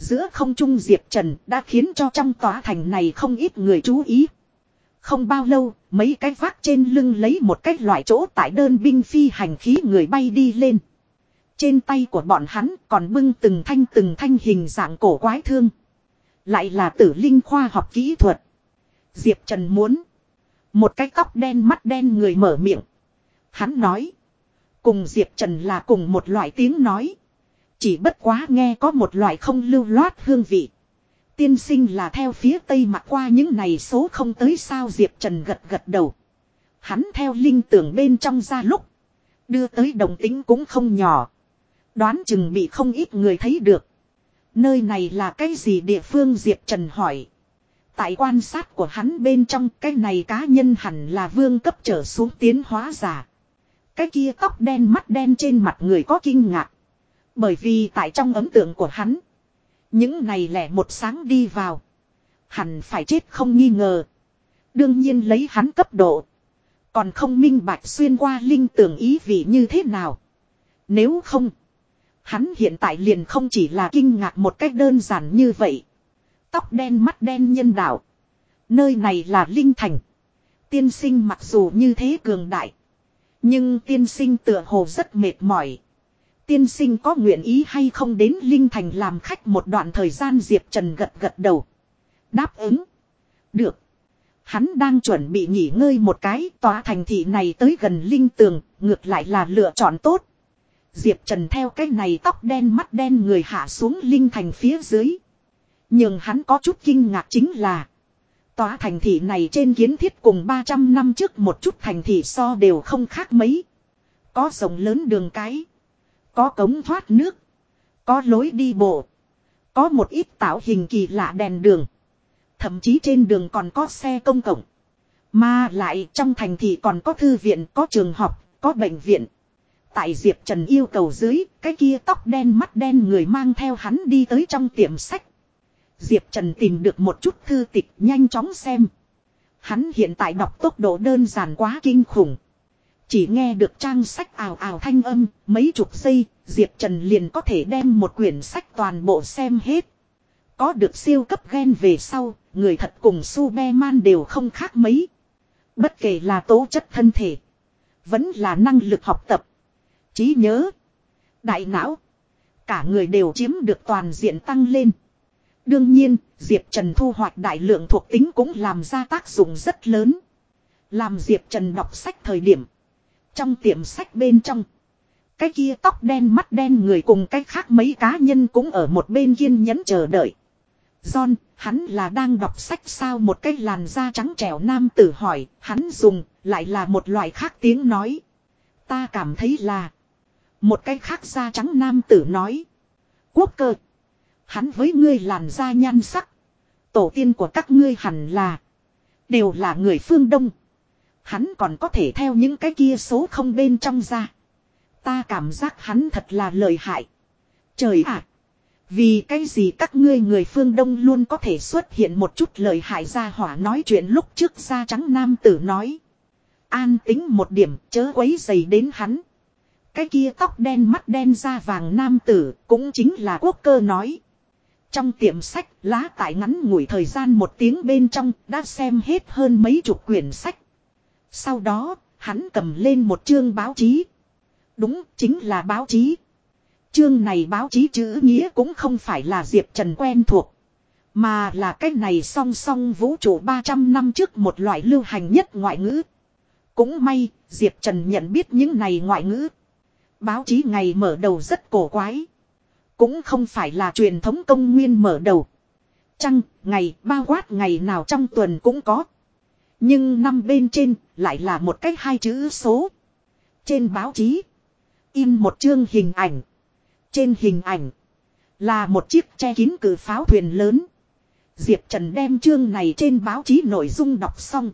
Giữa không trung Diệp Trần đã khiến cho trong tòa thành này không ít người chú ý. Không bao lâu, mấy cái vác trên lưng lấy một cái loại chỗ tại đơn binh phi hành khí người bay đi lên. Trên tay của bọn hắn còn bưng từng thanh từng thanh hình dạng cổ quái thương. Lại là tử linh khoa học kỹ thuật. Diệp Trần muốn. Một cái tóc đen mắt đen người mở miệng. Hắn nói. Cùng Diệp Trần là cùng một loại tiếng nói. Chỉ bất quá nghe có một loại không lưu loát hương vị. Tiên sinh là theo phía tây mặt qua những này số không tới sao Diệp Trần gật gật đầu. Hắn theo linh tưởng bên trong ra lúc. Đưa tới đồng tính cũng không nhỏ. Đoán chừng bị không ít người thấy được. Nơi này là cái gì địa phương Diệp Trần hỏi. Tại quan sát của hắn bên trong cái này cá nhân hẳn là vương cấp trở xuống tiến hóa giả. Cái kia tóc đen mắt đen trên mặt người có kinh ngạc. Bởi vì tại trong ấn tượng của hắn. Những này lẻ một sáng đi vào. Hẳn phải chết không nghi ngờ. Đương nhiên lấy hắn cấp độ. Còn không minh bạch xuyên qua linh tưởng ý vị như thế nào. Nếu không. Hắn hiện tại liền không chỉ là kinh ngạc một cách đơn giản như vậy. Tóc đen mắt đen nhân đạo. Nơi này là Linh Thành. Tiên sinh mặc dù như thế cường đại. Nhưng tiên sinh tựa hồ rất mệt mỏi. Tiên sinh có nguyện ý hay không đến Linh Thành làm khách một đoạn thời gian Diệp Trần gật gật đầu. Đáp ứng. Được. Hắn đang chuẩn bị nghỉ ngơi một cái tòa thành thị này tới gần Linh Tường, ngược lại là lựa chọn tốt. Diệp Trần theo cái này tóc đen mắt đen người hạ xuống Linh Thành phía dưới. Nhưng hắn có chút kinh ngạc chính là. Tòa thành thị này trên kiến thiết cùng 300 năm trước một chút thành thị so đều không khác mấy. Có rộng lớn đường cái. Có cống thoát nước. Có lối đi bộ. Có một ít tạo hình kỳ lạ đèn đường. Thậm chí trên đường còn có xe công cộng. Mà lại trong thành thị còn có thư viện, có trường học, có bệnh viện. Tại Diệp Trần yêu cầu dưới, cái kia tóc đen mắt đen người mang theo hắn đi tới trong tiệm sách. Diệp Trần tìm được một chút thư tịch nhanh chóng xem. Hắn hiện tại đọc tốc độ đơn giản quá kinh khủng. Chỉ nghe được trang sách ào ào thanh âm, mấy chục giây, Diệp Trần liền có thể đem một quyển sách toàn bộ xem hết. Có được siêu cấp gen về sau, người thật cùng Superman đều không khác mấy. Bất kể là tố chất thân thể, vẫn là năng lực học tập, trí nhớ, đại não, cả người đều chiếm được toàn diện tăng lên. Đương nhiên, Diệp Trần thu hoạch đại lượng thuộc tính cũng làm ra tác dụng rất lớn. Làm Diệp Trần đọc sách thời điểm. Trong tiệm sách bên trong. Cái kia tóc đen mắt đen người cùng cái khác mấy cá nhân cũng ở một bên kiên nhẫn chờ đợi. John, hắn là đang đọc sách sao một cái làn da trắng trẻo nam tử hỏi, hắn dùng, lại là một loại khác tiếng nói. Ta cảm thấy là. Một cái khác da trắng nam tử nói. Quốc cơ. Hắn với ngươi làn da nhan sắc. Tổ tiên của các ngươi hẳn là. Đều là người phương Đông. Hắn còn có thể theo những cái kia số không bên trong ra. Ta cảm giác hắn thật là lợi hại. Trời ạ! vì cái gì các ngươi người phương Đông luôn có thể xuất hiện một chút lời hại ra hỏa nói chuyện lúc trước da trắng nam tử nói. An tính một điểm chớ quấy dày đến hắn. Cái kia tóc đen mắt đen da vàng nam tử cũng chính là quốc cơ nói. Trong tiệm sách, lá tải ngắn ngủi thời gian một tiếng bên trong, đã xem hết hơn mấy chục quyển sách. Sau đó, hắn cầm lên một chương báo chí. Đúng, chính là báo chí. Chương này báo chí chữ nghĩa cũng không phải là Diệp Trần quen thuộc. Mà là cái này song song vũ trụ 300 năm trước một loại lưu hành nhất ngoại ngữ. Cũng may, Diệp Trần nhận biết những này ngoại ngữ. Báo chí ngày mở đầu rất cổ quái. Cũng không phải là truyền thống công nguyên mở đầu. chăng ngày, bao quát ngày nào trong tuần cũng có. Nhưng năm bên trên, lại là một cách hai chữ số. Trên báo chí, in một chương hình ảnh. Trên hình ảnh, là một chiếc che kín cử pháo thuyền lớn. Diệp Trần đem chương này trên báo chí nội dung đọc xong.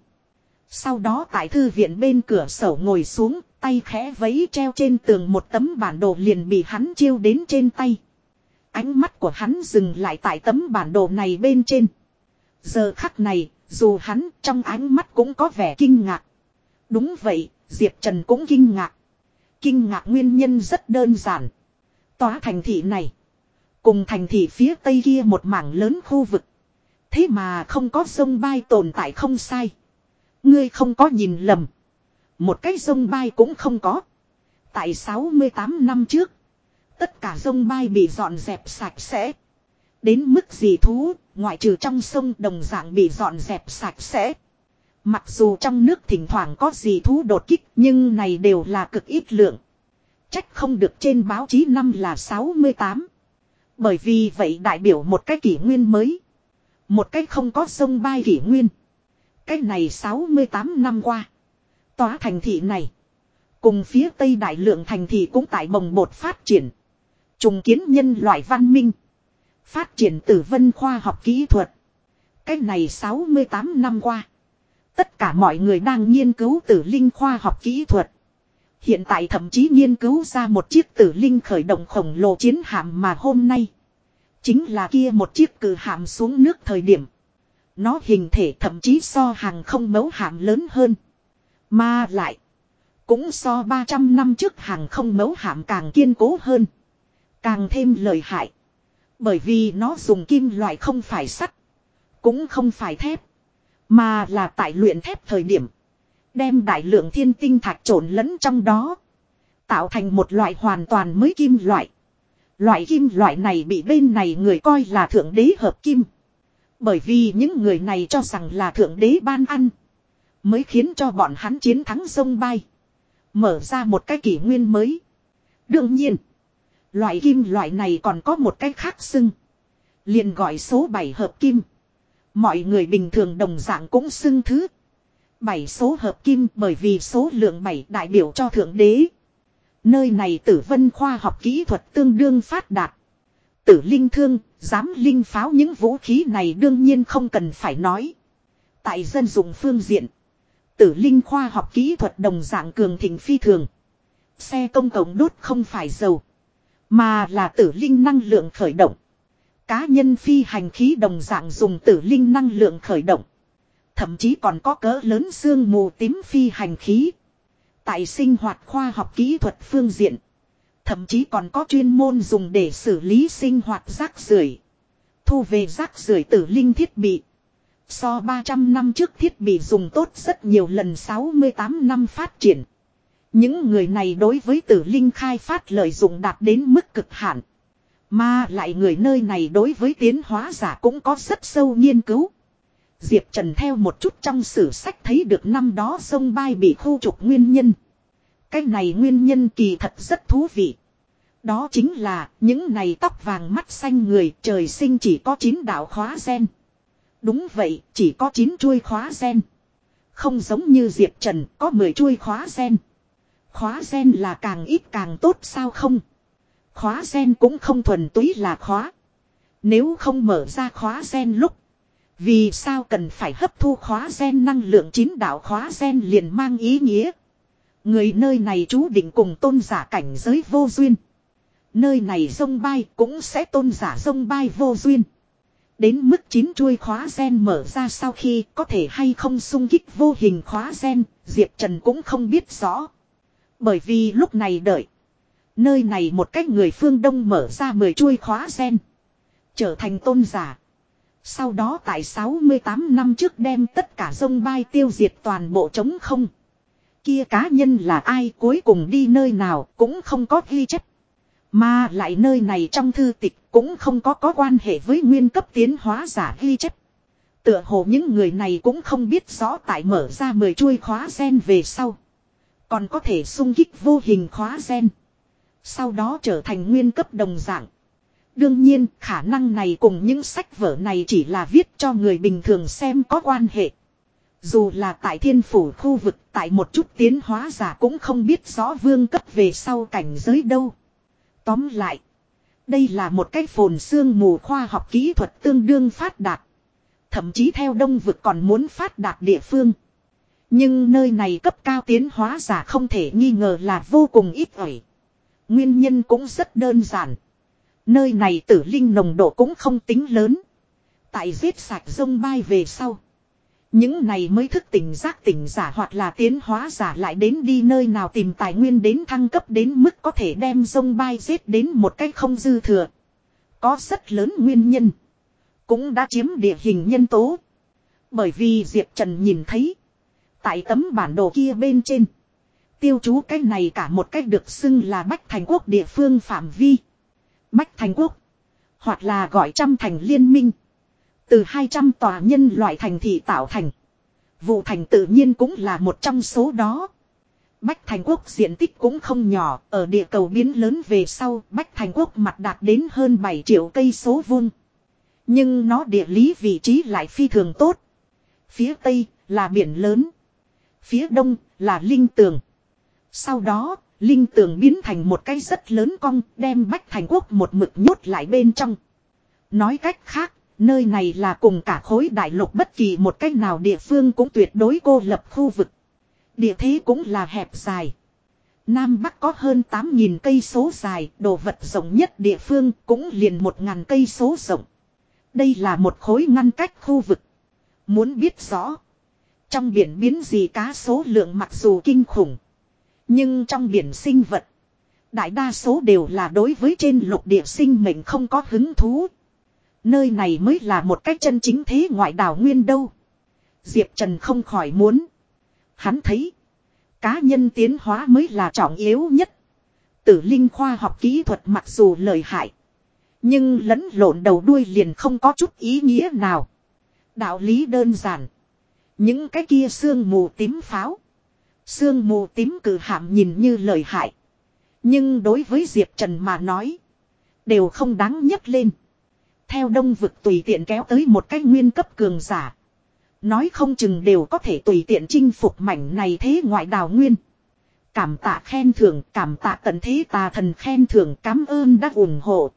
Sau đó tại thư viện bên cửa sổ ngồi xuống, tay khẽ vấy treo trên tường một tấm bản đồ liền bị hắn chiêu đến trên tay. Ánh mắt của hắn dừng lại tại tấm bản đồ này bên trên. Giờ khắc này, dù hắn trong ánh mắt cũng có vẻ kinh ngạc. Đúng vậy, Diệp Trần cũng kinh ngạc. Kinh ngạc nguyên nhân rất đơn giản. Tòa thành thị này. Cùng thành thị phía tây kia một mảng lớn khu vực. Thế mà không có sông bay tồn tại không sai. Ngươi không có nhìn lầm. Một cái sông bay cũng không có. Tại 68 năm trước. Tất cả sông bay bị dọn dẹp sạch sẽ. Đến mức gì thú, ngoại trừ trong sông đồng dạng bị dọn dẹp sạch sẽ. Mặc dù trong nước thỉnh thoảng có gì thú đột kích, nhưng này đều là cực ít lượng. Trách không được trên báo chí năm là 68. Bởi vì vậy đại biểu một cái kỷ nguyên mới. Một cách không có sông bay kỷ nguyên. Cách này 68 năm qua. Tòa thành thị này. Cùng phía tây đại lượng thành thị cũng tại bồng bột phát triển. Trùng kiến nhân loại văn minh. Phát triển tử vân khoa học kỹ thuật. Cách này 68 năm qua. Tất cả mọi người đang nghiên cứu tử linh khoa học kỹ thuật. Hiện tại thậm chí nghiên cứu ra một chiếc tử linh khởi động khổng lồ chiến hạm mà hôm nay. Chính là kia một chiếc cử hạm xuống nước thời điểm. Nó hình thể thậm chí so hàng không mấu hạm lớn hơn. Mà lại. Cũng so 300 năm trước hàng không mấu hạm càng kiên cố hơn. Càng thêm lợi hại. Bởi vì nó dùng kim loại không phải sắt. Cũng không phải thép. Mà là tại luyện thép thời điểm. Đem đại lượng thiên tinh thạch trộn lẫn trong đó. Tạo thành một loại hoàn toàn mới kim loại. Loại kim loại này bị bên này người coi là thượng đế hợp kim. Bởi vì những người này cho rằng là thượng đế ban ăn. Mới khiến cho bọn hắn chiến thắng sông bay. Mở ra một cái kỷ nguyên mới. Đương nhiên. Loại kim loại này còn có một cách khác xưng. liền gọi số 7 hợp kim. Mọi người bình thường đồng dạng cũng xưng thứ. Bảy số hợp kim bởi vì số lượng 7 đại biểu cho thượng đế. Nơi này tử vân khoa học kỹ thuật tương đương phát đạt. Tử linh thương, dám linh pháo những vũ khí này đương nhiên không cần phải nói. Tại dân dụng phương diện. Tử linh khoa học kỹ thuật đồng dạng cường thịnh phi thường. Xe công cộng đốt không phải dầu. Mà là tử linh năng lượng khởi động. Cá nhân phi hành khí đồng dạng dùng tử linh năng lượng khởi động. Thậm chí còn có cỡ lớn xương mù tím phi hành khí. Tại sinh hoạt khoa học kỹ thuật phương diện. Thậm chí còn có chuyên môn dùng để xử lý sinh hoạt rác rưởi Thu về rác rưởi tử linh thiết bị. So 300 năm trước thiết bị dùng tốt rất nhiều lần 68 năm phát triển. Những người này đối với tử linh khai phát lợi dụng đạt đến mức cực hạn. Mà lại người nơi này đối với tiến hóa giả cũng có rất sâu nghiên cứu. Diệp Trần theo một chút trong sử sách thấy được năm đó sông bay bị khu trục nguyên nhân. Cái này nguyên nhân kỳ thật rất thú vị. Đó chính là những này tóc vàng mắt xanh người trời sinh chỉ có 9 đạo khóa sen. Đúng vậy, chỉ có 9 chuôi khóa sen. Không giống như Diệp Trần có 10 chuôi khóa sen. Khóa sen là càng ít càng tốt sao không? Khóa sen cũng không thuần túy là khóa. Nếu không mở ra khóa sen lúc. Vì sao cần phải hấp thu khóa sen năng lượng chín đạo khóa sen liền mang ý nghĩa. Người nơi này chú định cùng tôn giả cảnh giới vô duyên. Nơi này sông bay cũng sẽ tôn giả sông bay vô duyên. Đến mức chín chuôi khóa sen mở ra sau khi có thể hay không sung kích vô hình khóa sen, Diệp Trần cũng không biết rõ. Bởi vì lúc này đợi. Nơi này một cách người phương Đông mở ra mười chuôi khóa sen. Trở thành tôn giả. Sau đó tại 68 năm trước đem tất cả sông bay tiêu diệt toàn bộ trống không. Kia cá nhân là ai cuối cùng đi nơi nào cũng không có ghi chép. Mà lại nơi này trong thư tịch cũng không có có quan hệ với nguyên cấp tiến hóa giả ghi chép. Tựa hồ những người này cũng không biết rõ tại mở ra mười chuôi khóa sen về sau. Còn có thể sung kích vô hình khóa gen, Sau đó trở thành nguyên cấp đồng dạng. Đương nhiên khả năng này cùng những sách vở này chỉ là viết cho người bình thường xem có quan hệ. Dù là tại thiên phủ khu vực tại một chút tiến hóa giả cũng không biết rõ vương cấp về sau cảnh giới đâu. Tóm lại. Đây là một cái phồn xương mù khoa học kỹ thuật tương đương phát đạt. Thậm chí theo đông vực còn muốn phát đạt địa phương. Nhưng nơi này cấp cao tiến hóa giả không thể nghi ngờ là vô cùng ít ỏi. Nguyên nhân cũng rất đơn giản. Nơi này tử linh nồng độ cũng không tính lớn. Tại giết sạch sông bay về sau. Những này mới thức tỉnh giác tỉnh giả hoặc là tiến hóa giả lại đến đi nơi nào tìm tài nguyên đến thăng cấp đến mức có thể đem sông bay giết đến một cách không dư thừa. Có rất lớn nguyên nhân. Cũng đã chiếm địa hình nhân tố. Bởi vì Diệp Trần nhìn thấy. Tại tấm bản đồ kia bên trên. Tiêu chú cái này cả một cách được xưng là Bách Thành Quốc địa phương phạm vi. Bách Thành Quốc. Hoặc là gọi trăm thành liên minh. Từ 200 tòa nhân loại thành thị tạo thành. Vụ thành tự nhiên cũng là một trong số đó. Bách Thành Quốc diện tích cũng không nhỏ, ở địa cầu biến lớn về sau, Bách Thành Quốc mặt đạt đến hơn 7 triệu cây số vuông. Nhưng nó địa lý vị trí lại phi thường tốt. Phía tây là biển lớn. Phía đông là linh tường. Sau đó, linh tường biến thành một cái rất lớn cong đem Bách Thành Quốc một mực nhốt lại bên trong. Nói cách khác, nơi này là cùng cả khối đại lục bất kỳ một cách nào địa phương cũng tuyệt đối cô lập khu vực. Địa thế cũng là hẹp dài. Nam Bắc có hơn 8.000 cây số dài, đồ vật rộng nhất địa phương cũng liền 1.000 cây số rộng. Đây là một khối ngăn cách khu vực. Muốn biết rõ. Trong biển biến gì cá số lượng mặc dù kinh khủng. Nhưng trong biển sinh vật. Đại đa số đều là đối với trên lục địa sinh mệnh không có hứng thú. Nơi này mới là một cách chân chính thế ngoại đảo nguyên đâu. Diệp Trần không khỏi muốn. Hắn thấy. Cá nhân tiến hóa mới là trọng yếu nhất. Tử linh khoa học kỹ thuật mặc dù lợi hại. Nhưng lẫn lộn đầu đuôi liền không có chút ý nghĩa nào. Đạo lý đơn giản. Những cái kia sương mù tím pháo. Sương mù tím cử hạm nhìn như lợi hại. Nhưng đối với Diệp Trần mà nói. Đều không đáng nhấc lên. Theo đông vực tùy tiện kéo tới một cái nguyên cấp cường giả. Nói không chừng đều có thể tùy tiện chinh phục mảnh này thế ngoại đào nguyên. Cảm tạ khen thưởng, cảm tạ tận thế tà thần khen thưởng cảm ơn đã ủng hộ.